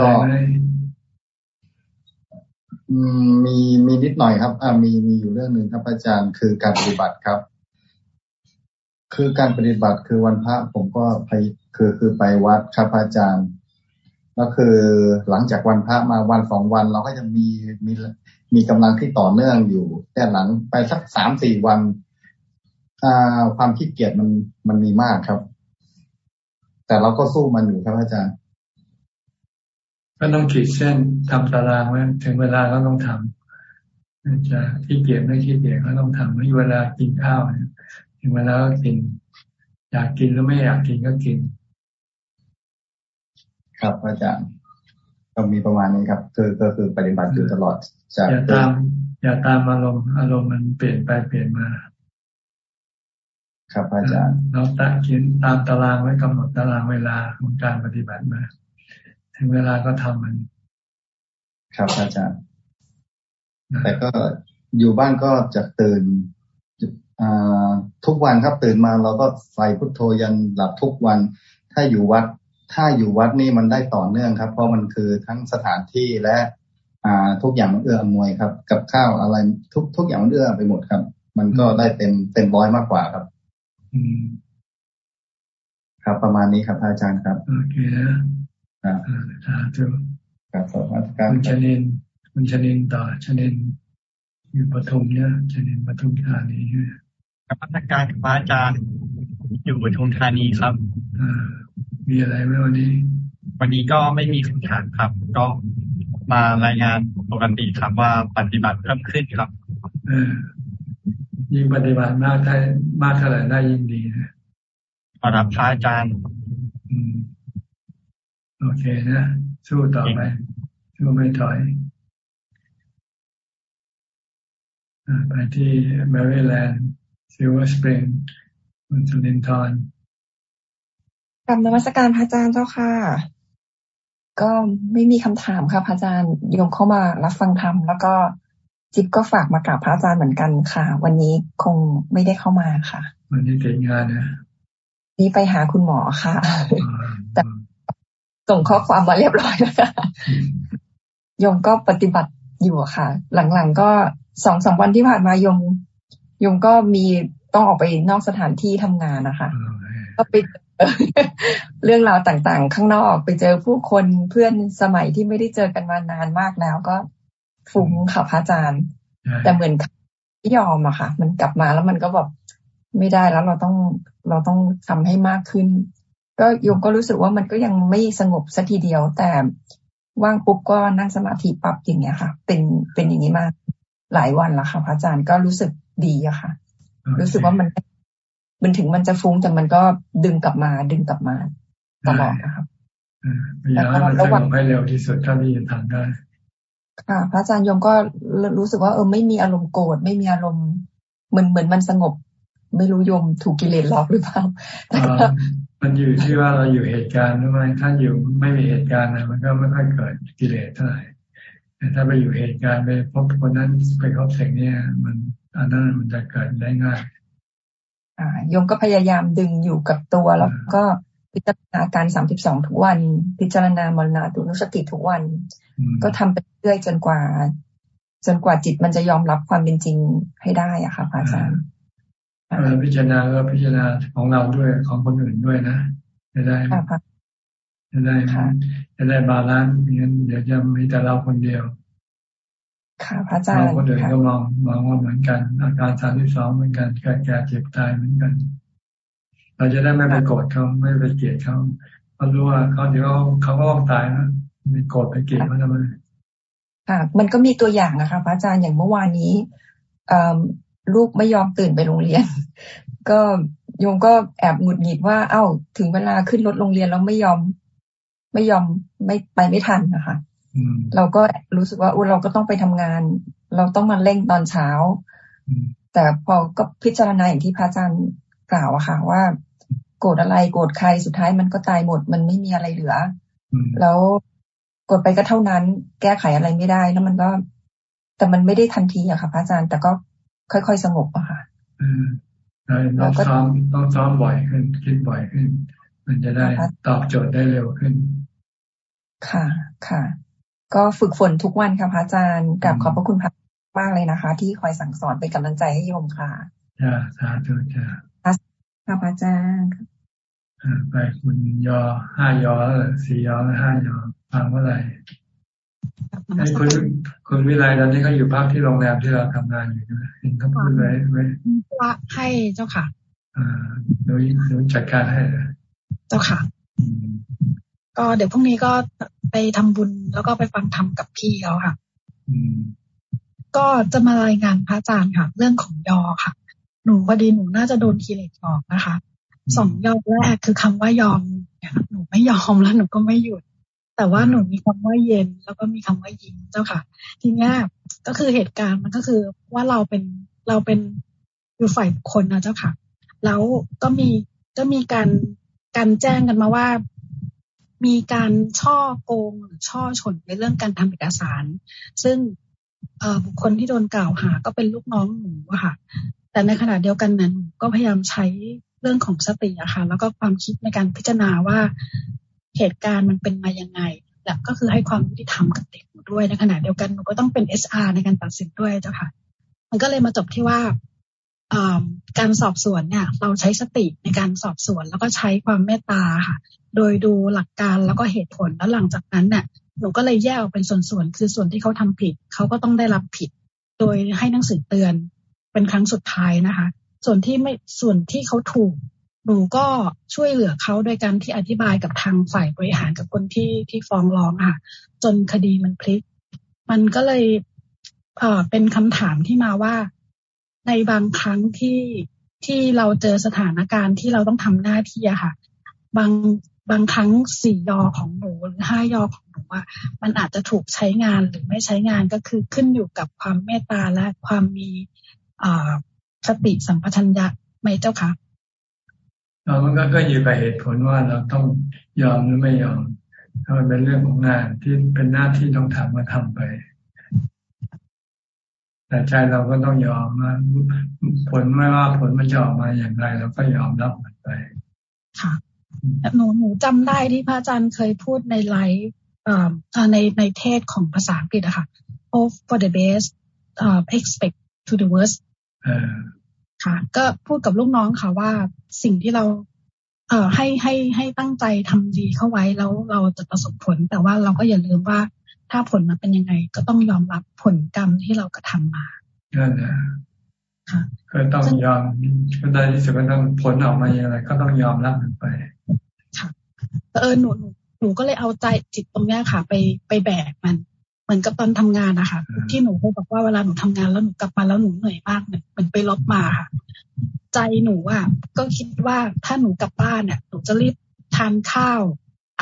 ก็มีมีนิดหน่อยครับ อ่ามีมีอยู่เรื่องหนึ่งครับอาจารย์คือการปฏิบัติครับ คือการปฏิบัติคือวันพระผมก็ไปคือคือไปวัดครับอาจารย์ ก็คือหลังจากวันพระมาวันสองวัน เราก็จะมีมีมีกำลังที่ต่อเนื่องอยู่ แต่หลังไปสักสามสี่วันอ่าความขี้เกียจมันมันมีมากครับ แต่เราก็สู้มันอยู่ครับอาจารย์ ก็ต้องขีดเส้นทำตารางไว้ถึงเวลาก็ต้องทำจะขี้เกียจไม่ขี้เกียจก็ต้องทำไม่เวลากินข้าวเนี่ยถึงเวลาก็กิน อยากกินหรือไม่อยากกินก็กิน ครับอาจารย์ก็มีประมาณนี้ครับ คือก็คือปฏิบัติอยู่ตลอดอย่าตาม อย่าตามอารมณ์อารมณ์มันเปลี่ยนไปเปลี่ยนมา ครับอาจารย์เราตะเขียนตามตารางไว้กำหนดตารางเวลาของการปฏิบัติมา ถึงเวลาก็ทำมัน ครับอาจารย์ แต่ก็อยู่บ้านก็จะตื่นทุกวันครับตื่นมาเราก็ใส่พุทโธยันหลับทุกวัน ถ้าอยู่วัด ถ้าอยู่วัดนี่มันได้ต่อเนื่องครับ เพราะมันคือทั้งสถานที่และอ่าทุกอย่างมันเอื้ออำนวยครับ กับข้าวอะไรทุกทุกอย่างมันเอื้อไปหมดครับ มันก็ได้เต็มเต็มร้อยมากกว่าครับอ ครับประมาณนี้ครับอาจารย์ครับ โอเคนะครับสาธุครับสวัสดีครับคุณชนินคุณชนินต่อชนินอยู่ปทุมเนี่ยชนินปทุมธานีกับพัฒการกับพระอาจารย์ อยู่ปทุมธานีครับมีอะไรไหมวันนี้ วันนี้ก็ไม่มีคำถามครับ ก็มารายงานปกติครับว่าปฏิบัติเพิ่มขึ้นครับ เออ ยิ่งปฏิบัติมากได้มากเท่าไหร่ได้ยิ่งดีนะขอรับพระอาจารย์โอเคนะสู้ต่อไปสู้ไม่ถอยไปที่แมริแลนด์ซิลเวอร์สปริงคุณสุนินทร์กราบนมัสการพระอาจารย์เจ้าค่ะ ก็ไม่มีคำถามค่ะพระอาจารย์โยมเข้ามารับฟังธรรมแล้วก็ จิ๊บก็ฝากมากราบพระอาจารย์เหมือนกันค่ะ วันนี้คงไม่ได้เข้ามาค่ะ วันนี้ติดงานนะนี่ไปหาคุณหมอค่ะแต่ส่งข้อความมาเรียบร้อยแล้วค่ะโยมก็ปฏิบัติอยู่ค่ะ หลังๆก็สองสามวันที่ผ่านมาโยมโยมก็มีต้องออกไปนอกสถานที่ทำงานนะคะก็ไปเรื่องราวต่างๆ ข้างนอกไปเจอผู้คนเพื่อนสมัยที่ไม่ได้เจอกันมานานมากแล้ว ก็ ฟุ้งค่ะพระอาจารย์ แต่เหมือนไม่ยอมอะค่ะ มันกลับมาแล้วมันก็แบบไม่ได้แล้วเราต้องเราต้องทำให้มากขึ้น ก็โยมก็รู้สึกว่ามันก็ยังไม่สงบสัทีเดียว แต่ว่างปุ๊บก็นั่งสมาธิปั๊บอย่างเงี้ยค่ะ เป็นเป็นอย่างนี้มาหลายวันแล้วค่ะพระอาจารย์ก็รู้สึกดีอะค่ะ รู้สึกว่ามันมันถึงมันจะฟุ้งแต่มันก็ดึงกลับมา ดึงกลับมาตลอดนะครับพยายามมันสงบให้เร็วที่สุดเท่าที่จะทำได้ ค่ะ พระอาจารย์ยมก็รู้สึกว่าเออไม่มีอารมณ์โกรธไม่มีอารมณ์เหมือนเหมือนมันสงบ ไม่รู้ยมถูกกิเลสหลอกหรือเปล่ามันอยู่ที่ว่าเราอยู่เหตุการณ์หรือไม่ถ้าอยู่ไม่มีเหตุการณ์นะมันก็ไม่ค่อยเกิดกิเลสเท่าไหร่แต่ถ้าไปอยู่เหตุการณ์ไปพบคนนั้นไปพบสิ่งนี้มันอันนั้นมันจะเกิดได้ง่ายอ่ายมก็พยายามดึงอยู่กับตัวแล้วก็ พิจารณาการสามสิบสองทุกวัน พิจารณามรณาตุนุสติทุกวัน ก็ทำไปเรื่อยจนกว่า จนกว่าจิตมันจะยอมรับความเป็นจริงให้ได้อะค่ะพระอาจารย์พิจารณาก็พิจารณาของเราด้วยของคนอื่นด้วยนะจะได้จะได้จะได้ balance งั้นเดี๋ยวจะมีแต่เราคนเดียว ค่ะพระอาจารย์คนอื่นก็มองมองว่าเหมือนกัน อาการสามสิบสองเหมือนกันแก่แก่เจ็บตายเหมือนกัน เราจะได้ไม่ไปโกรธเขาไม่ไปเกลียดเขาเพราะรู้ว่าเขาเดี๋ยวเขาก็ต้องตายนะไม่โกรธไปเกลียดเขาทำไมค่ะ มันก็มีตัวอย่างนะคะพระอาจารย์อย่างเมื่อวานนี้ลูกไม่ยอมตื่นไปโรงเรียน ก็โยมก็แอบหงุดหงิดว่า เอ้า ถึงเวลาขึ้นรถโรงเรียนแล้วไม่ยอม ไม่ยอมไม่ไปไม่ทันนะคะเราก็รู้สึกว่าอุเราก็ต้องไปทำงาน เราต้องมาเร่งตอนเช้า แต่พอก็พิจารณาอย่างที่พระอาจารย์กล่าวอะค่ะ ว่าโก รธอะไรโกรธใครสุดท้ายมันก็ตายหมด มันไม่มีอะไรเหลือ แล้วกดไปก็เท่านั้น แก้ไขอะไรไม่ได้ แล้วมันก็ แต่มันไม่ได้ทันทีอะค่ะพระอาจารย์ แต่ก็ค่อยๆสงบอะค่ะเราซ้อมต้องซ้อมบ่อยขึ้น คิดบ่อยขึ้น มันจะได้ตอบโจทย์ได้เร็วขึ้น ค่ะค่ะ ก็ฝึกฝนทุกวันค่ะพระอาจารย์กับขอบพระคุณพระมากเลยนะคะ ที่คอยสั่งสอนเป็นกำลังใจให้โยมค่ะจ้าสาธุจ้าค่ะพระอาจารย์ ไปคุณยอห้ายอสี่ยอห้ายอฟังเมื่อไหร่ให้คุณคุณวิไลตอนนี้เขาอยู่พักที่โรงแรมที่เราทำงานอยู่นะเห็นเขาพูดไว้ไว้ว่าให้เจ้าค่ะ อ่าโดยโดยจัดการให้เจ้าค่ะ ก็เดี๋ยวพรุ่งนี้ก็ไปทำบุญแล้วก็ไปฟังธรรมกับพี่เขาค่ะก็จะมารายงานพระอาจารย์ค่ะ เรื่องของยอค่ะ หนูพอดีหนูน่าจะโดนกิเลสหลอกนะคะ สองยอแรกคือคำว่ายอมหนูไม่ยอมแล้วหนูก็ไม่หยุด แต่ว่าหนูมีคำว่าเย็นแล้วก็มีคำว่ายิ้มเจ้าค่ะ ทีนี้ก็คือเหตุการณ์มันก็คือว่าเราเป็นเราเป็นอยู่ฝ่ายคนนะเจ้าค่ะ แล้วก็มีก็มีการการแจ้งกันมาว่า มีการช่อโกงหรือช่อฉนในเรื่องการทำเอกสาร ซึ่งบุคคลที่โดนกล่าวหา ก็เป็นลูกน้องหนูอะค่ะ แต่ในขณะเดียวกันนั้นก็พยายามใช้เรื่องของสติอะค่ะ แล้วก็ความคิดในการพิจารณาว่าเหตุการณ์มันเป็นมายังไง และก็คือให้ความยุติธรรมกับเด็กด้วยในขณะเดียวกันหนูก็ต้องเป็นเอสอาในการตัดสินด้วยเจ้าค่ะ มันก็เลยมาจบที่ว่าการสอบสวนเนี่ย เราใช้สติในการสอบสวน แล้วก็ใช้ความเมตตาค่ะ โดยดูหลักการแล้วก็เหตุผลแล้วหลังจากนั้นเนี่ยหนูก็เลยแยกออกเป็นส่วนๆคือส่วนที่เขาทำผิดเขาก็ต้องได้รับผิด โดยให้หนังสือเตือนเป็นครั้งสุดท้ายนะคะ ส่วนที่ไม่ส่วนที่เขาถูกหนูก็ช่วยเหลือเขาโดยการที่อธิบายกับทางฝ่ายบริหารกับคนที่ที่ฟ้องร้องค่ะ จนคดีมันพลิก มันก็เลยเอ่อเป็นคำถามที่มาว่า ในบางครั้งที่ที่เราเจอสถานการณ์ที่เราต้องทำหน้าที่อะค่ะ บางบางครั้งสี่ยอของหนูหรือห้ายอของหนูว่ามันอาจจะถูกใช้งานหรือไม่ใช้งานก็คือขึ้นอยู่กับความเมตตาและความมี สติสัมปชัญญะไหมเจ้าคะเราก็ก็อยู่กับเหตุผลว่าเราต้องยอมหรือไม่ยอม ถ้ามันเป็นเรื่องของงานที่เป็นหน้าที่ต้องทำมาทำไป แต่ใจเราก็ต้องยอมมาผลไม่ว่าผลมันจะออกมาอย่างไรเราก็ยอมรับมันไป ค่ะหนูหนูจำได้ที่พระอาจารย์เคยพูดในไลฟ์ในในเทศของภาษาอังกฤษอะค่ะ hope for the best uh, expect to the worst ค่ะ ก็พูดกับลูกน้องค่ะว่าสิ่งที่เรา เอ่อให้ให้ให้ตั้งใจทำดีเข้าไว้แล้วเราจะประสบผล แต่ว่าเราก็อย่าลืมว่าถ้าผลมันเป็นยังไง ก็ต้องยอมรับผลกรรมที่เรากระทำมานั่นแหละก็ต้องยอมก็ได้ที่สุดก็ต้องผลออกมาอย่างไร ก็ต้องยอมรับมันไปค่ะเออหนูหนูก็เลยเอาใจจิตตรงนี้ค่ะ ไปไปแบกมัน เหมือนกับตอนทำงานนะคะที่หนูเคยบอกว่าเวลาหนูทำงานแล้วหนูกลับมาแล้วหนูเหนื่อยมากเหมือนเหมือนไปลบมาค่ะใจหนูอะก็คิดว่าถ้าหนูกลับบ้านเนี่ยหนูจะรีบทานข้าว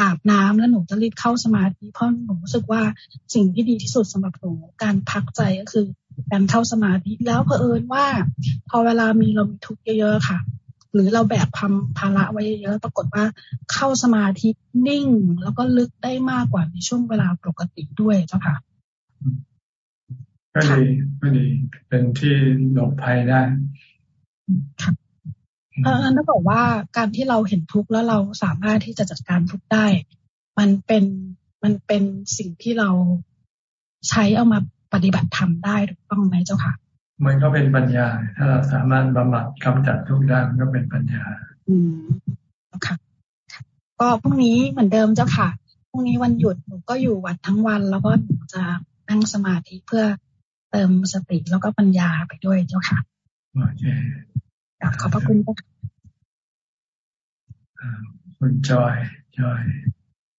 อาบน้ำแล้วหนูจะรีบเข้าสมาธิเพราะหนูรู้สึกว่าสิ่งที่ดีที่สุดสำหรับหนูการพักใจก็คือการเข้าสมาธิแล้วเผอิญว่า พอเวลามีเรามีทุกข์เยอะๆค่ะ หรือเราแบกความภาระไว้เยอะปรากฏว่าเข้าสมาธินิ่ง แล้วก็ลึกได้มากกว่าในช่วงเวลาปกติด้วยเจ้าค่ะก็ดีก็ดีเป็นที่หลบภัยได้เออนั่นบอกว่าการที่เราเห็นทุกข์แล้วเราสามารถที่จะจัดการทุกข์ได้ มันเป็นมันเป็นสิ่งที่เราใช้เอามาปฏิบัติธรรมได้ถูกต้องไหมเจ้าค่ะ มันก็เป็นปัญญา ถ้าเราสามารถบำบัดกำจัดทุกข์ได้มันก็เป็นปัญญา อืมค่ะก็พรุ่งนี้เหมือนเดิมเจ้าค่ะพรุ่งนี้วันหยุดหนูก็อยู่วัดทั้งวัน แล้วก็หนูจะนั่งสมาธิเพื่อเติมสติแล้วก็ปัญญาไปด้วยเจ้าค่ะโอเคขอบพระคุณค่ะคุณจอยจอย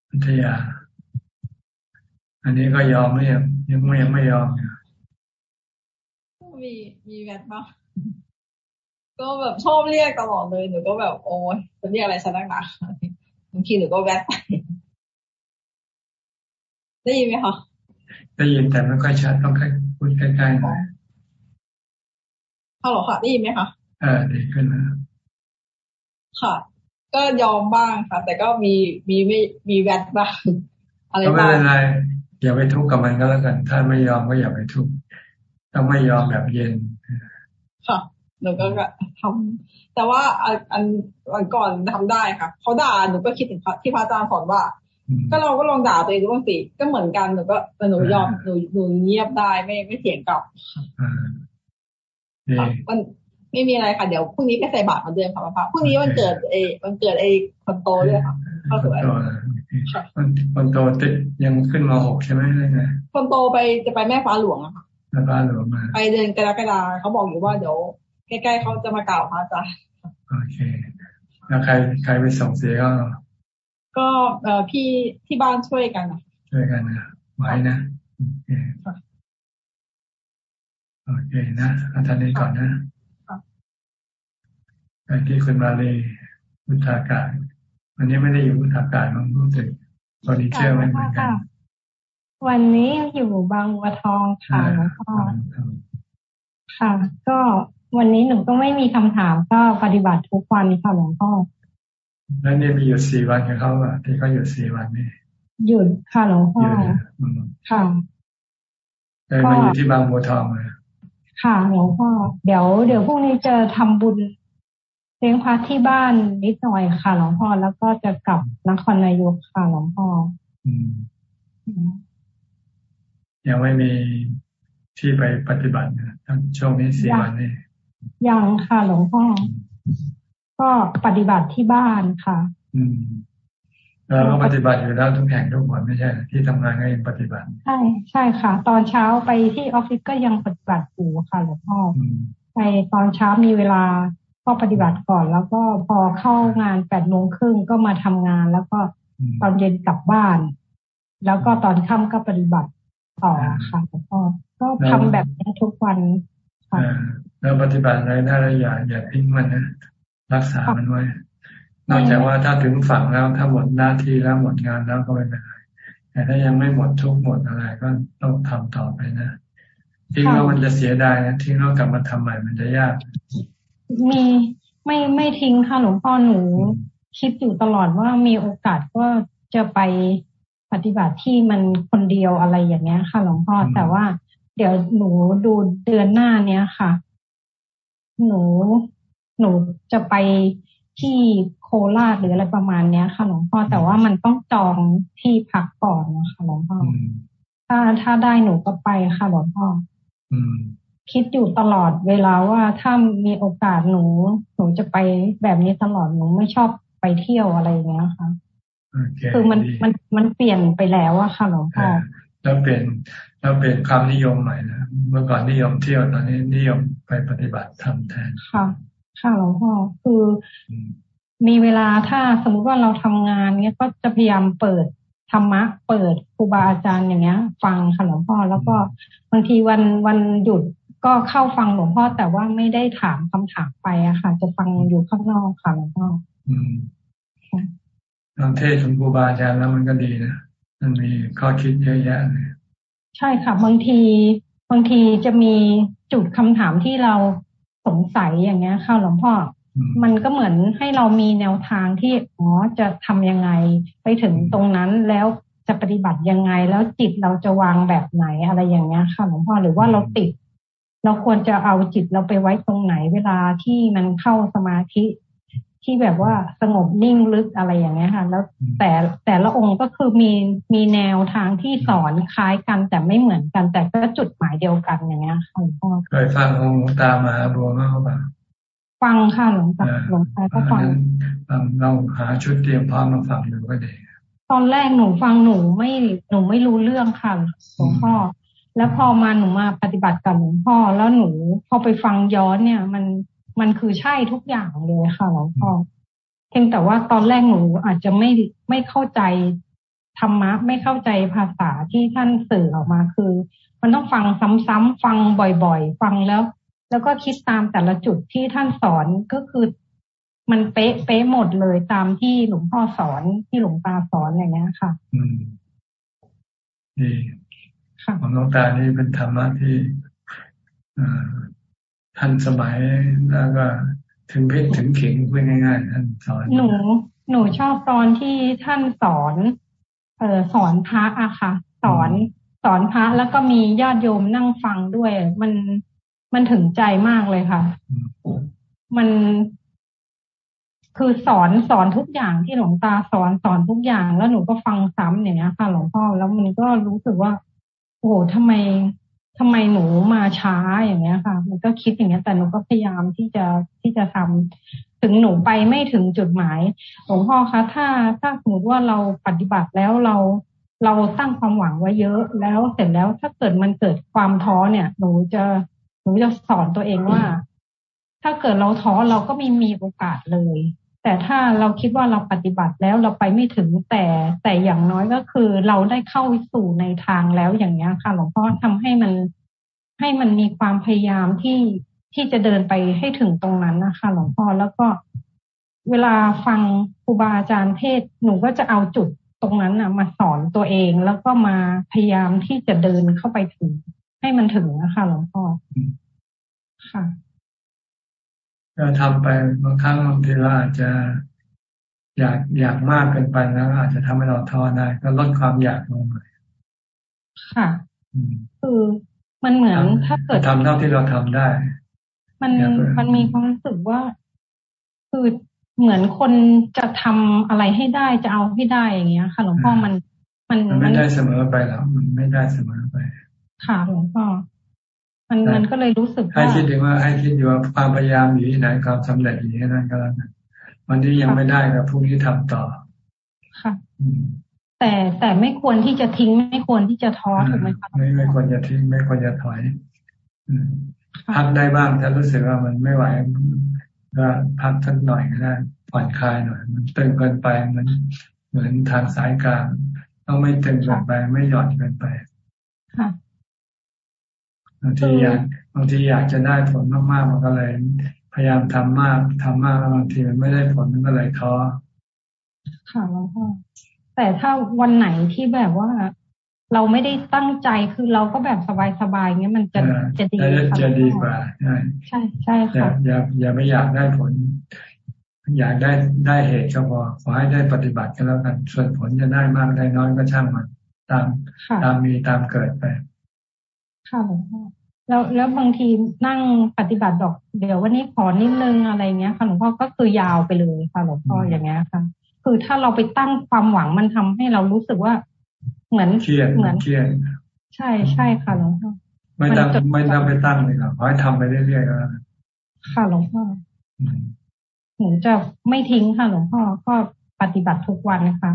พัทยา อันนี้ก็ยอมไม่ยังยังไม่ยังไม่ยอม มีมีแบบบ้างก็แบบชอบเรียกตลอดเลยหนูก็แบบโอ้ยจะเรียกอะไรฉันนักหนาบางทีหนูก็แวบไปได้ยินไหมคะได้ยินแต่ไม่ค่อยชัดต้องใกล้พูดใกล้ๆหน่อยฮัลโหลค่ะได้ยินไหมคะอ่าดีขึ้นนะค่ะ ก็ยอมบ้างค่ะ แต่ก็มีมีไม่มีแวดบ้างอะไรบ้างไม่เป็นไรอย่าไปทุกข์กับมันก็แล้วกัน ถ้าไม่ยอมก็อย่าไปทุกข์ ต้องไม่ยอมแบบเย็นค่ะหนูก็ทำแต่ว่าอันวันก่อนทำได้ค่ะเขาด่าหนูก็คิดถึงที่พระอาจารย์สอนว่า ก็เราก็ลองด่าตัวเองดูบ้างสิก็เหมือนกันหนูก็หนูยอมหนูหนูเงียบได้ไม่ไม่เถียงกลับมันไม่มีอะไรค่ะเดี๋ยวพรุ่งนี้ไปใส่บาตรมาเดือนค่ะพระพรุ่งนี้วันเกิดเอวันเกิดไอ้คนโตด้วยค่ะเข้าสวยคนโตติดยังขึ้นมาหกใช่ไหมไงคนโตไปจะไปแม่ฟ้าหลวงอะค่ะ แม่ฟ้าหลวงมา ไปเดือนกรกฎาเขาบอกอยู่ว่าเดี๋ยวใกล้ๆเขาจะมากล่าวพระอาจารย์โอเค แล้วใครใครไปส่งเสียก็ก็เอ่อพี่ที่บ้านช่วยกันนะช่วยกันนะไว้นะโอเคโอเคนะอาจารย์นี้ก่อนนะไปที่คุณมาเลยพุทธากาศวันนี้ไม่ได้อยู่พุทธากาศมันรู้สึกตอนนี้เชื่อไม่เหมือนกัน วันนี้อยู่บางวัวทองค่ะหลวงพ่อค่ะ ก็วันนี้หนูก็ไม่มีคำถามก็ปฏิบัติทุกวันค่ะหลวงพ่อแล้วเนี่ยมีอยู่สี่วันกับเขาอะที่เขาอยู่สี่วันนี่หยุดค่ะหลวงพ่อค่ะแต่มาอยู่ที่บางบัวทองเลยค่ะหลวงพ่อเดี๋ยวเดี๋ยวพรุ่งนี้จะทำบุญเลี้ยงพระที่บ้านนิดหน่อยค่ะหลวงพ่อแล้วก็จะกลับนครนายกค่ะหลวงพ่อ ยังไม่มีที่ไปปฏิบัตินะทั้งช่วงนี้สี่วันนี้ยังค่ะหลวงพ่อก็ปฏิบัติที่บ้านค่ะ อืมเราก็ปฏิบัติอยู่แล้วทุกแห่งทุกคนไม่ใช่ ที่ทำงานก็ยังปฏิบัติใช่ใช่ค่ะ ตอนเช้าไปที่ออฟฟิศก็ยังปฏิบัติอยู่ค่ะหลวงพ่อไปตอนเช้ามีเวลาก็ปฏิบัติก่อน แล้วก็พอเข้างานแปดโมงครึ่งก็มาทำงาน แล้วก็ตอนเย็นกลับบ้าน แล้วก็ตอนค่ำก็ปฏิบัติ ต่อค่ะหลวงพ่อก็ทำแบบนี้ทุกวันค่ะแล้วปฏิบัติอะไรได้แล้วอย่าอย่าทิ้งมันนะรักษามันไว้ นอกจากว่าถ้าถึงฝั่งแล้วถ้าหมดหน้าที่แล้วหมดงานแล้วก็ไม่เป็นไรแต่ถ้ายังไม่หมดทุกหมดอะไรก็ต้องทำต่อไปนะทิ้งแล้วมันจะเสียดายนะทิ้งแล้วกลับมาทำใหม่มันจะยาก มีไม่ไม่ทิ้งค่ะหลวงพ่อหนู คิดอยู่ตลอดว่ามีโอกาสก็จะไป ปฏิบัติที่มันคนเดียวอะไรอย่างเงี้ยค่ะ หลวงพ่อแต่ว่า เดี๋ยวหนูดูเดือนหน้าเนี้ยค่ะ หนูหนูจะไปที่โคราชหรืออะไรประมาณเนี้ยค่ะ หลวงพ่อแต่ว่ามันต้องจองที่พักก่อนนะคะหลวงพ่อถ้าถ้าได้หนูก็ไปค่ะหลวงพ่อคิดอยู่ตลอดเวลาว่าถ้ามีโอกาสหนู หนูจะไปแบบนี้ตลอดหนูไม่ชอบไปเที่ยวอะไรอย่างเงี้ยค่ะ คือมันมันมันเปลี่ยนไปแล้วอะค่ะหลวงพ่อแล้วเปลี่ยนแล้วเปลี่ยนความนิยมใหม่นะเมื่อก่อนนิยมเที่ยวตอนนี้นิยมไปปฏิบัติทำแทนค่ะ ค่ะหลวงพ่อคือมีเวลาถ้าสมมุติว่าเราทำงานเนี้ยก็จะพยายามเปิดธรรมะ เปิดครูบาอาจารย์อย่างเงี้ย ฟังค่ะหลวงพ่อแล้วก็บางทีวันวันหยุดก็เข้าฟังหลวงพ่อแต่ว่าไม่ได้ถามคำถามไปอะค่ะ จะฟังอยู่ข้างนอกค่ะหลวงพ่ออืม ทางเทศของครูบาอาจารย์แล้วมันก็ดีนะ มันมีข้อคิดเยอะแยะเลยใช่ค่ะบางทีบางทีจะมีจุดคำถามที่เราสงสัยอย่างเงี้ยค่ะหลวงพ่อ มันก็เหมือนให้เรามีแนวทางที่อ๋อจะทำยังไงไปถึงตรงนั้นแล้วจะปฏิบัติยังไง แล้วจิตเราจะวางแบบไหนอะไรอย่างเงี้ยค่ะหลวงพ่อหรือว่าเราติด เราควรจะเอาจิตเราไปไว้ตรงไหน เวลาที่มันเข้าสมาธิ ที่แบบว่าสงบนิ่งลึกอะไรอย่างเงี้ยค่ะ แล้วแต่แต่ละองค์ก็คือมีมีแนวทางที่สอนคล้ายกันแต่ไม่เหมือนกัน แต่ก็จุดหมายเดียวกันอย่างเงี้ยค่ะหลวงพ่อเคยฟังองค์ตามาบัวมากป่ะฟังค่ะหลวงตาหลวงตาก็ฟังเราหาชุดเตรียมพร้อมมาฟังดูก็ดีตอนแรกหนูฟังหนูไม่หนูไม่รู้เรื่องค่ะหลวงพ่อแล้วพอมาหนูมาปฏิบัติกับหลวงพ่อ แล้วหนูพอไปฟังย้อนเนี่ย มัน มันคือใช่ทุกอย่างเลยค่ะหลวงพ่อเพียงแต่ว่าตอนแรกหนูอาจจะไม่ไม่เข้าใจธรรมะไม่เข้าใจภาษาที่ท่านสื่อออกมาคือ มันต้องฟังซ้ำๆฟังบ่อยๆ ฟังแล้ว แล้วก็คิดตามแต่ละจุดที่ท่านสอนก็คือ มันเป๊ะเป๊ะหมดเลยตามที่หลวงพ่อสอนที่หลวงตาสอนอย่างเงี้ยค่ะ อืมดีของหลวงตานี่เป็นธรรมะที่ ทันสมัยแล้วก็ถึงเพชรถึงเข่งพูดง่ายๆท่านสอน หนู หนูชอบตอนที่ท่านสอน เออสอนพระอะค่ะ สอนสอนพระแล้วก็มีญาติโยมนั่งฟังด้วย มันมันถึงใจมากเลยค่ะ มันคือสอนสอนทุกอย่างที่หลวงตาสอนสอนทุกอย่าง แล้วหนูก็ฟังซ้ำอย่างเงี้ยค่ะ หลวงพ่อแล้วมันก็รู้สึกว่า โอ้โหทำไม ทำไมหนูมาช้าอย่างเงี้ยค่ะ มันก็คิดอย่างเงี้ย แต่หนูก็พยายามที่จะที่จะทำถึงหนูไปไม่ถึงจุดหมายหลวงพ่อคะถ้าถ้าสมมติว่าเราปฏิบัติแล้วเราเราตั้งความหวังไว้เยอะแล้วเสร็จแล้วถ้าเกิดมันเกิดความท้อเนี่ย หนูจะหนูจะสอนตัวเองว่า ถ้าเกิดเราท้อเราก็ไม่มีโอกาสเลย แต่ถ้าเราคิดว่าเราปฏิบัติแล้วเราไปไม่ถึงแต่แต่อย่างน้อยก็คือเราได้เข้าสู่ในทางแล้วอย่างนี้ค่ะหลวงพ่อทำให้มันให้มันมีความพยายามที่ที่จะเดินไปให้ถึงตรงนั้นนะคะ หลวงพ่อแล้วก็เวลาฟังครูบาอาจารย์เทศหนูก็จะเอาจุดตรงนั้นนะมาสอนตัวเองแล้วก็มาพยายามที่จะเดินเข้าไปถึง ให้มันถึงนะคะหลวงพ่อค่ะ ก็ทำไปบางครั้งบางทีเราอาจจะอยากอยากมากเกินไปแล้ว อาจจะทำให้เราท้อได้ก็ลดความอยากลงหน่อยค่ะคือมันเหมือนถ้าเกิดทำเท่าที่เราทำได้ มันมันมีความรู้สึกว่า คือเหมือนคนจะทำอะไรให้ได้จะเอาให้ได้อย่างเงี้ย ค่ะหลวงพ่อมันมันไม่ได้เสมอไปแล้วมันไม่ได้เสมอไป ค่ะหลวงพ่อ มันมันก็เลยรู้สึกว่าให้คิดถึงว่าให้คิดอยู่ว่าความพยายามอยู่ที่ไหนความสำเร็จอยู่ที่นั่นก็แล้วกันวันนี้ยังไม่ได้ก็พรุ่งนี้ทำต่อค่ะแต่แต่ไม่ควรที่จะทิ้งไม่ควรที่จะท้อถูกไหมคะไม่ไม่ควรจะทิ้งไม่ควรจะถอยพักได้บ้างถ้ารู้สึกว่ามันไม่ไหวก็พักสักหน่อยก็ได้ผ่อนคลายหน่อย มันตึงเกินไปมันเหมือนทางสายกลางต้องไม่ตึงเกินไปไม่หย่อนเกินไป บางทีอยากบางทีอยากจะได้ผลมากๆมันก็เลย พยายามทำมากทำมากแล้วบางทีมันไม่ได้ผลมันก็เลยท้อค่ะแล้วก็แต่ถ้าวันไหนที่แบบว่าเราไม่ได้ตั้งใจคือเราก็แบบสบายๆเงี้ยมันจะจะดีจะดีกว่าใช่ใช่ใช่ค่ะอย่าอย่าไม่อยากได้ผล อยากได้ได้เหตุก็พอขอให้ได้ปฏิบัติกันแล้วกัน ส่วนผลจะได้มากได้น้อยก็ช่างมันตามตามมีตามเกิดไปค่ะหลวงพ่อ แล้วแล้วบางทีนั่งปฏิบัติดอกเดี๋ยววันนี้ขอนิดนึงอะไรเงี้ยค่ะหลวงพ่อก็คือยาวไปเลยค่ะหลวงพ่ออย่างเงี้ยค่ะ คือถ้าเราไปตั้งความหวังมันทำให้เรารู้สึกว่า เหมือนเหมือนเครียดใช่ใช่ค่ะหลวงพ่อไม่ต้องไม่ต้องไปตั้งเลยครับขอให้ทำไปเรื่อยๆก็ค่ะหลวงพ่อหนูจะไม่ทิ้งค่ะหลวงพ่อก็ปฏิบัติทุกวันนะคะ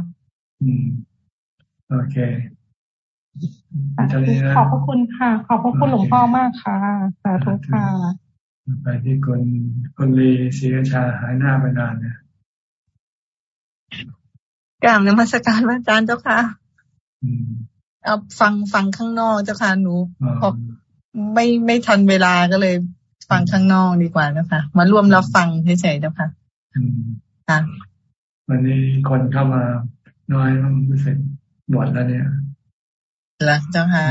อืม โอเค ขอบพระคุณค่ะ ขอบพระคุณหลวงพ่อมากค่ะ สาธุค่ะ ไปที่คนคนลีศรีราชาหายหน้าไปนานเนี่ยกราบนมัสการพระอาจารย์เจ้าค่ะเอาฟังฟังข้างนอกเจ้าค่ะหนูพอไม่ไม่ทันเวลาก็เลย ฟังข้างนอกดีกว่าเจ้าค่ะมาร่วมรับฟังเฉยๆเจ้าค่ะค่ะวันนี้คนเข้ามาน้อยมันรู้สึกหมดแล้วเนี่ย ละเจ้าค่ะ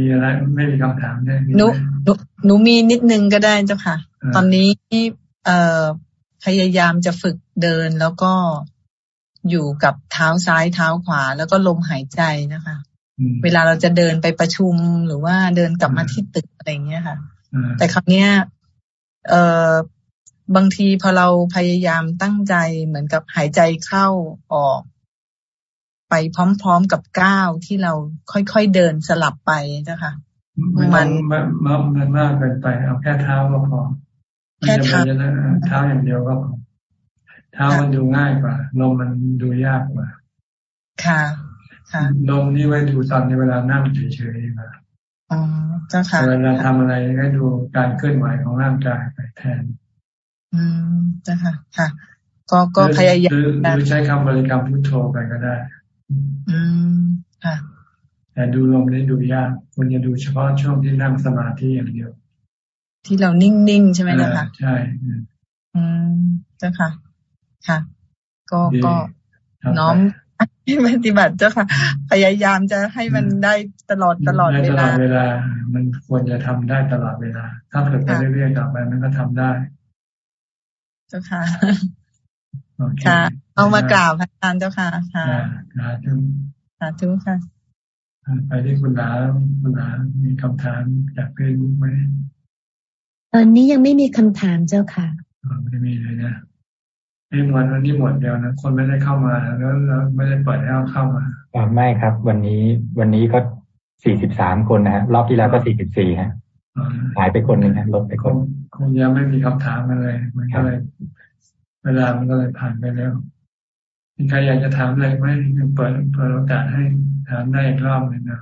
มีอะไรไม่มีคำถามได้หนูหนูหนูมีนิดนึงก็ได้เจ้าค่ะ ตอนนี้เอ่อพยายามจะฝึกเดินแล้วก็อยู่กับเท้าซ้ายเท้าขวา แล้วก็ลมหายใจนะคะ เวลาเราจะเดินไปประชุมหรือว่าเดินกลับมาที่ตึกอะไรเงี้ยค่ะ แต่คำนี้ยเอ่อบางทีพอเราพยายามตั้งใจเหมือนกับหายใจเข้าออก ไปพร้อมๆกับก้าวที่เราค่อยๆเดินสลับไปเจ้าค่ะ มันมันมันมากเกินไป เอาแค่เท้าก็พอแค่เท้าเท้าอย่างเดียวก็พอเท้ามันดูง่ายกว่าลมมันดูยากกว่า ค่ะค่ะลมนี่ไว้ดูตอนในเวลานั่งเฉยๆค่ะอ๋อเจ้าค่ะเวลาทำอะไรให้ดูการเคลื่อนไหวของร่างกายไปแทน อืมเจ้าค่ะค่ะ ก็ก็พยายามหรือใช้คำบริกรรมพุทโธไปก็ได้ อืมค่ะแต่ดูลมนี่ดูยากคุณจะดูเฉพาะช่วงที่นั่งสมาธิอย่างเดียว ที่เรานิ่งๆใช่ไหมนะคะใช่อืมเจ้าค่ะ ค่ะ ก็ก็น้อมปฏิบัติเจ้าค่ะ พยายามจะให้มันได้ตลอดตลอดเวลาเวลา มันควรจะทำได้ตลอดเวลา ถ้าเกิดไปเรื่อยๆต่อไปมันก็ทำได้ เจ้าค่ะ ค่ะ เอามากล่าวพระอาจารย์เจ้าค่ะค่ะสาธุสาธุค่ะ ไปที่คุณหลาคุณหลามีคำถามจากเพื่อนไหมตอนนี้ยังไม่มีคำถามเจ้าค่ะไม่มีเลยนะนี่วันวันนี้หมดเดียวนะคนไม่ได้เข้ามาแล้วแล้วไม่ได้ปล่อยให้เข้ามาอ๋อไม่ครับ วันนี้วันนี้ก็สี่สิบสามคนนะฮะรอบที่แล้วก็สี่สิบสี่ฮะหายไปคนหนึ่งฮะลดไปคน คงยังไม่มีคำถามอะไรมันก็เลย เวลามันก็เลยผ่านไปแล้วมีใครอยากจะถามอะไรไหมเปิดเปิดโอกาสให้ถามได้อีกรอบหนึ่งนะ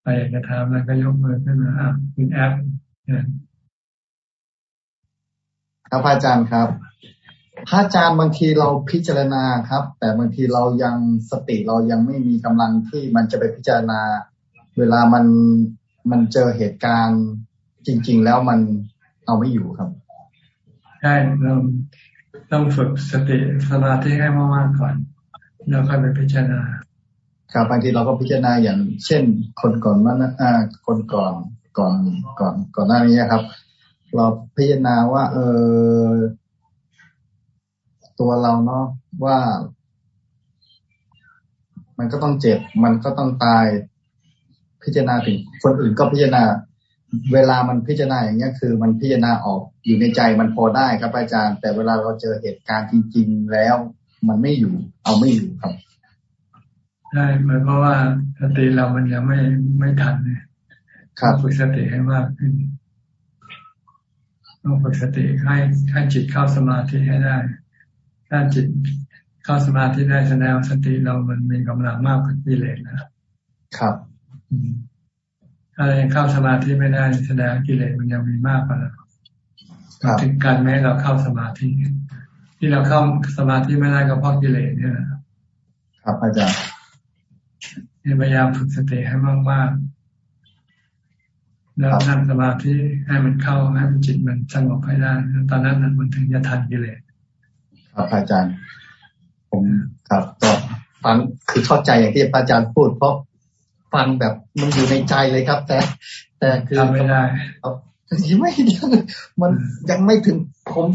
ใครอยากจะถามอะไรก็ยกมือขึ้นมาอะคุณแอปเนี่ยครับอาจารย์ครับพระอาจารย์บางทีเราพิจารณาครับ แต่บางทีเรายังสติเรายังไม่มีกำลังที่มันจะไปพิจารณา เวลามันมันเจอเหตุการณ์จริง ๆ แล้วมันเอาไม่อยู่ครับใช่เรา ต้องฝึกสติสมาธิให้มากๆก่อน แล้วค่อยไปพิจารณาครับบางทีเราก็พิจารณาอย่างเช่น คนก่อนนั้นอ่าคนก่อนก่อนก่อนก่อนหน้านี้ครับ เราพิจารณาว่า เออตัวเราเนาะว่า มันก็ต้องเจ็บ มันก็ต้องตาย พิจารณาถึงคนอื่นก็พิจารณา เวลามันพิจารณาอย่างเงี้ยคือ มันพิจารณาออกอยู่ในใจมันพอได้ครับ อาจารย์ แต่เวลาเราเจอเหตุการณ์จริง ๆ แล้ว มันไม่อยู่ เอาไม่อยู่ครับใช่เพราะว่าสติเรามันยังไม่ไม่ทันเนี่ยครับฝึกสติให้มากขึ้นต้องฝึกสติให้ให้จิตเข้าสมาธิให้ได้ ถ้าจิตเข้าสมาธิได้แสดงสติเรามันมีกำลังมากกว่ากิเลสนะครับ ถ้ายังเข้าสมาธิไม่ได้แสดงกิเลสมันยังมีมากกว่าเราถึงการแม้เราเข้าสมาธิที่เราเข้าสมาธิไม่ได้ก็เพราะกิเลสเนี่ยครับอาจารย์พยายามฝึกสติให้มากๆแล้วนั่งสมาธิให้มันเข้าให้มันจิตมันสงบให้ได้ตอนนั้นมันถึงจะทันกิเลสครับอาจารย์ผมครับก็ฟังคือเข้าใจอย่างที่อาจารย์พูดเพราะ ฟังแบบมันอยู่ในใจเลยครับ แต่ แต่คือทำไม่ได้ครับไม่มันยังไม่ถึงผม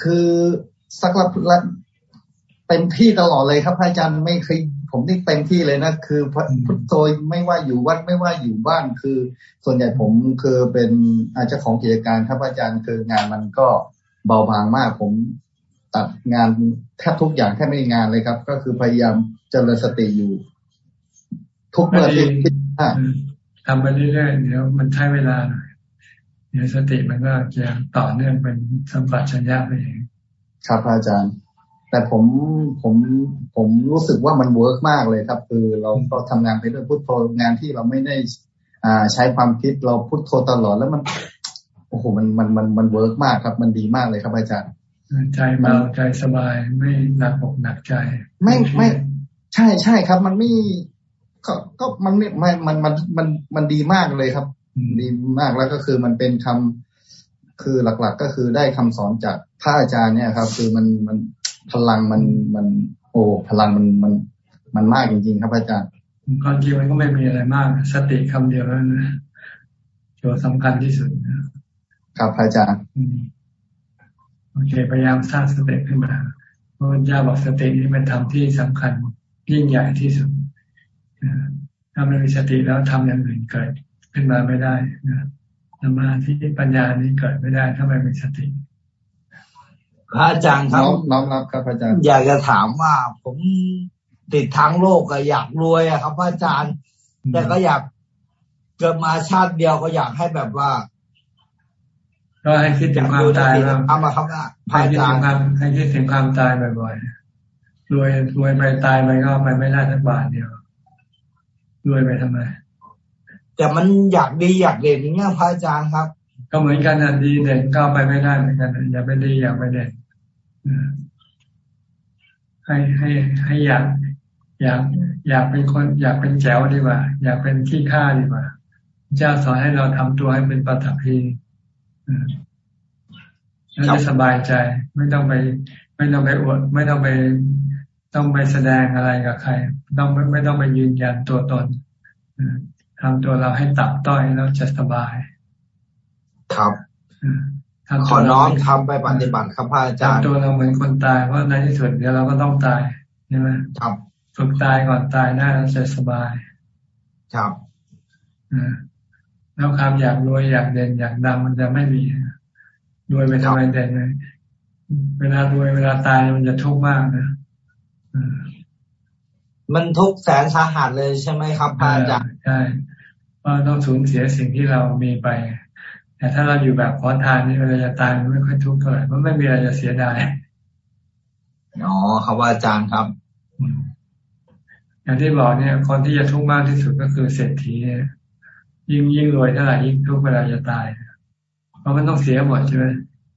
คือสักละเต็มที่ตลอดเลยครับอาจารย์ไม่เคยผมนี่เต็มที่เลยนะคือพุทโธไม่ว่าอยู่วัดไม่ว่าอยู่บ้านคือ ส่วนใหญ่ผมคือเป็นอาจจะของกิจการครับอาจารย์คืองานมันก็เบาบางมาก ผมตัดงานแทบทุกอย่างแทบไม่มีงานเลยครับ ก็คือพยายามเจริญสติอยู่ ทุกเมื่อที่ทำไปเรื่อยๆเดี๋ยวมันใช้เวลาหน่อยเดี๋ยวสติมันก็จะต่อเนื่องเป็นสัมปชัญญะไปเองครับอาจารย์ แต่ผมผมผมรู้สึกว่ามัน work มากเลยครับ คือเราก็ทำงานไปด้วยพุทโธงานที่เราไม่ได้อ่าใช้ความคิดเราพุทโธตลอดแล้วมันโอ้โหมันมันมันมัน work มากครับ มันดีมากเลยครับอาจารย์ใจเบาใจสบายไม่หนักอกหนักใจ ไม่ไม่ ใช่ใช่ครับ มันไม่ ก็ก็มันไม่มันมันมันมันดีมากเลยครับดีมากแล้วก็คือมันเป็นคำคือหลัก ๆ ก็คือได้คำสอนจากพระอาจารย์เนี่ยครับ คือมันมันพลังมันมัน โอ้พลังมันมันมันมากจริง ๆ ครับอาจารย์ความจริงมันก็ไม่มีอะไรมาก สติคำเดียวแล้วนะตัวสำคัญที่สุดครับอาจารย์โอเคพยายามสร้างสติขึ้นมาเพราะญาบอกสตินี้เป็นธรรมที่สำคัญยิ่งใหญ่ที่สุด ถ้าไม่มีสติแล้วทำอย่างอื่นเกิดขึ้นมาไม่ได้นะสมาธิปัญญานี้เกิดไม่ได้ ถ้าไม่มีสติพระอาจารย์ครับน้อมรับครับอาจารย์ อยากจะถามว่า ผมติดทางโลกก็อยากรวยอะครับพระอาจารย์ แต่ก็อยากเกิดมาชาติเดียวก็อยากให้แบบว่าก็ให้คิดถึงความตายแล้วเอามาครับว่าพระอาจารย์ให้คิดถึงความตายบ่อยๆรวยรวยไปตายไปก็ไปไม่ได้สักบาทเดียว รวยไปทำไม แต่มันอยากดีอยากเด่นอย่างเงี้ยพระอาจารย์ครับ ก็เหมือนกันนะดีเด่นก็ไปไม่ได้เหมือนกันอย่าไปดีอย่าไปเด่นให้ให้ให้อยากอยากอยากเป็นคนอยากเป็นแจ๋วดีกว่า อยากเป็นขี้ข้าดีกว่าเจ้าสอนให้เราทำตัวให้เป็นปัตภีแล้วจะสบายใจ ไม่ต้องไป ไม่ต้องไปอวด ไม่ต้องไป ต้องไปแสดงอะไรกับใคร ต้องไม่ไม่ต้องไปยืนยันตัวตนทำตัวเราให้ตับต้อยแล้วจะสบาย ครับขอน้อมทำไปปฏิบัติครับพระอาจารย์ตัวเราเหมือนคนตายเพราะในที่สุดเดี๋ยวเราก็ต้องตายใช่ไหมครับฝึกตายก่อนตายได้แล้วจะสบาย ครับอแล้วความอยากรวยอยากเด่นอยากดังมันจะไม่มีรวยไปทำไมเด่นเลยเวลารวยเวลาตายมันจะทุกข์มากนะ มันทุกแสนสาหัสเลยใช่ไหมครับพระอาจารย์ใช่เพราะต้องสูญเสียสิ่งที่เรามีไป แต่ถ้าเราอยู่แบบขอทานนี่เวลาจะตายมันไม่ค่อยทุกข์เท่าไหร่มันไม่มีอะไรจะเสียดายอ๋อครับอาจารย์ครับอย่างที่บอกเนี่ย คนที่จะทุกข์มากที่สุดก็คือเศรษฐียิ่งยิ่งรวยเท่าไหร่ยิ่งทุกข์เวลาจะตาย เพราะมันต้องเสียหมดใช่ไหม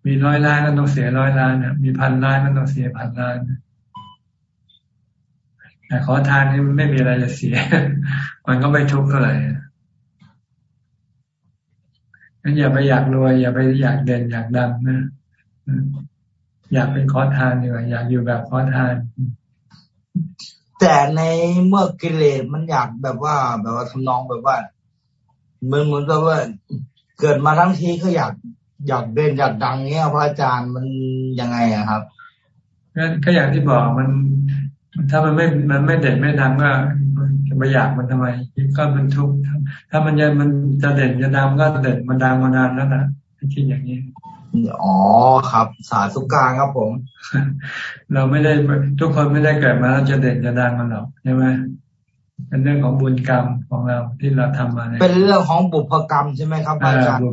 มีร้อยล้านก็ต้องเสียร้อยล้านนมีพันล้านก็ต้องเสียพันล้าน แต่ขอทานนี่มันไม่มีอะไรจะเสีย มันก็ไม่ทุกข์เท่าไหร่งั้นอย่าไปอยากรวย อย่าไปอยากเด่นอยากดังนะอยากเป็นขอทานดีกว่าอยากอยู่แบบขอทาน แต่ในเมื่อกิเลสมันอยากแบบว่า แบบว่าทำนองแบบว่าเหมือนเหมือนกับว่าเกิดมาทั้งทีก็อยากอยากเด่นอยากดังเงี้ยพระอาจารย์มันยังไงอะครับก็อย่างที่บอกมัน ถ้ามันไม่ มันไม่เด่นไม่ดังก็จะไปอยากมันทำไมก็มันทุกข์ถ้ามันยังมันจะเด่นจะดังก็เด่นมันดังมานานแล้วนะคิดอย่างนี้อ๋อครับ สาธุการครับผม เราไม่ได้ทุกคนไม่ได้เกิดมาแล้วจะเด่นจะดังมันหรอกใช่ไหมเป็นเรื่องของบุญกรรมของเราที่เราทำมาเป็นเรื่องของบุพกรรมใช่ไหมครับอาจารย์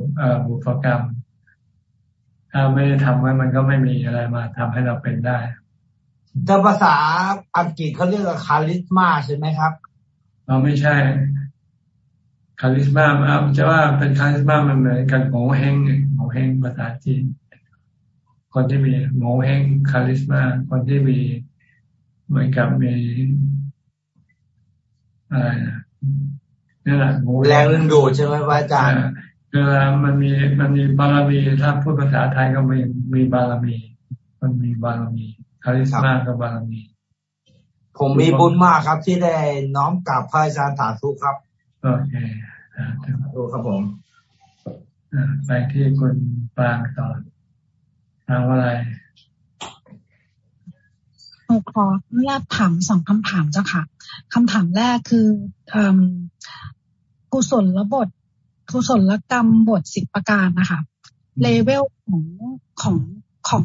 บุพกรรม ถ้าไม่ได้ทำไว้มันก็ไม่มีอะไรมาทำให้เราเป็นได้ แต่ภาษาอังกฤษเขาเรียกว่า charisma ใช่ไหมครับเราไม่ใช่ charisma จะว่าเป็น charisma มันเหมือนกันโหงวเฮ้งโหงวเฮ้งภาษาจีนคนที่มีโงเฮงคาลิสมาคนที่มีเหมือนกับมีอะไรนี่แหละแรงดึงดูดใช่ไหมอาจารย์เวลามันมีมันมีบารมีถ้าพูดภาษาไทยก็มีมีบารมี มันมีบารมี คาริสมากับบารมีผมมีบุญมากครับ ที่ได้น้อมกราบพระอาจารย์สาธุครับโอเคดูครับผมไปที่คุณปางต่อทางอะไรหนูขออนุญาตถามสองคำถามเจ้าค่ะคำถามแรกคือกุศลกรรมบถกุศลกรรมบถสิบประการนะคะเลเวลของของของ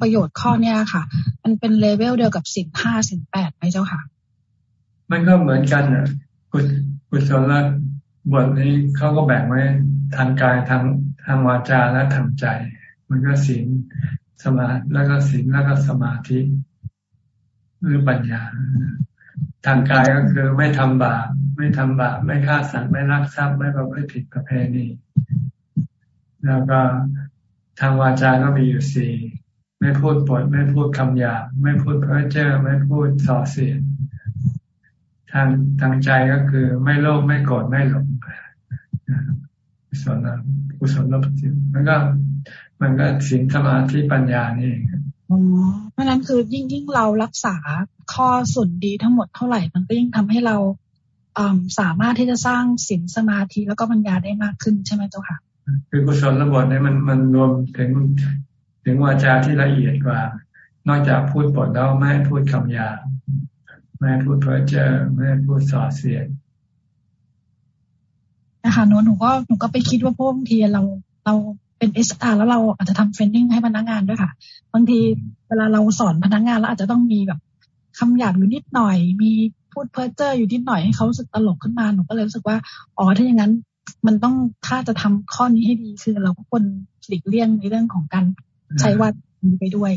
ประโยชน์ข้อเนี้ยค่ะ มันเป็นเลเวลเดียวกับสิบห้าสิบแปดไหมเจ้าค่ะ มันก็เหมือนกันนะกุกุศลบทนี้เขาก็แบ่งไว้ทางกายทางทางวาจาและทางใจ มันก็ศีลสมาแล้วก็ศีลแล้วก็สมาธิหรือปัญญา ทางกายก็คือไม่ทำบาปไม่ทำบาปไม่ฆ่าสัตว์ไม่รักทรัพย์ไม่ประพฤติผิดประเพณีแล้วก็ทางวาจาก็มีอยู่สี่ ไม่พูดปด ไม่พูดคำหยาบไม่พูดเพ้อเจ้อไม่พูดส่อเสียดทางทางใจก็คือไม่โลภไม่โกรธไม่หลงกุศลกุศลลบจิตมันก็ มันก็สินสมาธิปัญญานี่อ๋อเพราะนั้นคือยิ่งยิ่งเรารักษาข้อส่วนดีทั้งหมดเท่าไหร่ มันก็ยิ่งทำให้เราสามารถที่จะสร้างสินสมาธิแล้วก็ปัญญาได้มากขึ้นใช่ไหมเจ้าค่ะ คือกุศลระบทเนี่ยมันมันรวมถึง ถึงวาจาที่ละเอียดกว่า นอกจากพูดปดแล้วไม่พูดคำหยาบไม่พูดเพ้อเจ้อไม่พูดส่อเสียดนะคะหนูหนูก็หนูก็ไปคิดว่าพวกบางทีเราเราเป็นเอสอาแล้วเราอาจจะทำเฟนนิ่งให้พนักงานด้วยค่ะ บางทีเวลาเราสอนพนักงานแล้วอาจจะต้องมีแบบคำหยาบอยู่นิดหน่อย มีพูดเพ้อเจ้ออยู่นิดหน่อยให้เขาสึกตลกขึ้นมาหนูก็เลยรู้สึกว่าอ๋อถ้าอย่างนั้น มันต้องถ้าจะทำข้อนี้ให้ดีคือเราก็ควรหลีกเลี่ยงในเรื่องของการ ใช้วัดไปด้วย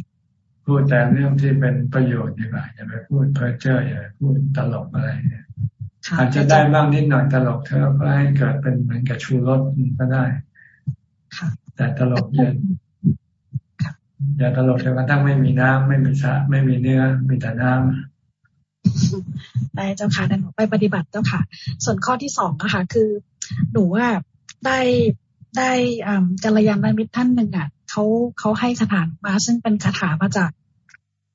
พูดแต่เรื่องที่เป็นประโยชน์ดีกว่าอย่าไปพูดเพ้อเจ้ออย่าไปพูดตลกอะไรเนี่ยอาจจะได้บ้างนิดหน่อยตลกเธอก็ให้เกิดเป็นเหมือนกับชูรสก็ได้แต่ตลกอย่าอย่าตลกเธอกระทั่งไม่มีน้ำไม่มีสะไม่มีเนื้อ มีแต่น้ำได้เจ้าค่ะแต่หนูไปปฏิบัติเจ้าค่ะ ส่วนข้อที่สองนะคะคือ หนูว่าได้ ได้กัลยาณมิตรท่านหนึ่งอะเขาเขาให้คาถามา ซึ่งเป็นคาถามาจาก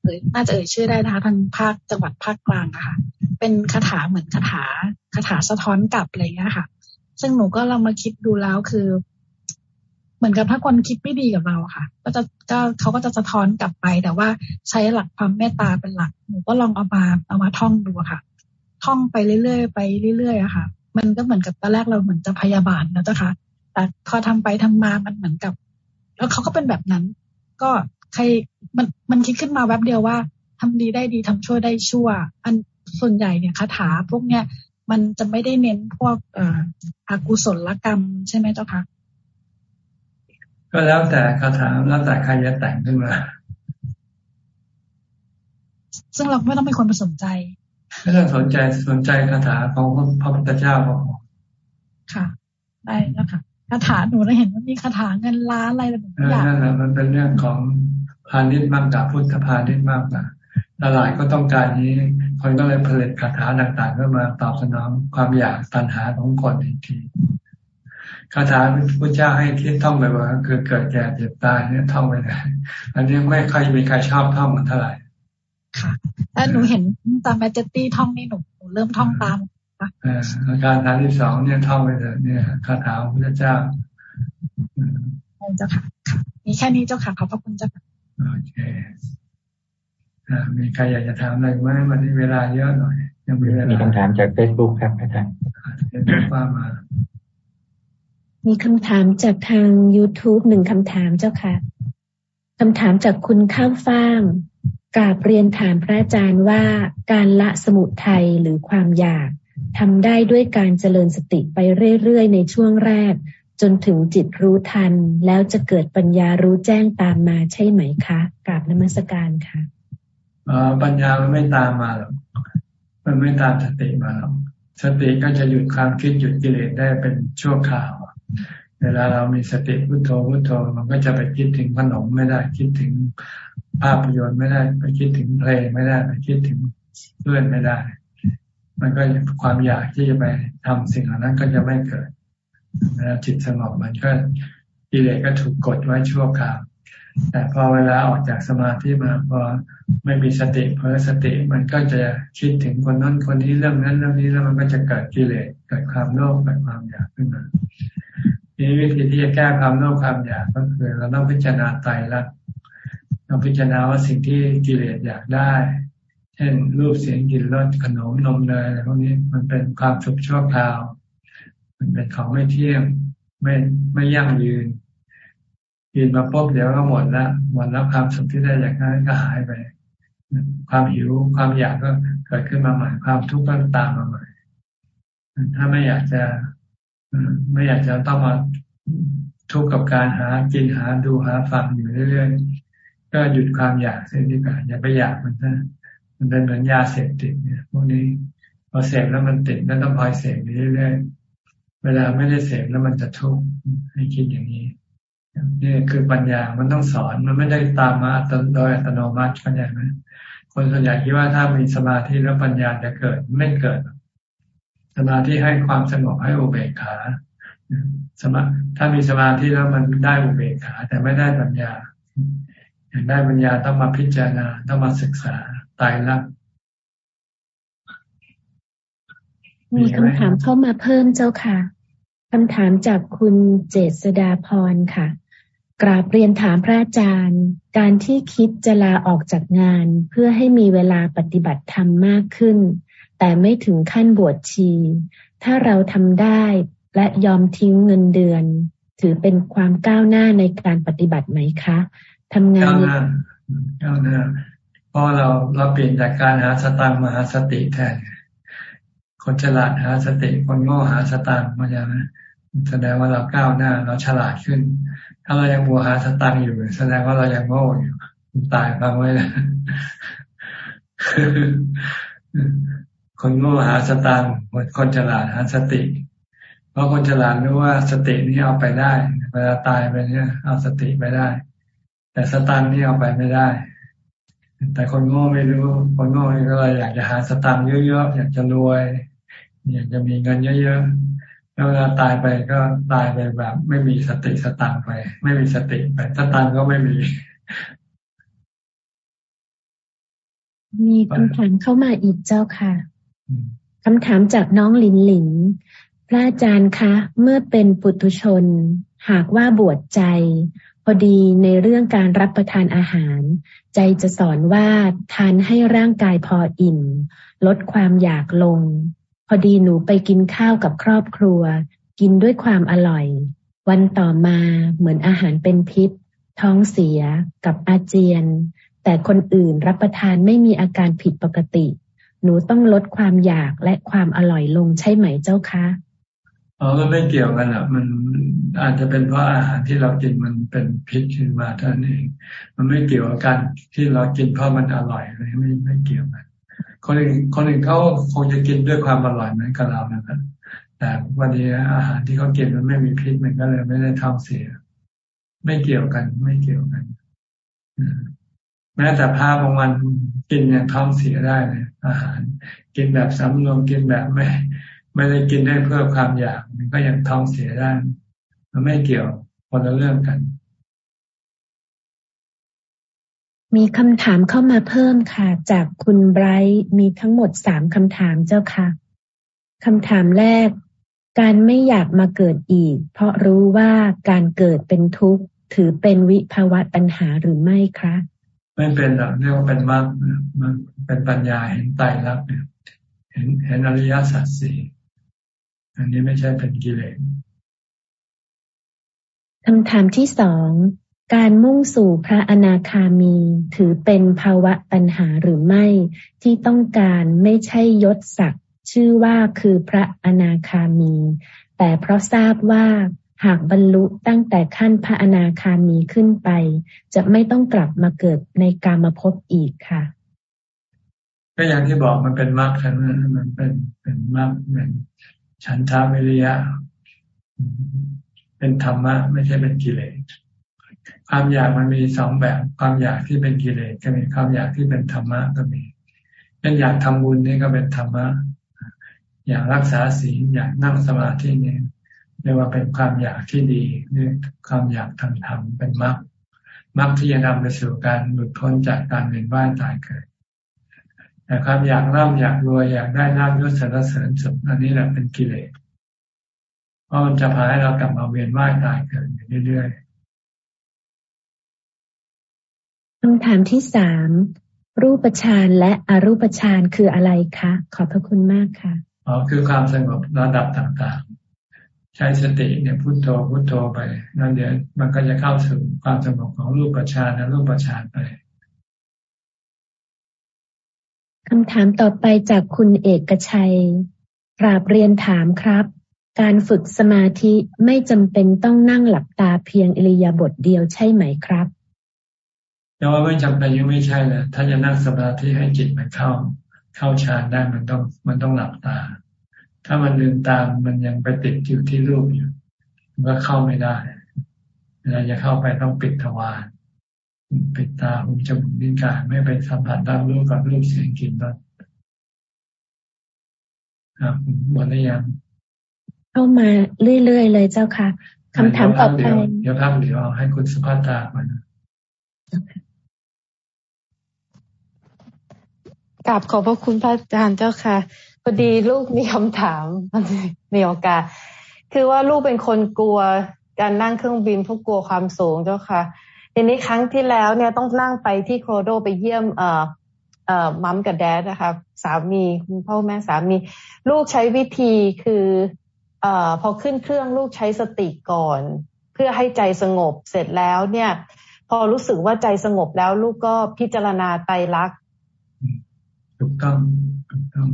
เอยน่าจะเอ่ยชื่อได้นะคะทางภาคจังหวัดภาคกลางอะค่ะเป็นคาถาเหมือนคาถาคาถาสะท้อนกลับอะไรเงี้ยค่ะ ซึ่งหนูก็ลองมาคิดดูแล้วคือ เหมือนกับถ้าคนคิดไม่ดีกับเราค่ะ ก็จะก็เขาก็จะสะท้อนกลับไป แต่ว่าใช้หลักความเมตตาเป็นหลัก หนูก็ลองเอามาเอามาท่องดูค่ะ ท่องไปเรื่อยๆไปเรื่อยๆอะค่ะ มันก็เหมือนกับตอนแรกเราเหมือนจะพยาบาลนะเจ้าค่ะ แต่พอทำไปทำมามันเหมือนกับ แล้วเขาก็เป็นแบบนั้น ก็ใครมันมันคิดขึ้นมาแวบเดียวว่าทำดีได้ดีทำชั่วได้ชั่ว อันส่วนใหญ่เนี่ยคาถาพวกเนี้ยมันจะไม่ได้เน้นพวกเอ่ออกุศลกรรมใช่ไหมเจ้าคะก็แล้วแต่คาถาแล้วแต่ใครจะแต่งขึ้นมาซึ่งเราไม่ต้องเป็นคนไปสนใจไม่ต้องสนใจสนใจคาถาของพระพุทธเจ้าพอค่ะ ได้แล้วค่ะ คาถาหนูเราเห็นว่ามีคาถาเงินล้านอะไรแบบนี้อย่างนั่นแหละมันเป็นเรื่องของพาณิชย์มากกว่าพุทธพาณิชย์มากกว่าตลาดก็ต้องการนี้ คนก็เลยผลิตคาถาต่างๆขึ้นมาตอบสนองความอยากตัณหาของคนอีกทีคาถาพระเจ้าให้คิดท่องไปว่า คือเกิดแก่เจ็บตายเนี่ยท่องไปได้อันนี้ไม่ค่อยมีใครชอบท่องมันเท่าไหร่ค่ะแล้วหนูเห็นตามแมจตี้ท่องนี่หนูเริ่มท่องตาม อาการฐานที่สองเนี่ยท่องไปเถอะเนี่ยคาถาพระเจ้าเจ้าค่ะมีแค่นี้เจ้าค่ะขอบพระคุณเจ้าค่ะโอเคมีใครอยากจะถามอะไรไหมวันนี้เวลาเยอะหน่อยยังมีเวลามีคำถามจากเฟซบุ๊กครับอาจารย์เห็นว่ามา มีคำถามจากทาง YouTube หนึ่งคำถามเจ้าค่ะคำถามจากคุณข้าวฟ่างกาบเรียนถามพระอาจารย์ว่าการละสมุทัยหรือความอยาก ทำได้ด้วยการเจริญสติไปเรื่อยๆ ในช่วงแรก จนถึงจิตรู้ทัน แล้วจะเกิดปัญญารู้แจ้งตามมาใช่ไหมคะกราบนมัสการค่ะปัญญามันไม่ตามมาหรอกมันไม่ตามสติมาหรอกสติก็จะหยุดความคิดหยุดกิเลสได้เป็นชั่วคราว เวลาเรามีสติพุโทโธพุโทโธมันก็จะไปคิดถึงขนมไม่ได้ คิดถึงภาพยนตร์ไม่ได้ ไปคิดถึงเพลงไม่ได้ ไปคิดถึงเพื่อนไม่ได้ มันก็ความอยากที่จะไปทำสิ่งเหล่านั้นก็จะไม่เกิดเวลาจิตสงบมันก็กิเลสก็ถูกกดไว้ชั่วคราวแต่พอเวลาออกจากสมาธิมาพอไม่มีสติเพอสติมันก็จะคิดถึงคนนั้นคนนี้เรื่องนั้นเรื่องนี้แล้วมันก็จะเกิดกิเลสเกิดความโลภเกิดความอยากขึ้นมาทีวิธีที่จะแก้ความโลภความอยากก็คือเราต้องพิจารณาไตรลักษณ์เราพิจารณาว่าสิ่งที่กิเลสอยากได้ เช่นรูปเสียงกลิ่นรสขนมนมเนยอะไรพวกนี้มันเป็นความสุขชั่วคราว มันเป็นของไม่เที่ยงไม่ไม่ยั่งยืนกินมาปุ๊บเดี๋ยวก็หมดล้วหมดแล้วความสุขที่ได้จากนั้นก็หายไป ความหิวความอยากก็เกิดขึ้นมาใหม่ความทุกข์ก็ตามมาใหม่ถ้าไม่อยากจะไม่อยากจะต้องมาทุกข์กับการหากินหาดูหาฟังอยู่เรื่อยๆก็หยุดความอยากเสียดีกว่าอย่าไปอยากมันนะ มันเป็นเหมือนยาเสพติดเนี่ยพวกนี้พอเสพแล้วมันติดก็ต้องคอยเสพเรื่อยๆเวลาไม่ได้เสพแล้วมันจะทุกข์ให้คิดอย่างนี้นี่คือปัญญา มันต้องสอน มันไม่ได้ตามมาโดยอัตโนมัติเข้าใจไหมคนส่วนใหญ่คิดว่าถ้ามีสมาธิแล้วปัญญาจะเกิด ไม่เกิด สมาธิให้ความสงบให้อุเบกขา สมา ถ้ามีสมาธิแล้วมันได้อุเบกขา แต่ไม่ได้ปัญญา อยากได้ปัญญาต้องมาพิจารณา ต้องมาศึกษา ตายรักมีคำถามเข้ามาเพิ่มเจ้าค่ะคำถามจากคุณเจษดาพรค่ะ กราบเรียนถามพระอาจารย์ การที่คิดจะลาออกจากงาน เพื่อให้มีเวลาปฏิบัติธรรมมากขึ้น แต่ไม่ถึงขั้นบวชชี ถ้าเราทำได้และยอมทิ้งเงินเดือน ถือเป็นความก้าวหน้าในการปฏิบัติไหมคะทำงานก้าวหน้าก้าวหน้าเพ ราะเราเราเปลี่ยนจากการหาสตังมาหาสติแทน คนฉลาดหาสติ คนโง่หาสตังมาอย่างนั้นแสดงว่าเราก้าวหน้า เราฉลาดขึ้น ถ้าเรายังบัวหาสตังอยู่ แสดงว่าเรายังโง่อยู่ตายฟังไว้นะคนโง่หาสตังคนฉลาดหาสติ เพราะคนฉลาดรู้ว่าสตินี้เอาไปได้ เวลาตายไปเนี่ยเอาสติไปได้ แต่สตังนี่เอาไปไม่ได้ แต่คนโง่ไม่รู้ คนโง่ก็เลยอยากจะหาสตังเยอะๆ อยากจะรวย อยากจะมีเงินเยอะแล้วเวลาตายไปก็ตายไปแบบ ไม่มีสติสตังไป ไม่มีสติไปสตังก็ไม่มี มีคำถามเข้ามาอีกเจ้าค่ะคำถามจากน้องหลินหลินพระอาจารย์คะ เมื่อเป็นปุถุชน หากว่าบวชใจ พอดีในเรื่องการรับประทานอาหาร ใจจะสอนว่าทานให้ร่างกายพออิ่ม ลดความอยากลง พอดีหนูไปกินข้าวกับครอบครัว กินด้วยความอร่อย วันต่อมาเหมือนอาหารเป็นพิษ ท้องเสียกับอาเจียน แต่คนอื่นรับประทานไม่มีอาการผิดปกติ หนูต้องลดความอยากและความอร่อยลงใช่ไหมเจ้าคะ อ๋อมันไม่เกี่ยวกันอะ มันอาจจะเป็นเพราะอาหารที่เรากินมันเป็นพิษขึ้นมาเท่านั้นเอง มันไม่เกี่ยวกับการที่เรากินเพราะมันอร่อยเลยไม่ไม่เกี่ยวกัน คนอื่นคนอื่นเขาคงจะกินด้วยความอร่อยเหมือนกับเรานะครับแต่วันนี้อาหารที่เขากินมันไม่มีพิษมันก็เลยไม่ได้ท้องเสีย ไม่เกี่ยวกัน ไม่เกี่ยวกันแม้แต่ผ้าบางวันกินอย่างท้องเสียได้เลยอาหาร กินแบบสำรวมกินแบบไม่ ไม่ได้กินได้เพื่อความอยากมันก็ยังท้องเสียได้มันไม่เกี่ยวคนละเรื่องกัน มีคำถามเข้ามาเพิ่มค่ะ จากคุณไบรท์มีทั้งหมดสามคำถามเจ้าค่ะคำถามแรก การไม่อยากมาเกิดอีก เพราะรู้ว่าการเกิดเป็นทุกข์ ถือเป็นวิภาวะปัญหาหรือไม่คะไม่เป็นหรอกเรียกว่าเป็นมรรคมันเป็นปัญญาเห็นไตรลักษณ์เนี่ยเห็นเห็นอริยสัจสี่ อันนี้ไม่ใช่เป็นกิเลสคำถามที่สองการมุ่งสู่พระอนาคามี ถือเป็นภาวะปัญหาหรือไม่ ที่ต้องการไม่ใช่ยศศักดิ์ชื่อว่าคือพระอนาคามี แต่เพราะทราบว่าหากบรรลุตั้งแต่ขั้นพระอนาคามีขึ้นไป จะไม่ต้องกลับมาเกิดในกามภพอีกค่ะก็อย่างที่บอกมันเป็นมรรคทั้งนั้นมันเป็นเป็นมรรคเป็น ฉันทาวิริยะ เป็นธรรมะ ไม่ใช่เป็นกิเลสความอยากมันมีสองแบบ ความอยากที่เป็นกิเลสก็มีความอยากที่เป็นธรรมะก็มีเช่นอยากทำบุญนี่ก็เป็นธรรมะ อยากรักษาศีลอยากนั่งสมาธินี่เรียกว่าเป็นความอยากที่ดีนี่ความอยากทางธรรมเป็นมรรคมรรคที่จะนำไปสู่การหลุดพ้นจากการเวียนว่ายตายเกิด แต่ความอยากร่ำอยากรวยอยากได้ลาภยศสรรเสริญสุขอันนี้แหละเป็นกิเลสเพราะมันจะพาให้เรากลับมาเวียนว่ายตายเกิดอยู่เรื่อยๆคำถามที่สามรูปฌานและอรูปฌานคืออะไรคะ ขอบพระคุณมากค่ะอ๋อคือความสงบระดับต่างๆ ใช้สติเนี่ยพุโทโธพุโทโธไปนั่นเดี๋ยวมันก็จะเข้าถึงความสงบของรูปฌานและรูปฌานไป คำถามต่อไปจากคุณเอกชัยกราบเรียนถามครับ การฝึกสมาธิไม่จำเป็นต้องนั่งหลับตาเพียงอิริยาบถเดียวใช่ไหมครับแต่ว่าไม่จำเป็นยังไม่ใช่นะถ้าจะนั่งสมาธิให้จิตมันเข้า เข้าฌานได้มันต้องมันต้องหลับตา ถ้ามันลืมตามันยังไปติดอยู่ที่รูปอยู่มันก็เข้าไม่ได้เวลาจะเข้าไปต้องปิดทวาร ปิดตาหูจมูกนิ้วกายไม่ไปสัมผัสรับรู้กับรูปเสียงกลิ่นรสครับหมดแล้วยังเข้ามาเรื่อยๆเลยเจ้าค่ะคำถามต่อไปเดี๋ยวพักเดี๋ยวให้คุณสุภาพตาก่อนกราบขอบพระคุณพระอาจารย์เจ้าค่ะพอดีลูกมีคำถามมีโอกาสคือว่าลูกเป็นคนกลัวการนั่งเครื่องบินพวกกลัวความสูงเจ้าค่ะ ทีนี้ครั้งที่แล้วเนี่ยต้องนั่งไปที่โคโดไปเยี่ยมเอ่อเอ่อมัมกับแดดนะคะสามีคุณพ่อแม่สามี ลูกใช้วิธีคือเอ่อพอขึ้นเครื่องลูกใช้สติก่อน เพื่อให้ใจสงบเสร็จแล้วเนี่ย พอรู้สึกว่าใจสงบแล้วลูกก็พิจารณาไตรลักษณ์ถูกต้องถูกต้อง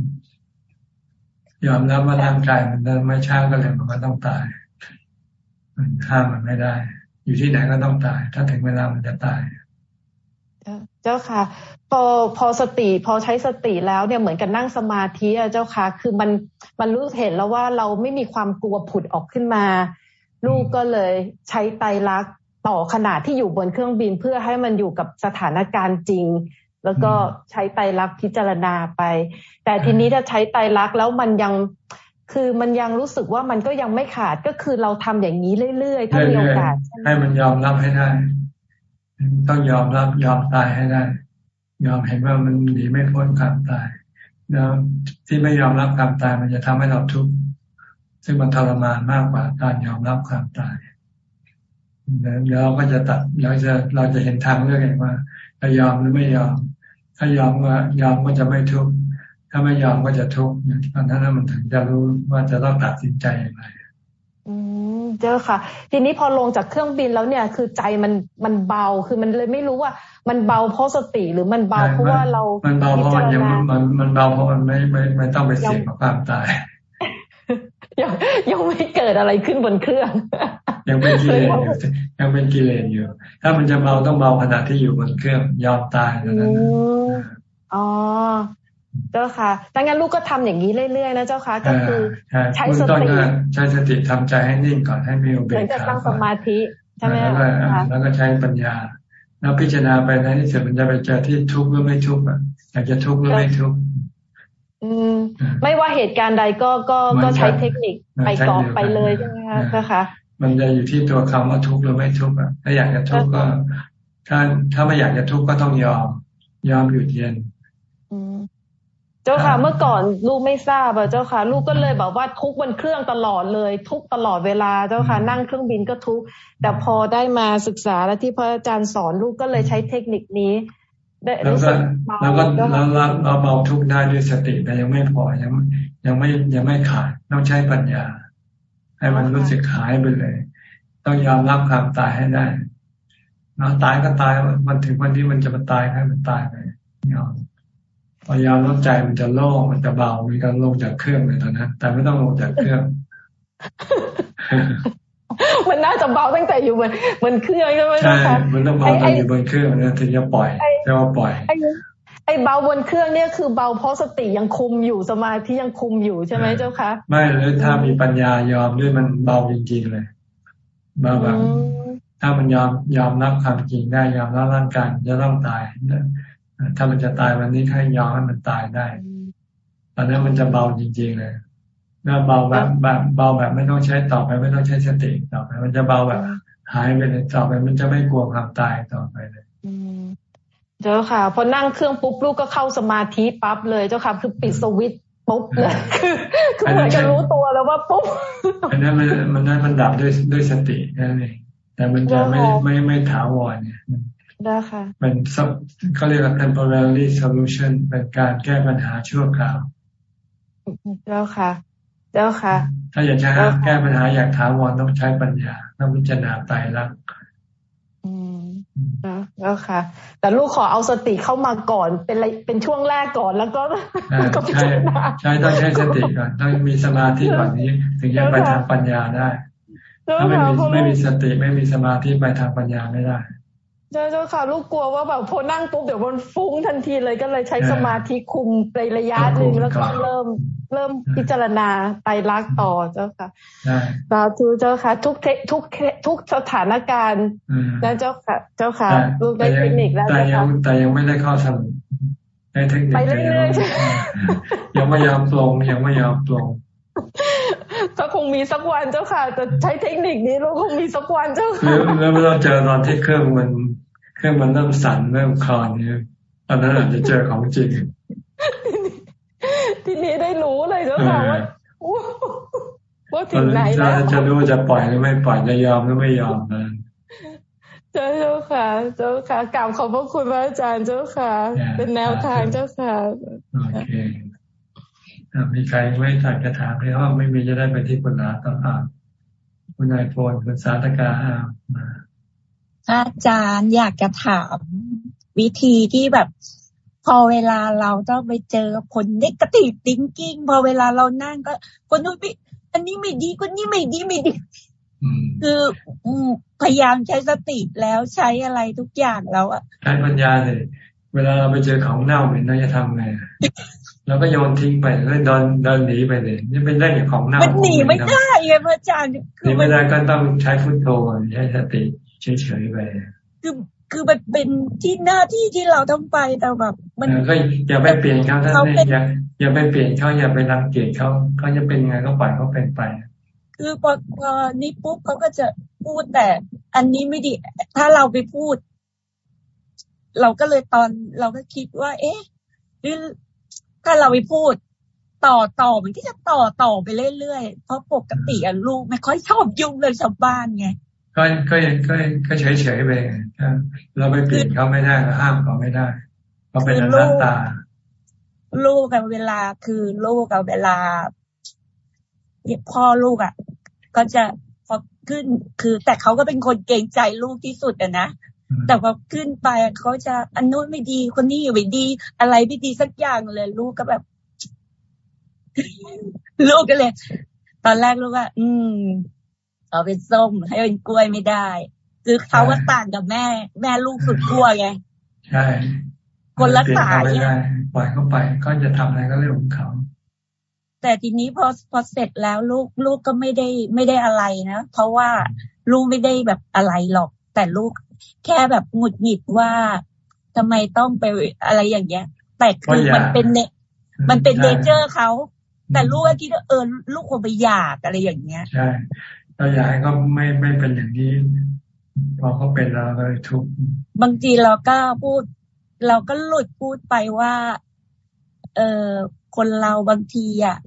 ยอมรับว่าร่างกายมันไม่ช้าก็เลยมันก็ต้องตาย มันห้ามมันไม่ได้ อยู่ที่ไหนก็ต้องตาย ถ้าถึงเวลามันจะตายเจ้าค่ะ พอพอสติพอใช้สติแล้วเนี่ยเหมือนกับนั่งสมาธิอะเจ้าค่ะ คือมันมันรู้เห็นแล้วว่าเราไม่มีความกลัวผุดออกขึ้นมา ลูกก็เลยใช้ไตรลักษณ์ต่อขนาดที่อยู่บนเครื่องบินเพื่อให้มันอยู่กับสถานการณ์จริง แล้วก็ใช้ไตรลักษณ์พิจารณาไป แต่ทีนี้ถ้าใช้ไตรลักษณ์แล้วมันยัง คือมันยังรู้สึกว่ามันก็ยังไม่ขาดก็คือเราทำอย่างนี้เรื่อยๆถ้ามีโอกาสให้มันยอมรับให้ได้ ต้องยอมรับยอมตายให้ได้ ยอมเห็นว่ามันหนีไม่พ้นความตายแล้วที่ไม่ยอมรับความตายมันจะทำให้เราทุกข์ซึ่งมันทรมานมากกว่าการยอมรับความตายแล้วเราก็จะตัดเราจะเราจะเห็นทางเลือกเองว่าจะยอมหรือไม่ยอม ถ้ายอมว่ายอมก็จะไม่ทุกข์ ถ้าไม่ยอมก็จะทุกข์ตอนนั้นมันถึงจะรู้ว่าจะต้องตัดสินใจอย่างไรอืมเจ้าค่ะ ทีนี้พอลงจากเครื่องบินแล้วเนี่ย คือใจมันมันเบาคือมันเลยไม่รู้ว่า มันเบาเพราะสติหรือมันเบาเพราะว่าเรา มันเบาเพราะมันยังมันมันเบาเพราะมันไม่ไม่ไม่ต้องไปเสี่ยงกับความตายยังยังไม่เกิดอะไรขึ้นบนเครื่อง ยังเป็นกิเลสอยู่ยังเป็นกิเลสอยู่ ถ้ามันจะเบาต้องเบาขนาดที่อยู่บนเครื่องยอมตายนั้นอ๋อ เจ้าค่ะดังนั้นลูกก็ทำอย่างนี้เรื่อยๆนะเจ้าค่ะ ก็คือใช้สติใช้สติทำใจให้นิ่งก่อนให้มีอุเบกขาเหมือนกับตั้งสมาธิใช่ไหมคะแล้วก็ใช้ปัญญา แล้วพิจารณาไปในที่สุดมันจะไปเจอที่ทุกข์หรือไม่ทุกข์อะอยากจะทุกข์หรือไม่ทุกข์ไม่ว่าเหตุการณ์ใดก็ก็ก็ใช้เทคนิคไปก่อนไปเลยใช่ไหมคะเจ้าค่ะมันจะอยู่ที่ตัวคำว่าทุกข์หรือไม่ทุกข์อะถ้าอยากจะทุกข์ก็ ถ้าถ้าไม่อยากจะทุกข์ก็ต้องยอม ยอมหยุดเย็น เจ้าค่ะเมื่อก่อนลูกไม่ทราบอะเจ้าค่ะ ลูกก็เลยแบบว่าทุกบนเครื่องตลอดเลย ทุกตลอดเวลาเจ้าค่ะ นั่งเครื่องบินก็ทุกแต่พอได้มาศึกษาและที่พระอาจารย์สอนลูกก็เลยใช้เทคนิคนี้แล้วก็แล้วก็เราเราเบาทุกได้ด้วยสติแต่ยังไม่พอยังยังไม่ยังไม่ขาดต้องใช้ปัญญา ให้มันรู้สึกหายไปเลย ต้องยอมรับความตายให้ได้เราตายก็ตายมันถึงวันที่มันจะมาตายให้มันตายไปยอม พยายามลดใจมันจะโล่งมันจะเบามีการลงจากเครื่องเลยตอนนั้นแต่ไม่ต้องลงจากเครื่อง มันน่าจะเบาตั้งแต่อยู่บนบนเครื่องใช่ไหมใช่มันต้องเบาตอนอยู่บนเครื่องนะถึงจะปล่อยจะว่าปล่อยไอ้เบาบนเครื่องเนี่ยคือเบาเพราะสติยังคุมอยู่สมาธิยังคุมอยู่ใช่ไหมเจ้าคะไม่เลยถ้ามีปัญญายอมด้วยมันเบาจริงๆเลยเบาแบบถ้ามันยอมยอมรับความจริงได้ยอมรับร่างกายจะต้องตาย ถ้ามันจะตายวันนี้ให้ยอมให้มันตายได้ตอนนั้นมันจะเบาจริงๆเลยแล้วเบาแบบแบบเบาแบบไม่ต้องใช้ต่อไป ไม่ต้องใช้สติต่อไป มันจะเบาแบบหายไปเลยต่อไป มันจะไม่กลัวความตายต่อไปเลยเจ้าค่ะ พอนั่งเครื่องปุ๊บลูกก็เข้าสมาธิปั๊บเลยเจ้าค่ะคือปิดสวิตปุ๊บเลยคือคือเหมือนจะรู้ตัวแล้วว่าปุ๊บอันนั้นมันมันนั้นมันดับด้วยด้วยสตินั่นเองแต่มันจะไม่ไม่ไม่ถาวรเนี่ย ได้ค่ะเป็นเขาเรียกว่า temporary solution เป็นการแก้ปัญหาชั่วคราวเจ้าค่ะ เจ้าค่ะ ถ้าอยากจะแก้ปัญหาอยากถาวรต้องใช้ปัญญาต้องพิจารณาไตรลักษณ์แล้วค่ะ แต่ลูกขอเอาสติเข้ามาก่อนเป็นเป็นช่วงแรกก่อนแล้วก็ก็ใช่ใช่ต้องใช้สติก่อนต้องมีสมาธิก่อนนี้ ถึงจะไปทางปัญญาได้ ถ้าไม่มีไม่มีสติไม่มีสมาธิไปทางปัญญาไม่ได้ ใช่เจ้าค่ะ ลูกกลัวว่าแบบพอนั่งปุ๊บเดี๋ยวมันฟุ้งทันทีเลยก็เลยใช้สมาธิคุมไประยะหนึ่งแล้วก็เริ่มเริ่มพิจารณาไปรักต่อเจ้าค่ะสาธุเจ้าค่ะ ทุกทุกทุกสถานการณ์นะเจ้าค่ะ เจ้าค่ะ ลูกได้เทคนิคแล้วแต่ยังแต่ยังไม่ได้ข้อสรุปในเทคนิคไปเรื่อยๆยังไม่ยอมปลงยังไม่ยอมปลงก็คงมีสักวันเจ้าค่ะแต่ใช้เทคนิคนี้ลูกคงมีสักวันเจ้าค่ะแล้วเราเจอตอนที่เครื่องมันเค รื่องมันเริ่มสั่นเริ่มคลอนเนี่ยตอนนั้นอาจจะเจอของจริง ทีนี้ได้รู้เลยเจ้าค่ะว่าว่าถึงไหนแล้วจะรู้จะปล่อยหรือไม่ปล่อยจะยอมหรือไม่ยอมนะเจ้าค่ะ เจ้าค่ะกล่าวขอบพระคุณพระอาจารย์เจ้าค่ะ เป็นแนวทางเจ้าค่ะโอเคมีใครไม่ถักจะถามเลยว่าไม่มีจะได้ไปที่คุณลาต่ออ่าคุณนายโพลคุณสาธกาอามา อาจารย์อยากจะถามวิธีที่แบบ พอเวลาเราต้องไปเจอคนเนกติติ้งกิ้งพอเวลาเรานั่งก็ คนนู้นไม่อันนี้ไม่ดีคนนี้ไม่ดีไม่ดีคือพยายามใช้สติแล้วใช้อะไรทุกอย่างแล้วอะใช้ปัญญาเลย เวลาเราไปเจอของเน่าเหม็นเราจะทำไงเราก็โยนทิ้งไปแล้วเดินเดินหนีไปเลยนี่เป็นได้อย่างของเน่ามันหนีไม่ได้ไงพระอาจารย์หนีไม่ได้ก็ต้องใช้ฟุตโธใช้สติ เฉยๆไปคือคือมันเป็นที่หน้าที่ที่เราต้องไปแต่แบบ มันก็อย่าไปเปลี่ยนเขาท่านเองอย่าอย่าไปเปลี่ยนเขาอย่าไปรังเกียจเขาเขาจะเป็นไงก็ปล่อยเขาเป็นไป คือพอพอนี้ปุ๊บเขาก็จะพูดแต่ อันนี้ไม่ดี ถ้าเราไปพูด เราก็เลยตอนเราก็คิดว่า เอ๊ะหรือถ้าเราไปพูด ต่อต่อมันก็จะต่อต่อไปเรื่อยๆเพราะปกติอะลูกไม่ค่อยชอบยุ่งเลยชาวบ้านไง ก็ก็ก็ก็เฉยเฉยไปเราไปเปลี่ยนเขาไม่ได้ห้ามเขาไม่ได้เขาเป็นอนัตตา ลูกกับเวลาคือลูกกับเวลาพ่อลูกอะ ก็จะพอขึ้นคือ แต่เขาก็เป็นคนเก่งใจลูกที่สุดอะนะแต่พอขึ้นไปเขาจะอันนู้นไม่ดีคนนี้ไม่ดี อะไรไม่ดีสักอย่างเลย ลูกก็แบบ ลูกก็เลย ตอนแรกลูกว่า อืม เอาเป็นส้มให้เป็นกล้วยไม่ได้ คือเขาก็ต่างกับแม่ แม่ลูกสุดกล้วยไงใช่คนละสายเนี่ยปล่อยเขาไปก็จะทำอะไรก็เรื่องของเขาแต่ทีนี้พอพอเสร็จแล้วลูกลูกก็ไม่ได้ไม่ได้อะไรนะเพราะว่าลูกไม่ได้แบบอะไรหรอก แต่ลูกแค่แบบหงุดหงิดว่าทำไมต้องไปอะไรอย่างเงี้ย แต่คือมันเป็นเนมันเป็นเนเจอร์เขาแต่ลูกก็คิดว่าเออลูกควรไปอยากอะไรอย่างเงี้ยใช่ เราอยากให้เขาไม่ไม่เป็นอย่างนี้ พอเขาเป็นเราเลยทุกบางทีเราก็พูด เราก็หลุดพูดไปว่า เออคนเราบางทีอะ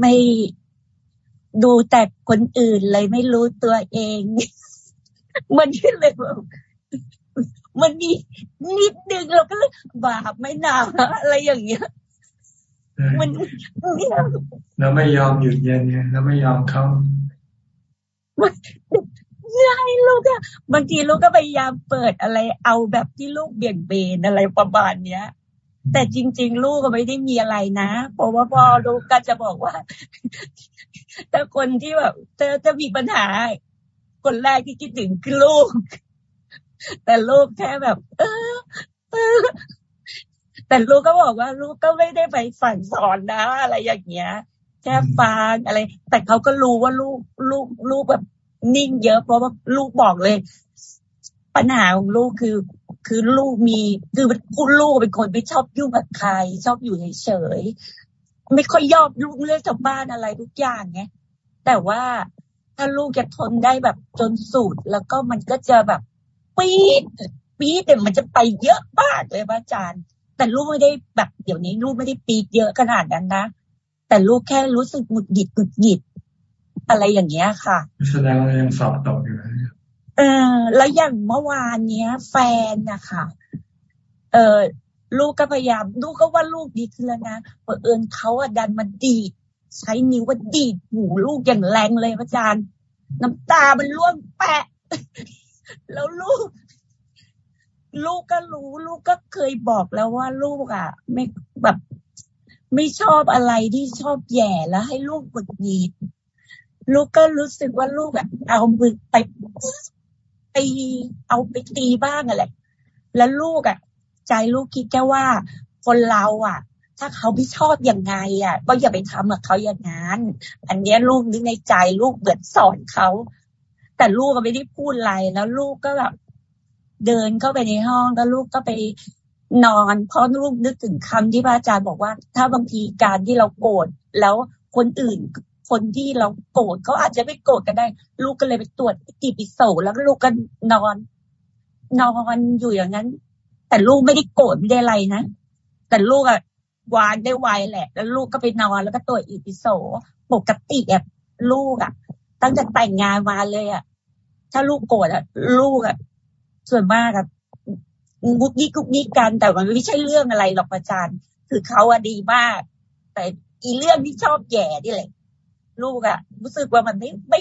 ไม่ดูแต่คนอื่นเลยไม่รู้ตัวเอง มันที่เลยมันมีนิดนึงเราก็เลยบาปไม่นาอะไรอย่างเงี้ยมันเราไม่ยอมหยุดเย็นไงเราไม่ยอมเขา ใช่ลูกอะบางทีลูกก็พยายามเปิดอะไร เอาแบบที่ลูกเบี่ยงเบนอะไรประมาณเนี้ย แต่จริง ๆ ลูกก็ไม่ได้มีอะไรนะเพราะว่าพ่อลูกก็จะบอกว่าถ้าคนที่แบบเธอจะมีปัญหา คนแรกที่คิดถึงคือลูก แต่ลูกแค่แบบ เออเออแต่ลูกก็บอกว่าลูกก็ไม่ได้ไปสั่งสอนนะ อะไรอย่างเงี้ย แค่ฟังอะไร แต่เขาก็รู้ว่าลูกลูกลูกแบบนิ่งเยอะ เพราะว่าลูกบอกเลย ปัญหาของลูกคือ คือลูกมีคือคุณลูกเป็นคนไม่ชอบยุ่งกับใคร ชอบอยู่เฉยๆไม่ค่อยยอบลูกเรื่องชาวบ้านอะไรทุกอย่างไงแต่ว่าถ้าลูกจะทนได้แบบจนสุดแล้วก็มันก็จะแบบปี๊ดปี๊ดแต่มันจะไปเยอะมากเลยพระอาจารย์ แต่ลูกไม่ได้แบบเดี๋ยวนี้ลูกไม่ได้ปี๊ดเยอะขนาดนั้นนะ แต่ลูกแค่รู้สึกหงุดหงิดหงุดหงิดอะไรอย่างเงี้ยค่ะแสดงว่ายังสอบตกอยู่เออแล้วอย่างเมื่อวานเนี้ย แฟนนะคะเออลูกก็พยายามลูกก็ว่าลูกดีขึ้นแล้วนะเพราะเอิญเขาอะดันมาดีดใช้นิ้วว่าดีดหูลูกอย่างแรงเลยพระอาจารย์ น้ำตามันร่วงแปะ แล้วลูก ลูกก็รู้ ลูกก็เคยบอกแล้วว่าลูกอะ ไม่แบบ ไม่ชอบอะไรที่ชอบแย่แล้วให้ลูกกดหีดลูกก็รู้สึกว่าลูกอะเอามือไปไปเอาไปตีบ้างอะไรแล้วลูกอะใจลูกคิดแค่ว่าคนเราอะถ้าเขาไม่ชอบอย่างไงอะก็อย่าไปทำกับเขาอย่างนั้น อันนี้ลูกนึกในใจลูกเบือนสอนเขา แต่ลูกก็ไม่ได้พูดอะไรแล้วลูกก็แบบเดินเข้าไปในห้องแล้วลูกก็ไป นอนเพราะลูกนึกถึงคำที่พระอาจารย์บอกว่า ถ้าบางทีการที่เราโกรธแล้วคนอื่นคนที่เราโกรธเขาอาจจะไม่โกรธกันได้ ลูกก็เลยไปตรวจติปิโสแล้วลูกก็นอน นอนอยู่อย่างนั้น แต่ลูกไม่ได้โกรธไม่ได้อะไรนะแต่ลูกอะวางได้ไวแหละ แล้วลูกก็ไปนอนแล้วก็ตัวอีพิโซปกติแบบลูกอะตั้งแต่แต่งงานมาเลยอะถ้าลูกโกรธอะลูกอะส่วนมากอะ กุ๊กกิ๊กกุ๊กกิ๊กกันแต่มันไม่ใช่เรื่องอะไรหรอกอาจารย์ คือเขาอะดีมาก แต่อีเรื่องที่ชอบแย่นี่แหละ ลูกอะรู้สึกว่ามันไม่ไม่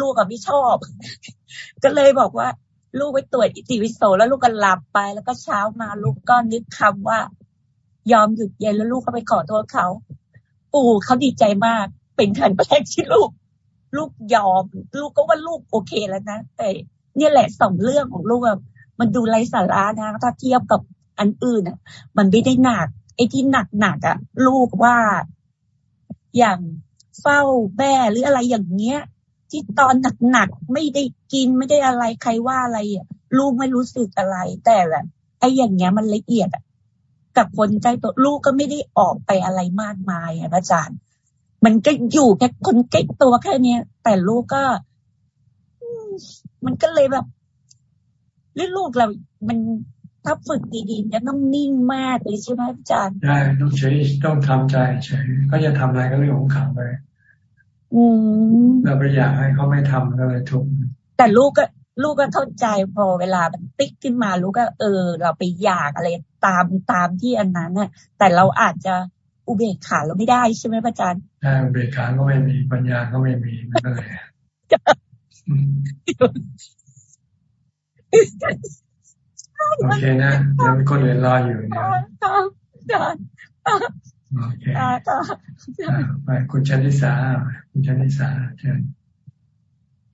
ลูกอะไม่ชอบ ก็เลยบอกว่า ลูกไปตรวจอิติวิโสแล้วลูกก็หลับไป แล้วก็เช้ามาลูกก็นึกคำว่า ยอมหยุดเย็นแล้วลูกก็ไปขอโทษเขาปู่เขาดีใจมาก เป็นครั้งแรกที่ลูก ลูกยอม ลูกก็ว่าลูกโอเคแล้วนะแต่เนี่ยแหละสองเรื่องของลูกแบบ มันดูไร้สาระนะ ถ้าเทียบกับอันอื่นอะ มันไม่ได้หนัก ไอ้ที่หนักหนักอะ ลูกว่าอย่างเฝ้าแม่หรืออะไรอย่างเงี้ย ที่ตอนหนักๆไม่ได้กินไม่ได้อะไรใครว่าอะไรอะลูกไม่รู้สึกอะไร แต่ละไอ้อย่างเงี้ยมันละเอียดอะกับคนใจตัวลูกก็ไม่ได้ออกไปอะไรมากมายอะอาจารย์ มันก็อยู่แค่คนใกล้ตัวแค่เนี้ยแต่ลูกก็ มันก็เลยแบบ เรื่องลูกเรามันถ้าฝึกดีๆจะต้องนิ่งมากเลยใช่ไหมอาจารย์ได้ต้องเฉยต้องทำใจเฉยก็จะทำอะไรก็เรื่องของเขาไปเราไปอยากให้เขาไม่ทำก็เลยทุกข์แต่ลูกก็ลูกก็เข้าใจพอเวลามันติ๊กขึ้นมาลูกก็เออ เราไปอยากอะไรตามตามที่อันนั้นน่ะ แต่เราอาจจะอุเบกขาเราไม่ได้ใช่ไหมพระอาจารย์ใช่อุเบกขาก็ไม่มีปัญญาก็ไม่มีมันก็เลย โอเคนะแล้วคนอื่นรออยู่เนี่ยโอเคไปคุณชนิสาคุณชนิสาเชิญ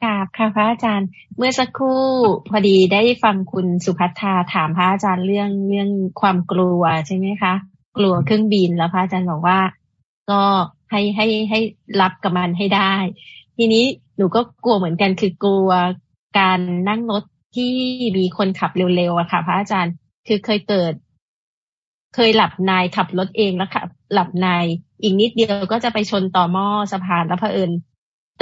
กราบค่ะพระอาจารย์ เมื่อสักครู่พอดีได้ฟังคุณสุพัฒนาถามพระอาจารย์เรื่องเรื่องความกลัวใช่ไหมคะ กลัวเครื่องบินแล้วพระอาจารย์บอกว่า ก็ให้ให้ให้รับกับมันให้ได้ ทีนี้หนูก็กลัวเหมือนกันคือกลัวการนั่งรถ ที่มีคนขับเร็วๆอะค่ะ พระอาจารย์ คือเคยเกิด เคยหลับในขับรถเองแล้วขับหลับในอีกนิดเดียวก็จะไปชนต่อหม้อสะพานแล้วเผอิญ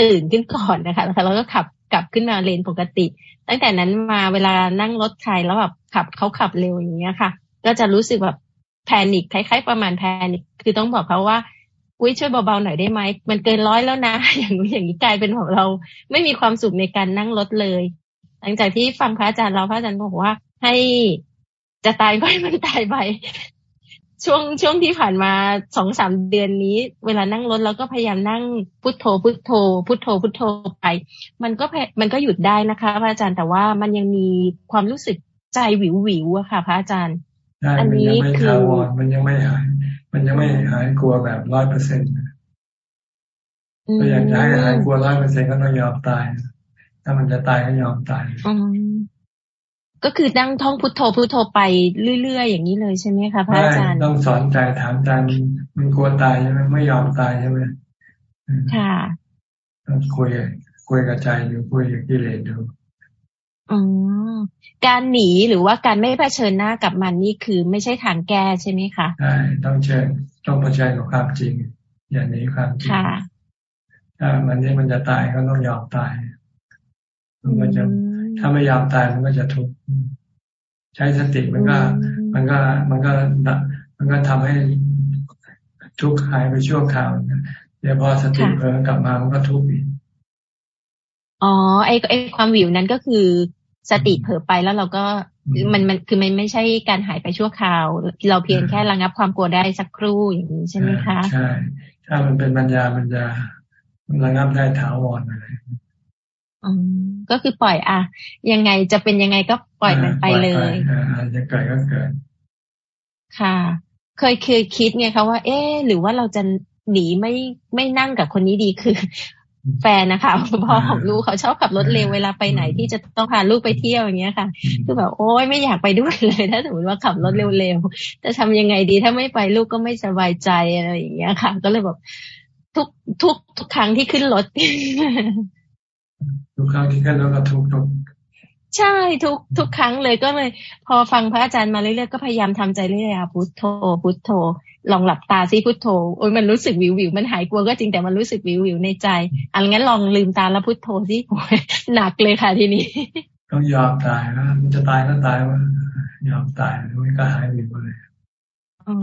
ตื่นขึ้นก่อนนะคะแล้วก็ขับกลับขึ้นมาเลนปกติ ตั้งแต่นั้นมาเวลานั่งรถใครแล้วแบบขับเขาขับเร็วอย่างเงี้ยค่ะ ก็จะรู้สึกแบบแพนิคคล้าย ๆ ประมาณแพนิคคือต้องบอกเขาว่าอุ้ยช่วยเบาๆหน่อยได้ไหมมันเกินร้อยแล้วนะ อย่างนี้อย่างนี้กลายเป็นของเรา ไม่มีความสุขในการนั่งรถเลย หลังจากที่ฟังพระอาจารย์เราพระอาจารย์บอกว่า ให้จะตายไปมันตายไปช่วงช่วงที่ผ่านมาสองสามเดือนนี้ เวลานั่งรถเราก็พยายามนั่งพุทโธพุทโธ พุทโธพุทโธไป มันก็มันก็หยุดได้นะคะพระอาจารย์แต่ว่ามันยังมีความรู้สึกใจวิววิวอะค่ะ พระอาจารย์อันนี้คือมันยังไม่หาย มันยังไม่หายกลัวแบบร้อยเปอร์เซ็นต์ถ้าอยากจะให้หายกลัวร้อยเปอร์เซ็นต์ก็ต้องยอมตาย ถ้ามันจะตายก็ยอมตายก็คือนั่งท่องพุทโธพุทโธไปเรื่อยๆอย่างนี้เลยใช่ไหมคะพระอาจารย์ต้องสอนใจถามใจมันกลัวตายใช่ไหมไม่ยอมตายใช่ไหมค่ะต้องคุยคุยกับใจอยู่คุยกับกิเลสดูอ๋อการหนีหรือว่าการไม่เผชิญหน้ากับมันนี่คือไม่ใช่ทางแก้ใช่ไหมคะใช่ต้องเชิญต้องเผชิญกับความจริง อย่างนี้ความจริงถ้ามันนี้มันจะตายก็ต้องยอมตาย มันก็จะถ้าไม่ยอมตายมันก็จะทุกข์ใช้สติมันก็ มันก็มันก็มันก็ทำให้ทุกข์หายไปชั่วคราวเดี๋ยวพอสติเพิ่มกลับมามันก็ทุกข์อีกอ๋อไอไอความวิวนั้นก็คือสติเผลอไปแล้วเราก็มันมันคือมันไม่ใช่การหายไปชั่วคราว เราเพียงแค่ระงับความกลัวได้สักครู่อย่างนี้ใช่ไหมคะ ใช่ ถ้ามันเป็นปัญญามันจะระงับได้ถาวรอะไรอืม ก็คือปล่อยอะ ยังไงจะเป็นยังไงก็ปล่อยมันไปเลยอาจจะเกิดก็เกิดค่ะ เคยเคยคิดไงคะว่า เอ๊หรือว่าเราจะหนีไม่ไม่นั่งกับคนนี้ดีคือ แฟนนะคะพ่อของลูกเขาชอบขับรถเร็วเวลาไปไหนที่จะต้องพาลูกไปเที่ยวอย่างเงี้ยค่ะ คือแบบโอ๊ยไม่อยากไปด้วยเลยถ้าสมมติว่าขับรถเร็วๆจะทำยังไงดีถ้าไม่ไปลูกก็ไม่สบายใจอะไรอย่างเงี้ยค่ะ ก็เลยแบบทุกทุกทุกครั้งที่ขึ้นรถ ทุกครั้งที่ขึ้นรถก็ทุกทุกใช่ทุกทุกครั้งเลยก็เลย พอฟังพระอาจารย์มาเรื่อยๆก็พยายามทำใจเรื่อยๆพุทโธพุทโธ ลองหลับตาซิพุทโธโอ้ยมันรู้สึกวิววิวมันหายกลัวก็จริงแต่มันรู้สึกวิววิวในใจอันงั้นลองลืมตาแล้วพุทโธซิโอ้ยหนักเลยค่ะทีนี้ต้องยอมตายนะมันจะตายก็ตายว่ายอมตายไม่ก็หายวิวเลยอ๋อ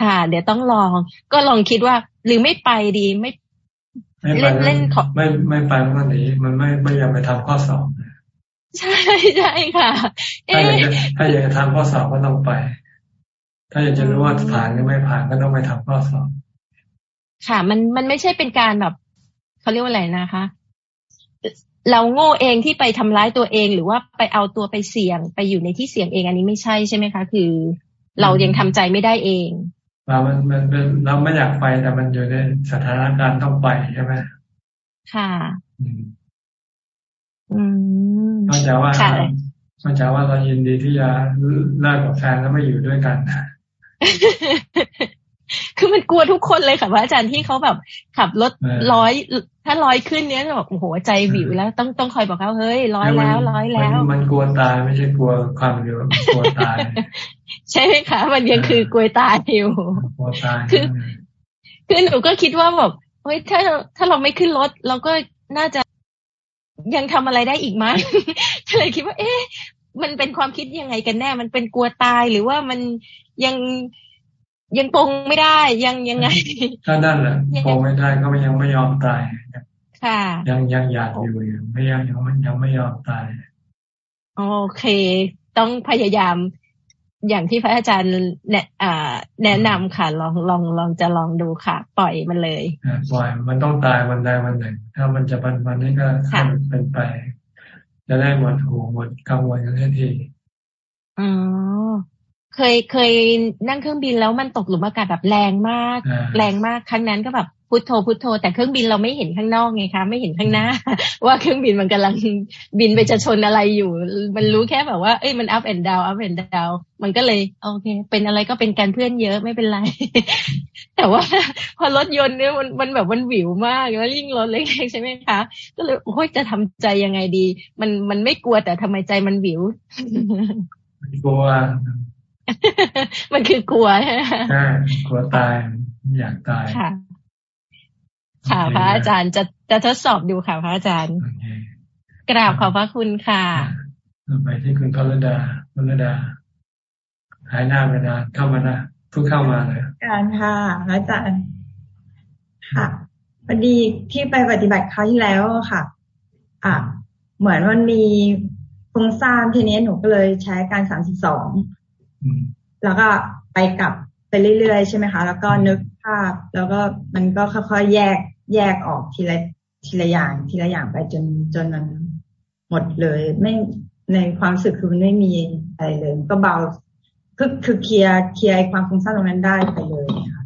ค่ะ เดี๋ยวต้องลอง ก็ลองคิดว่าหรือไม่ไปดีไม่ เล่นเล่นขอไม่ไม่ไปมันหนีมันไม่ไม่ยอมไปทำข้อสอบใช่ใช่ค่ะถ้าอยากจะถ้าอยากจะทำข้อสอบก็ต้องไป ถ้าอยากจะรู้ว่าผ่านหรือไม่ผ่านก็ต้องไปทำข้อสอบ ค่ะ มันมันไม่ใช่เป็นการแบบเขาเรียกว่าอะไรนะคะ เราโง่เองที่ไปทำร้ายตัวเองหรือว่าไปเอาตัวไปเสี่ยงไปอยู่ในที่เสี่ยงเองอันนี้ไม่ใช่ใช่ไหมคะ คือ เรายังทำใจไม่ได้เอง เรามันมันเป็นเราไม่อยากไปแต่มันอยู่ในสถานการณ์ต้องไปใช่ไหมค่ะ อืมนอกจากว่านอกจากว่าเรายินดีที่จะเลิกกับแฟนแล้วไม่อยู่ด้วยกัน คือมันกลัวทุกคนเลยค่ะพระอาจารย์ที่เขาแบบขับรถร้อยถ้าร้อยขึ้นเนี้ยแบบโอ้โหใจวิวแล้วต้องต้องคอยบอกเขาเฮ้ยร้อยแล้วร้อยแล้ว มันกลัวตายไม่ใช่กลัวความเดียวกลัวตาย ใช่ไหมคะ มันยังคือกลัวตายอยู่กลัวตายคือคือหนูก็คิดว่าแบบเฮ้ยถ้าถ้าเราไม่ขึ้นรถ เราก็น่าจะยังทำอะไรได้อีกมั้ยก็เลยคิดว่า เอ๊ะ มันเป็นความคิดยังไงกันแน่ มันเป็นกลัวตายหรือว่ามันยัง ยังปงไม่ได้ยังยังไงถ้านั่นแหละปงไม่ได้ก็ยังไม่ยอมตายค่ะ ยังยังอยากอยู่อยู่ไม่ยังยังยังไม่ยอมตายโอเค ต้องพยายามอย่างที่พระอาจารย์แนะแนะนำค่ะ ลองลองลองจะลองดูค่ะ ปล่อยมันเลยปล่อยมันต้องตายวันใดวันหนึ่ง ถ้ามันจะมันวันนี้ก็เป็นไป จะได้หมดห่วงหมดกังวลกันทันทีอ๋อ เคยเคยนั่งเครื่องบินแล้วมันตกหลุมอากาศแบบแรงมาก แรงมากครั้งนั้นก็แบบพุทโธพุทโธ แต่เครื่องบินเราไม่เห็นข้างนอกไงคะไม่เห็นข้างหน้า ว่าเครื่องบินมันกำลังบินไปจะชนอะไรอยู่ มันรู้แค่แบบว่าเอ้ยมัน up and down up and down มันก็เลยโอเค เป็นอะไรก็เป็นการเพื่อนเยอะไม่เป็นไร แต่ว่าพอรถยนต์เนี่ยมันมันแบบมันวิวมากแล้วยิ่งรถเล็กๆใช่ไหมคะก็เลยโอ้ยจะทำใจยังไงดี มันมันไม่กลัวแต่ทำไมใจมันวิวกลัว มันคือกลัวใช่กลัวตายอยากตายค่ะ ค่ะ พระอาจารย์จะจะทดสอบดูค่ะ พระอาจารย์กราบขอบพระคุณค่ะไปที่คุณพรดาพรดา หายหน้าไปนานเข้ามานะทุกเข้ามาเลยการค่ะพระอาจารย์ค่ะพอดีที่ไปปฏิบัติครั้งที่แล้วค่ะ อะ เหมือนมันมีฟุ้งซ่านทีนี้หนูก็เลยใช้การสามสิบสอง แล้วก็ไปกลับไปเรื่อยๆใช่ไหมคะ แล้วก็นึกภาพ แล้วก็มันก็ค่อยๆแยกแยกออกทีละทีละอย่างทีละอย่างไปจนจนมันหมดเลย ไม่ในความรู้สึกคือมันไม่มีอะไรเลย ก็เบาคือคือเคลียร์เคลียร์ความฟุ้งซ่านตรงนั้นได้ไปเลยค่ะ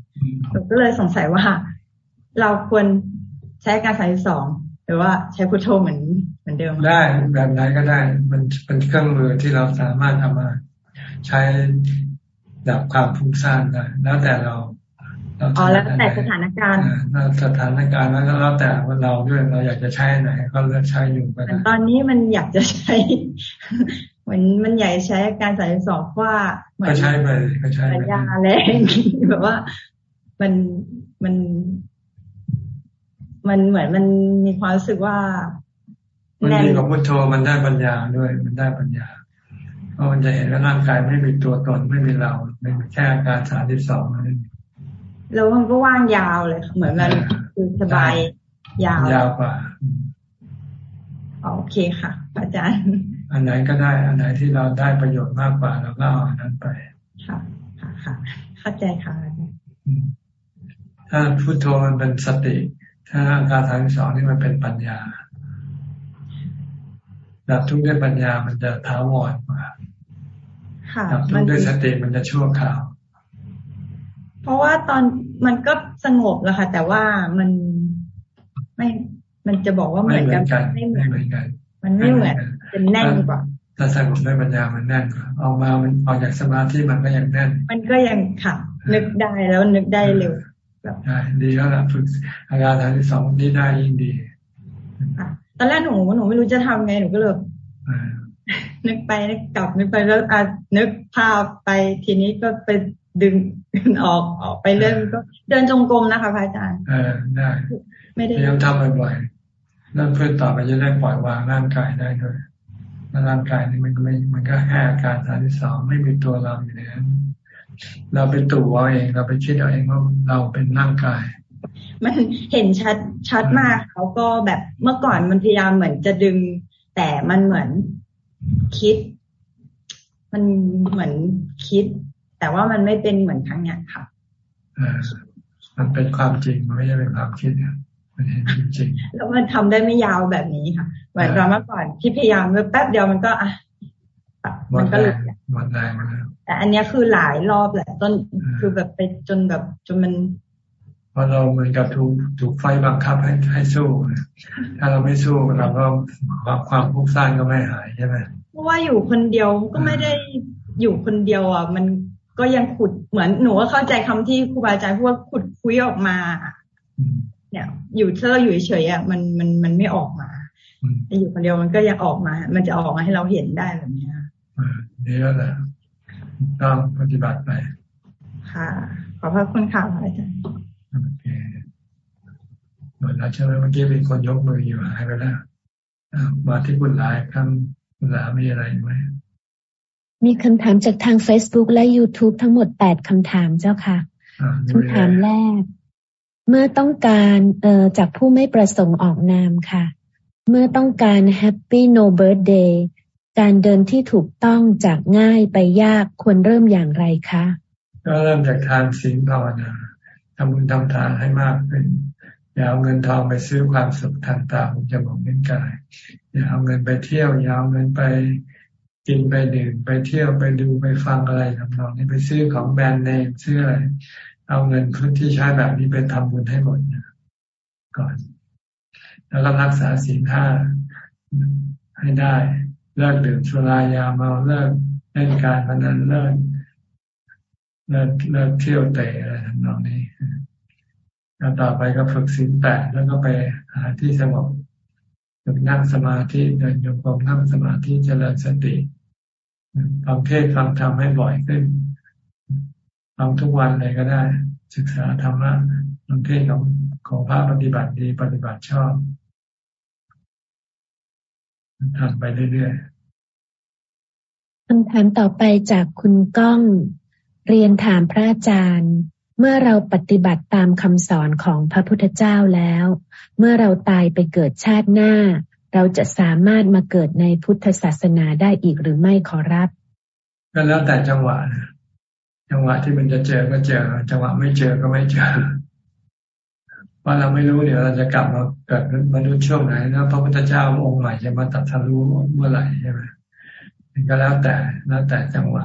ก็เลยสงสัยว่า เราควรใช้การสายสองหรือว่าใช้พุทโธเหมือนเหมือนเดิมได้แบบไหนก็ได้ มันเป็นเครื่องมือที่เราสามารถทำมา ใช้ดับความฟุ้งซ่านได้แล้วแต่เราอ๋อแล้วแต่สถานการณ์สถานการณ์แล้วแล้วแต่ว่าเราด้วยเราอยากจะใช้ไหน ก็เลือกใช้อยู่ไปตอนนี้มันอยากจะใช้เหมือนมันใหญ่ใช้การสายสอบว่าก็ใช้ไปก็ใช้ไปยาแรงแบบว่ามันมัน มันเหมือนมันมีความรู้สึกว่ามันดีกับพุทโธมันได้ปัญญาด้วย มันได้ปัญญา เพราะมันจะเห็นว่าร่างกายไม่มีตัวตนไม่มีเราเป็นแค่อาการสามสิบสองนั่นแล้วมันก็ว่างยาวเลย เหมือนมันคือสบายยาวยาวกว่าโอเคค่ะ อาจารย์ อันไหนก็ได้อันไหนที่เราได้ประโยชน์มากกว่าเราก็เอาอันนั้นไป ค่ะ ค่ะค่ะเข้าใจค่ะ ถ้าพุโทโธมันเป็นสติ ถ้าอาการทางสองนี่มันเป็นปัญญาดับทุกข์ด้วยปัญญามันจะท้าวรกว่า ดับทุกข์ด้วยสติมันจะชั่วคราว เพราะว่าตอนมันก็สงบแล้วค่ะ แต่ว่ามันไม่ มันจะบอกว่าเหมือนกันไม่เหมือนกัน มันไม่เหมือนเป็นแน่นกว่าถ้าสงบด้วยปัญญามันแน่นกว่าออกมามันออกจากสมาธิมันก็ยังแน่น มันก็ยังค่ะ นึกได้แล้วนึกได้เร็วใช่ดีแล้วล่ะฝึกอาการทางที่สองนี่ได้ยิ่งดีตอนแรกหนูหนูไม่รู้จะทำไงหนูก็เลย นึกไปนึกกลับนึกไปแล้วอะนึกภาพไปทีนี้ก็ไปดึงออกออกไปเรื่อยก็ เดินจงกรมนะคะพระอาจารย์เออได้ไม่ได้ยังทำบ่อยๆนั่นเพื่อต่อไปจะได้ปล่อยวางร่างกายได้ด้วยร่างกายนี่มันก็ไม่มันก็แค่อาการฐานที่สองไม่มีตัวเราอยู่ในนั้นเราเป็นตู่เอาเองเราไปคิดเอาเองว่าเราเป็นร่างกาย มันเห็นชัดชัดมากเขาก็แบบเมื่อก่อนมันพยายามเหมือนจะดึง แต่มันเหมือน คิด มันเหมือนคิด แต่ว่ามันไม่เป็นเหมือนครั้งนี้ค่ะมันเป็นความจริงมันไม่ใช่เป็นความคิดเนี่ยมันเห็นจริงแล้วมันทำได้ไม่ยาวแบบนี้ค่ะ เหมือนเราเมื่อก่อนที่พยายามแป๊บเดียวมันก็อะมันก็หลุดหมดแรงมาแล้วแต่อันนี้คือหลายรอบแหละต้นคือแบบไปจนแบบจนมันพอเราเหมือนกับถูกถูกไฟบังคับให้ให้สู้ถ้าเราไม่สู้เราก็ความความพุกซ่านก็ไม่หายใช่ไหม เพราะว่าอยู่คนเดียวก็ไม่ได้อยู่คนเดียวอะ มันก็ยังขุดเหมือนหนูก็เข้าใจคำที่ครูบาอาจารย์พูดว่าขุดคุยออกมา เนี่ย อยู่เธออยู่เฉยอะมันมันมันไม่ออกมาแต่อยู่คนเดียวมันก็ยังออกมา มันจะออกมาให้เราเห็นได้แบบนี้ดีแล้วแหละต้องปฏิบัติไปค่ะ ขอบพระคุณค่ะอาจารย์โอเคหมดแล้วใช่ไหมเมื่อกี้มีคนยกมืออยู่หายไปแล้วมาที่คุณหลายคำ คุณหลามีอะไรไหม มีคำถามจากทาง Facebook และ YouTube ทั้งหมดแปดคำถามเจ้าค่ะคำถามแรก เมื่อต้องการเอ่อจากผู้ไม่ประสงค์ออกนามค่ะ เมื่อต้องการ Happy No Birthday การเดินที่ถูกต้องจากง่ายไปยากควรเริ่มอย่างไรคะ ก็เริ่มจากทานศีลภาวนาทำบุญทำทานให้มากขึ้น อย่าเอาเงินทองไปซื้อความสุขทางตาหูจมูกนิ้วกาย อย่าเอาเงินไปเที่ยวอย่าเอาเงินไปกินไปดื่มไปเที่ยวไปดูไปฟังอะไรทำนองนี้ไปซื้อของแบรนด์เนมซื้ออะไร เอาเงินพื้นที่ใช้แบบนี้ไปทำบุญให้หมดก่อน แล้วก็รักษาศีลห้าให้ได้เลิกดื่มสุรายาเมาเลิกเล่นการพนันเลิกเลิกเลิกเที่ยวเตะอะไรทำนองนี้ แล้วต่อไปก็ฝึกศีลแปดแล้วก็ไปหาที่สงบฝึกนั่งสมาธิเดินโยกมนั่งสมาธิเจริญสติฟังเทศฟังธรรมให้บ่อยขึ้นฟังทุกวันเลยก็ได้ ศึกษาธรรมะฟังเทศของของพระปฏิบัติดีปฏิบัติชอบทำไปเรื่อยๆคำถามต่อไปจากคุณก้อง เรียนถามพระอาจารย์ เมื่อเราปฏิบัติตามคำสอนของพระพุทธเจ้าแล้ว เมื่อเราตายไปเกิดชาติหน้า เราจะสามารถมาเกิดในพุทธศาสนาได้อีกหรือไม่ขอรับก็แล้วแต่จังหวะจังหวะที่มันจะเจอก็เจอ จังหวะไม่เจอก็ไม่เจอว่าเราไม่รู้เดี๋ยวเราจะกลับมาเกิดมนุษย์ช่วงไหนแล้วพระพุทธเจ้าองค์ใหม่จะมาตัดทะลุเมื่อไหร่ใช่ไหมก็แล้วแต่แล้วแต่จังหวะ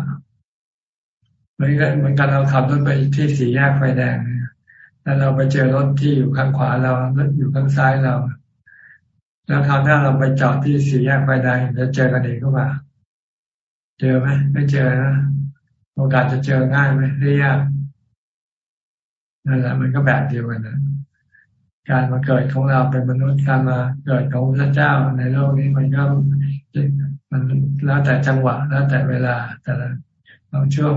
เหมือนกันเหมือนกันเราขับรถไปที่สี่แยกไฟแดงแล้วเราไปเจอรถที่อยู่ข้างขวาเรารถอยู่ข้างซ้ายเรา แล้วคราวหน้าเราไปจอดที่สี่แยกไฟแดงจะเจอกันเองก็ว่า เจอไหมไม่เจอนะโอกาสจะเจอง่ายไหมไม่ยากนั่นแหละมันก็แบบเดียวกันนะการมาเกิดของเราเป็นมนุษย์การมาเกิดของพระเจ้าในโลกนี้มันก็มันแล้วแต่จังหวะแล้วแต่เวลาแต่ละบางช่วง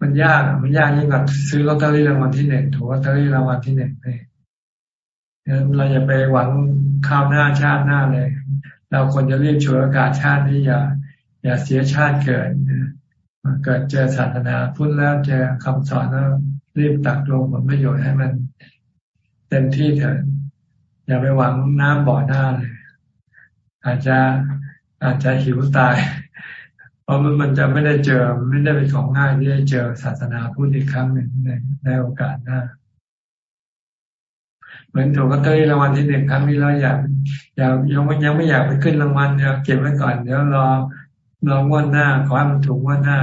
มันยากมันยากยิ่งกว่าซื้อลอตเตอรี่รางวัลที่หนึ่งถูกลอตเตอรี่รางวัลที่หนึ่งเลยเราอย่าไปหวังข้าวหน้าชาติหน้าเลย เราควรจะรีบช่วยโอกาสชาตินี้อย่า อย่าเสียชาติเกิดมาเกิดเจอศาสนาพุทธแล้วเจอคำสอนแล้วรีบตักลงผลประโยชน์ให้มันเต็มที่เถิดอย่าไปหวังน้ำบ่อหน้าเลย อาจจะอาจจะหิวตาย ราะมันมันจะไม่ได้เจอไม่ได้เป็นของง่ายที่จะเจอศาสนาพุทธอีกครั้งหนึ่งในในโอกาสหน้า เหมือนถูกก็เตอรี่รางวัลที่หนึ่งครั้งนี้เราอยากอยากยังยังไม่อยากไปขึ้นรางวัลเดี๋ยวเก็บไว้ก่อนเดี๋ยวรอรองวันหน้าขอให้มันถูกวันหน้า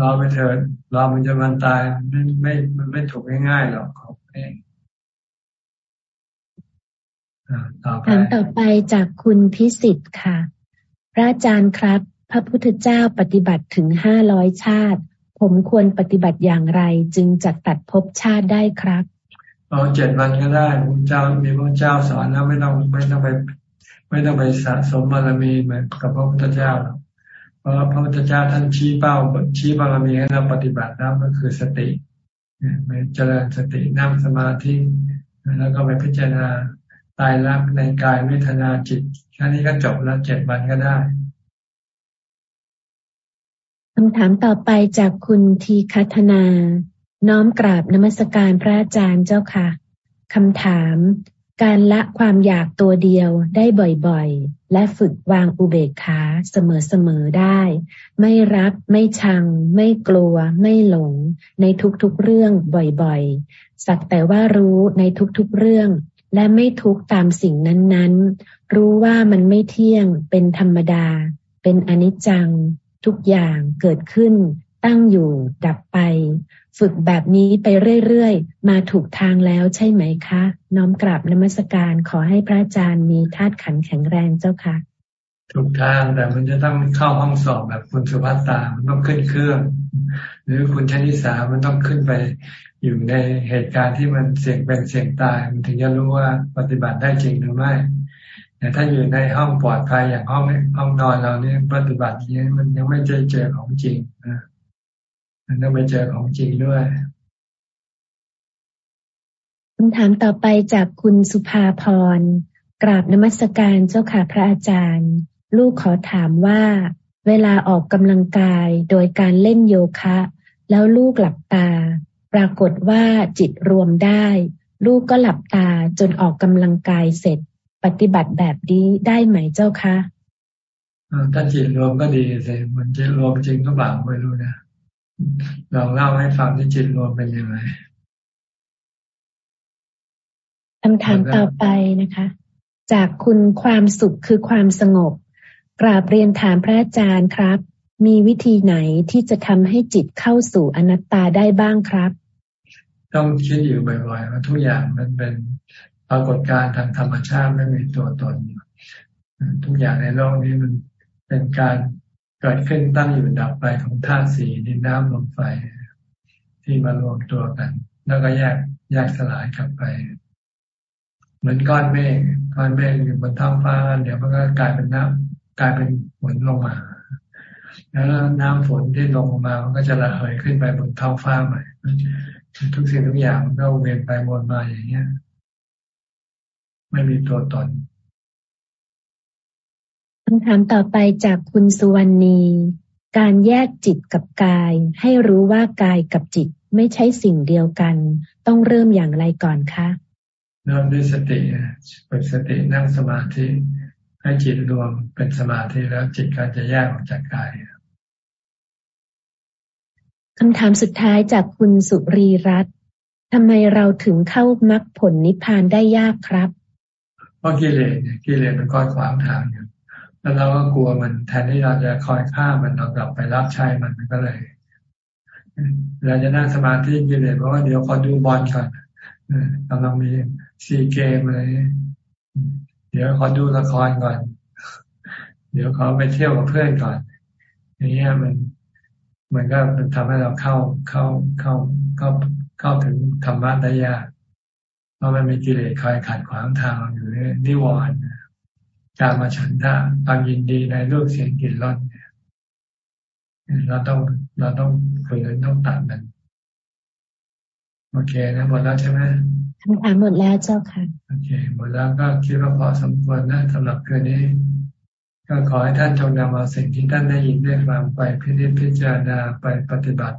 รอไปเถิดรอมันจะมันตายไม่ไม่มันไม่ถูกง่ายๆหรอกของเองถามต่อไปจากคุณพิสิทธิ์ค่ะ พระอาจารย์ครับ พระพุทธเจ้าปฏิบัติถึงห้าร้อยชาติ ผมควรปฏิบัติอย่างไรจึงจะตัดภพชาติได้ครับเอาเจ็ดวันก็ได้พระเจ้ามีพระเจ้าสอนแล้วไม่ต้องไม่ต้องไปไม่ต้องไปสะสมบารมีเหมือนกับพระพุทธเจ้าเพราะพระพุทธเจ้าท่านชี้เป้าชี้บารมีให้เราปฏิบัติแล้วก็คือสติเจริญสตินั่งสมาธิแล้วก็ไปพิจารณาตายรักในกายเวทนาจิตแค่นี้ก็จบแล้วเจ็ดวันก็ได้ คำถามต่อไปจากคุณทีคัฒนา น้อมกราบนมัสการพระอาจารย์เจ้าค่ะคำถาม การละความอยากตัวเดียวได้บ่อยๆ และฝึกวางอุเบกขาเสมอๆได้ ไม่รักไม่ชัง ไม่กลัว ไม่หลง ในทุกๆเรื่องบ่อยๆ สักแต่ว่ารู้ในทุกๆเรื่องและไม่ทุกตามสิ่งนั้นๆ รู้ว่ามันไม่เที่ยง เป็นธรรมดา เป็นอนิจจัง ทุกอย่างเกิดขึ้น ตั้งอยู่ดับไป ฝึกแบบนี้ไปเรื่อยๆ มาถูกทางแล้วใช่ไหมคะ น้อมกราบนมัสการขอให้พระอาจารย์มีธาตุขันแข็งแรงเจ้าค่ะ ถูกทางแต่มันจะต้องเข้าห้องสอบแบบคุณสุภัตตามันต้องขึ้นเครื่อง หรือคุณชนิสามันต้องขึ้นไปอยู่ในเหตุการณ์ที่มันเสี่ยงเป็นเสี่ยงตาย มันถึงจะรู้ว่าปฏิบัติได้จริงหรือไม่ แต่ถ้าอยู่ในห้องปลอดภัยอย่างห้องห้องนอนเราเนี่ยปฏิบัตินี้มันยังไม่เจอเจอของจริงนะมันต้องไปเจอของจริงด้วยคำถามต่อไปจากคุณสุภาพรกราบนมัสการเจ้าค่ะพระอาจารย์ ลูกขอถามว่า เวลาออกกำลังกายโดยการเล่นโยคะ แล้วลูกหลับตา ปรากฏว่าจิตรวมได้ ลูกก็หลับตาจนออกกำลังกายเสร็จ ปฏิบัติแบบนี้ได้ไหมเจ้าคะถ้าจิตรวมก็ดีสิมันจะรวมจริงก็บ่าไม่รู้นะลองเล่าให้ฟังที่จิตรวมเป็นยังไงคำถามต่อไปนะคะ จากคุณความสุขคือความสงบ กราบเรียนถามพระอาจารย์ครับ มีวิธีไหนที่จะทำให้จิตเข้าสู่อนัตตาได้บ้างครับ ต้องคิดอยู่บ่อยๆว่าทุกอย่างมันเป็น ปรากฏการณ์ทางธรรมชาติไม่มีตัวตน ทุกอย่างในโลกนี้มันเป็นการเกิดขึ้นตั้งอยู่ดับไปของธาตุสีดินน้ำลมไฟที่มารวมตัวกัน แล้วก็แยกแยกสลายกลับไป เหมือนก้อนเมฆก้อนเมฆอยู่บนท้องฟ้าเดี๋ยวมันก็กลายเป็นน้ำกลายเป็นฝนลงมา แล้วน้ำฝนที่ลงมามันก็จะระเหยขึ้นไปบนท้องฟ้าใหม่ทุกสิ่งทุกอย่างมันก็เวียนไปวนมาอย่างเงี้ย ไม่มีตัวตนคำถามต่อไปจากคุณสุวรรณี การแยกจิตกับกาย ให้รู้ว่ากายกับจิตไม่ใช่สิ่งเดียวกัน ต้องเริ่มอย่างไรก่อนคะเริ่มด้วยสติฝึกสตินั่งสมาธิ ให้จิตรวมเป็นสมาธิแล้วจิตก็จะแยกออกจากกายคำถามสุดท้ายจากคุณสุรีรัตน์ทำไมเราถึงเข้ามรรคผลนิพพานได้ยากครับ เพราะกิเลสเนี่ยกิเลสมันคอยขวางทางอยู่แล้วเราก็กลัวมันแทนที่เราจะคอยฆ่ามันเรากลับไปรับใช้มันมันก็เลยเราจะนั่งสมาธิกิเลสเพราะว่าเดี๋ยวขอดูบอลก่อนกำลังมีซีเกมอะไรเดี๋ยวขอดูละครก่อน เดี๋ยวเขาไปเที่ยวกับเพื่อนก่อน อย่างเงี้ยมันมันก็ทำให้เราเข้าเข้าเข้าเข้าเข้าถึงธรรมะได้ยาก เพราะมันมีกิเลสคอยขัดขวางทางอยู่นี่นิวรณ์การมาฉันทะความยินดีในรูปเสียงกลิ่นรสเนี่ยเราต้องเราต้องฝืนต้องตัดมันโอเคนะหมดแล้วใช่ไหมคำถามหมดแล้วเจ้าค่ะโอเคหมดแล้วก็คิดว่าพอสมควรนะสำหรับคืนนี้ ก็ขอให้ท่านจงนำเอาสิ่งที่ท่านได้ยินได้ฟังไปพิจิตพิจารณาไปปฏิบัติ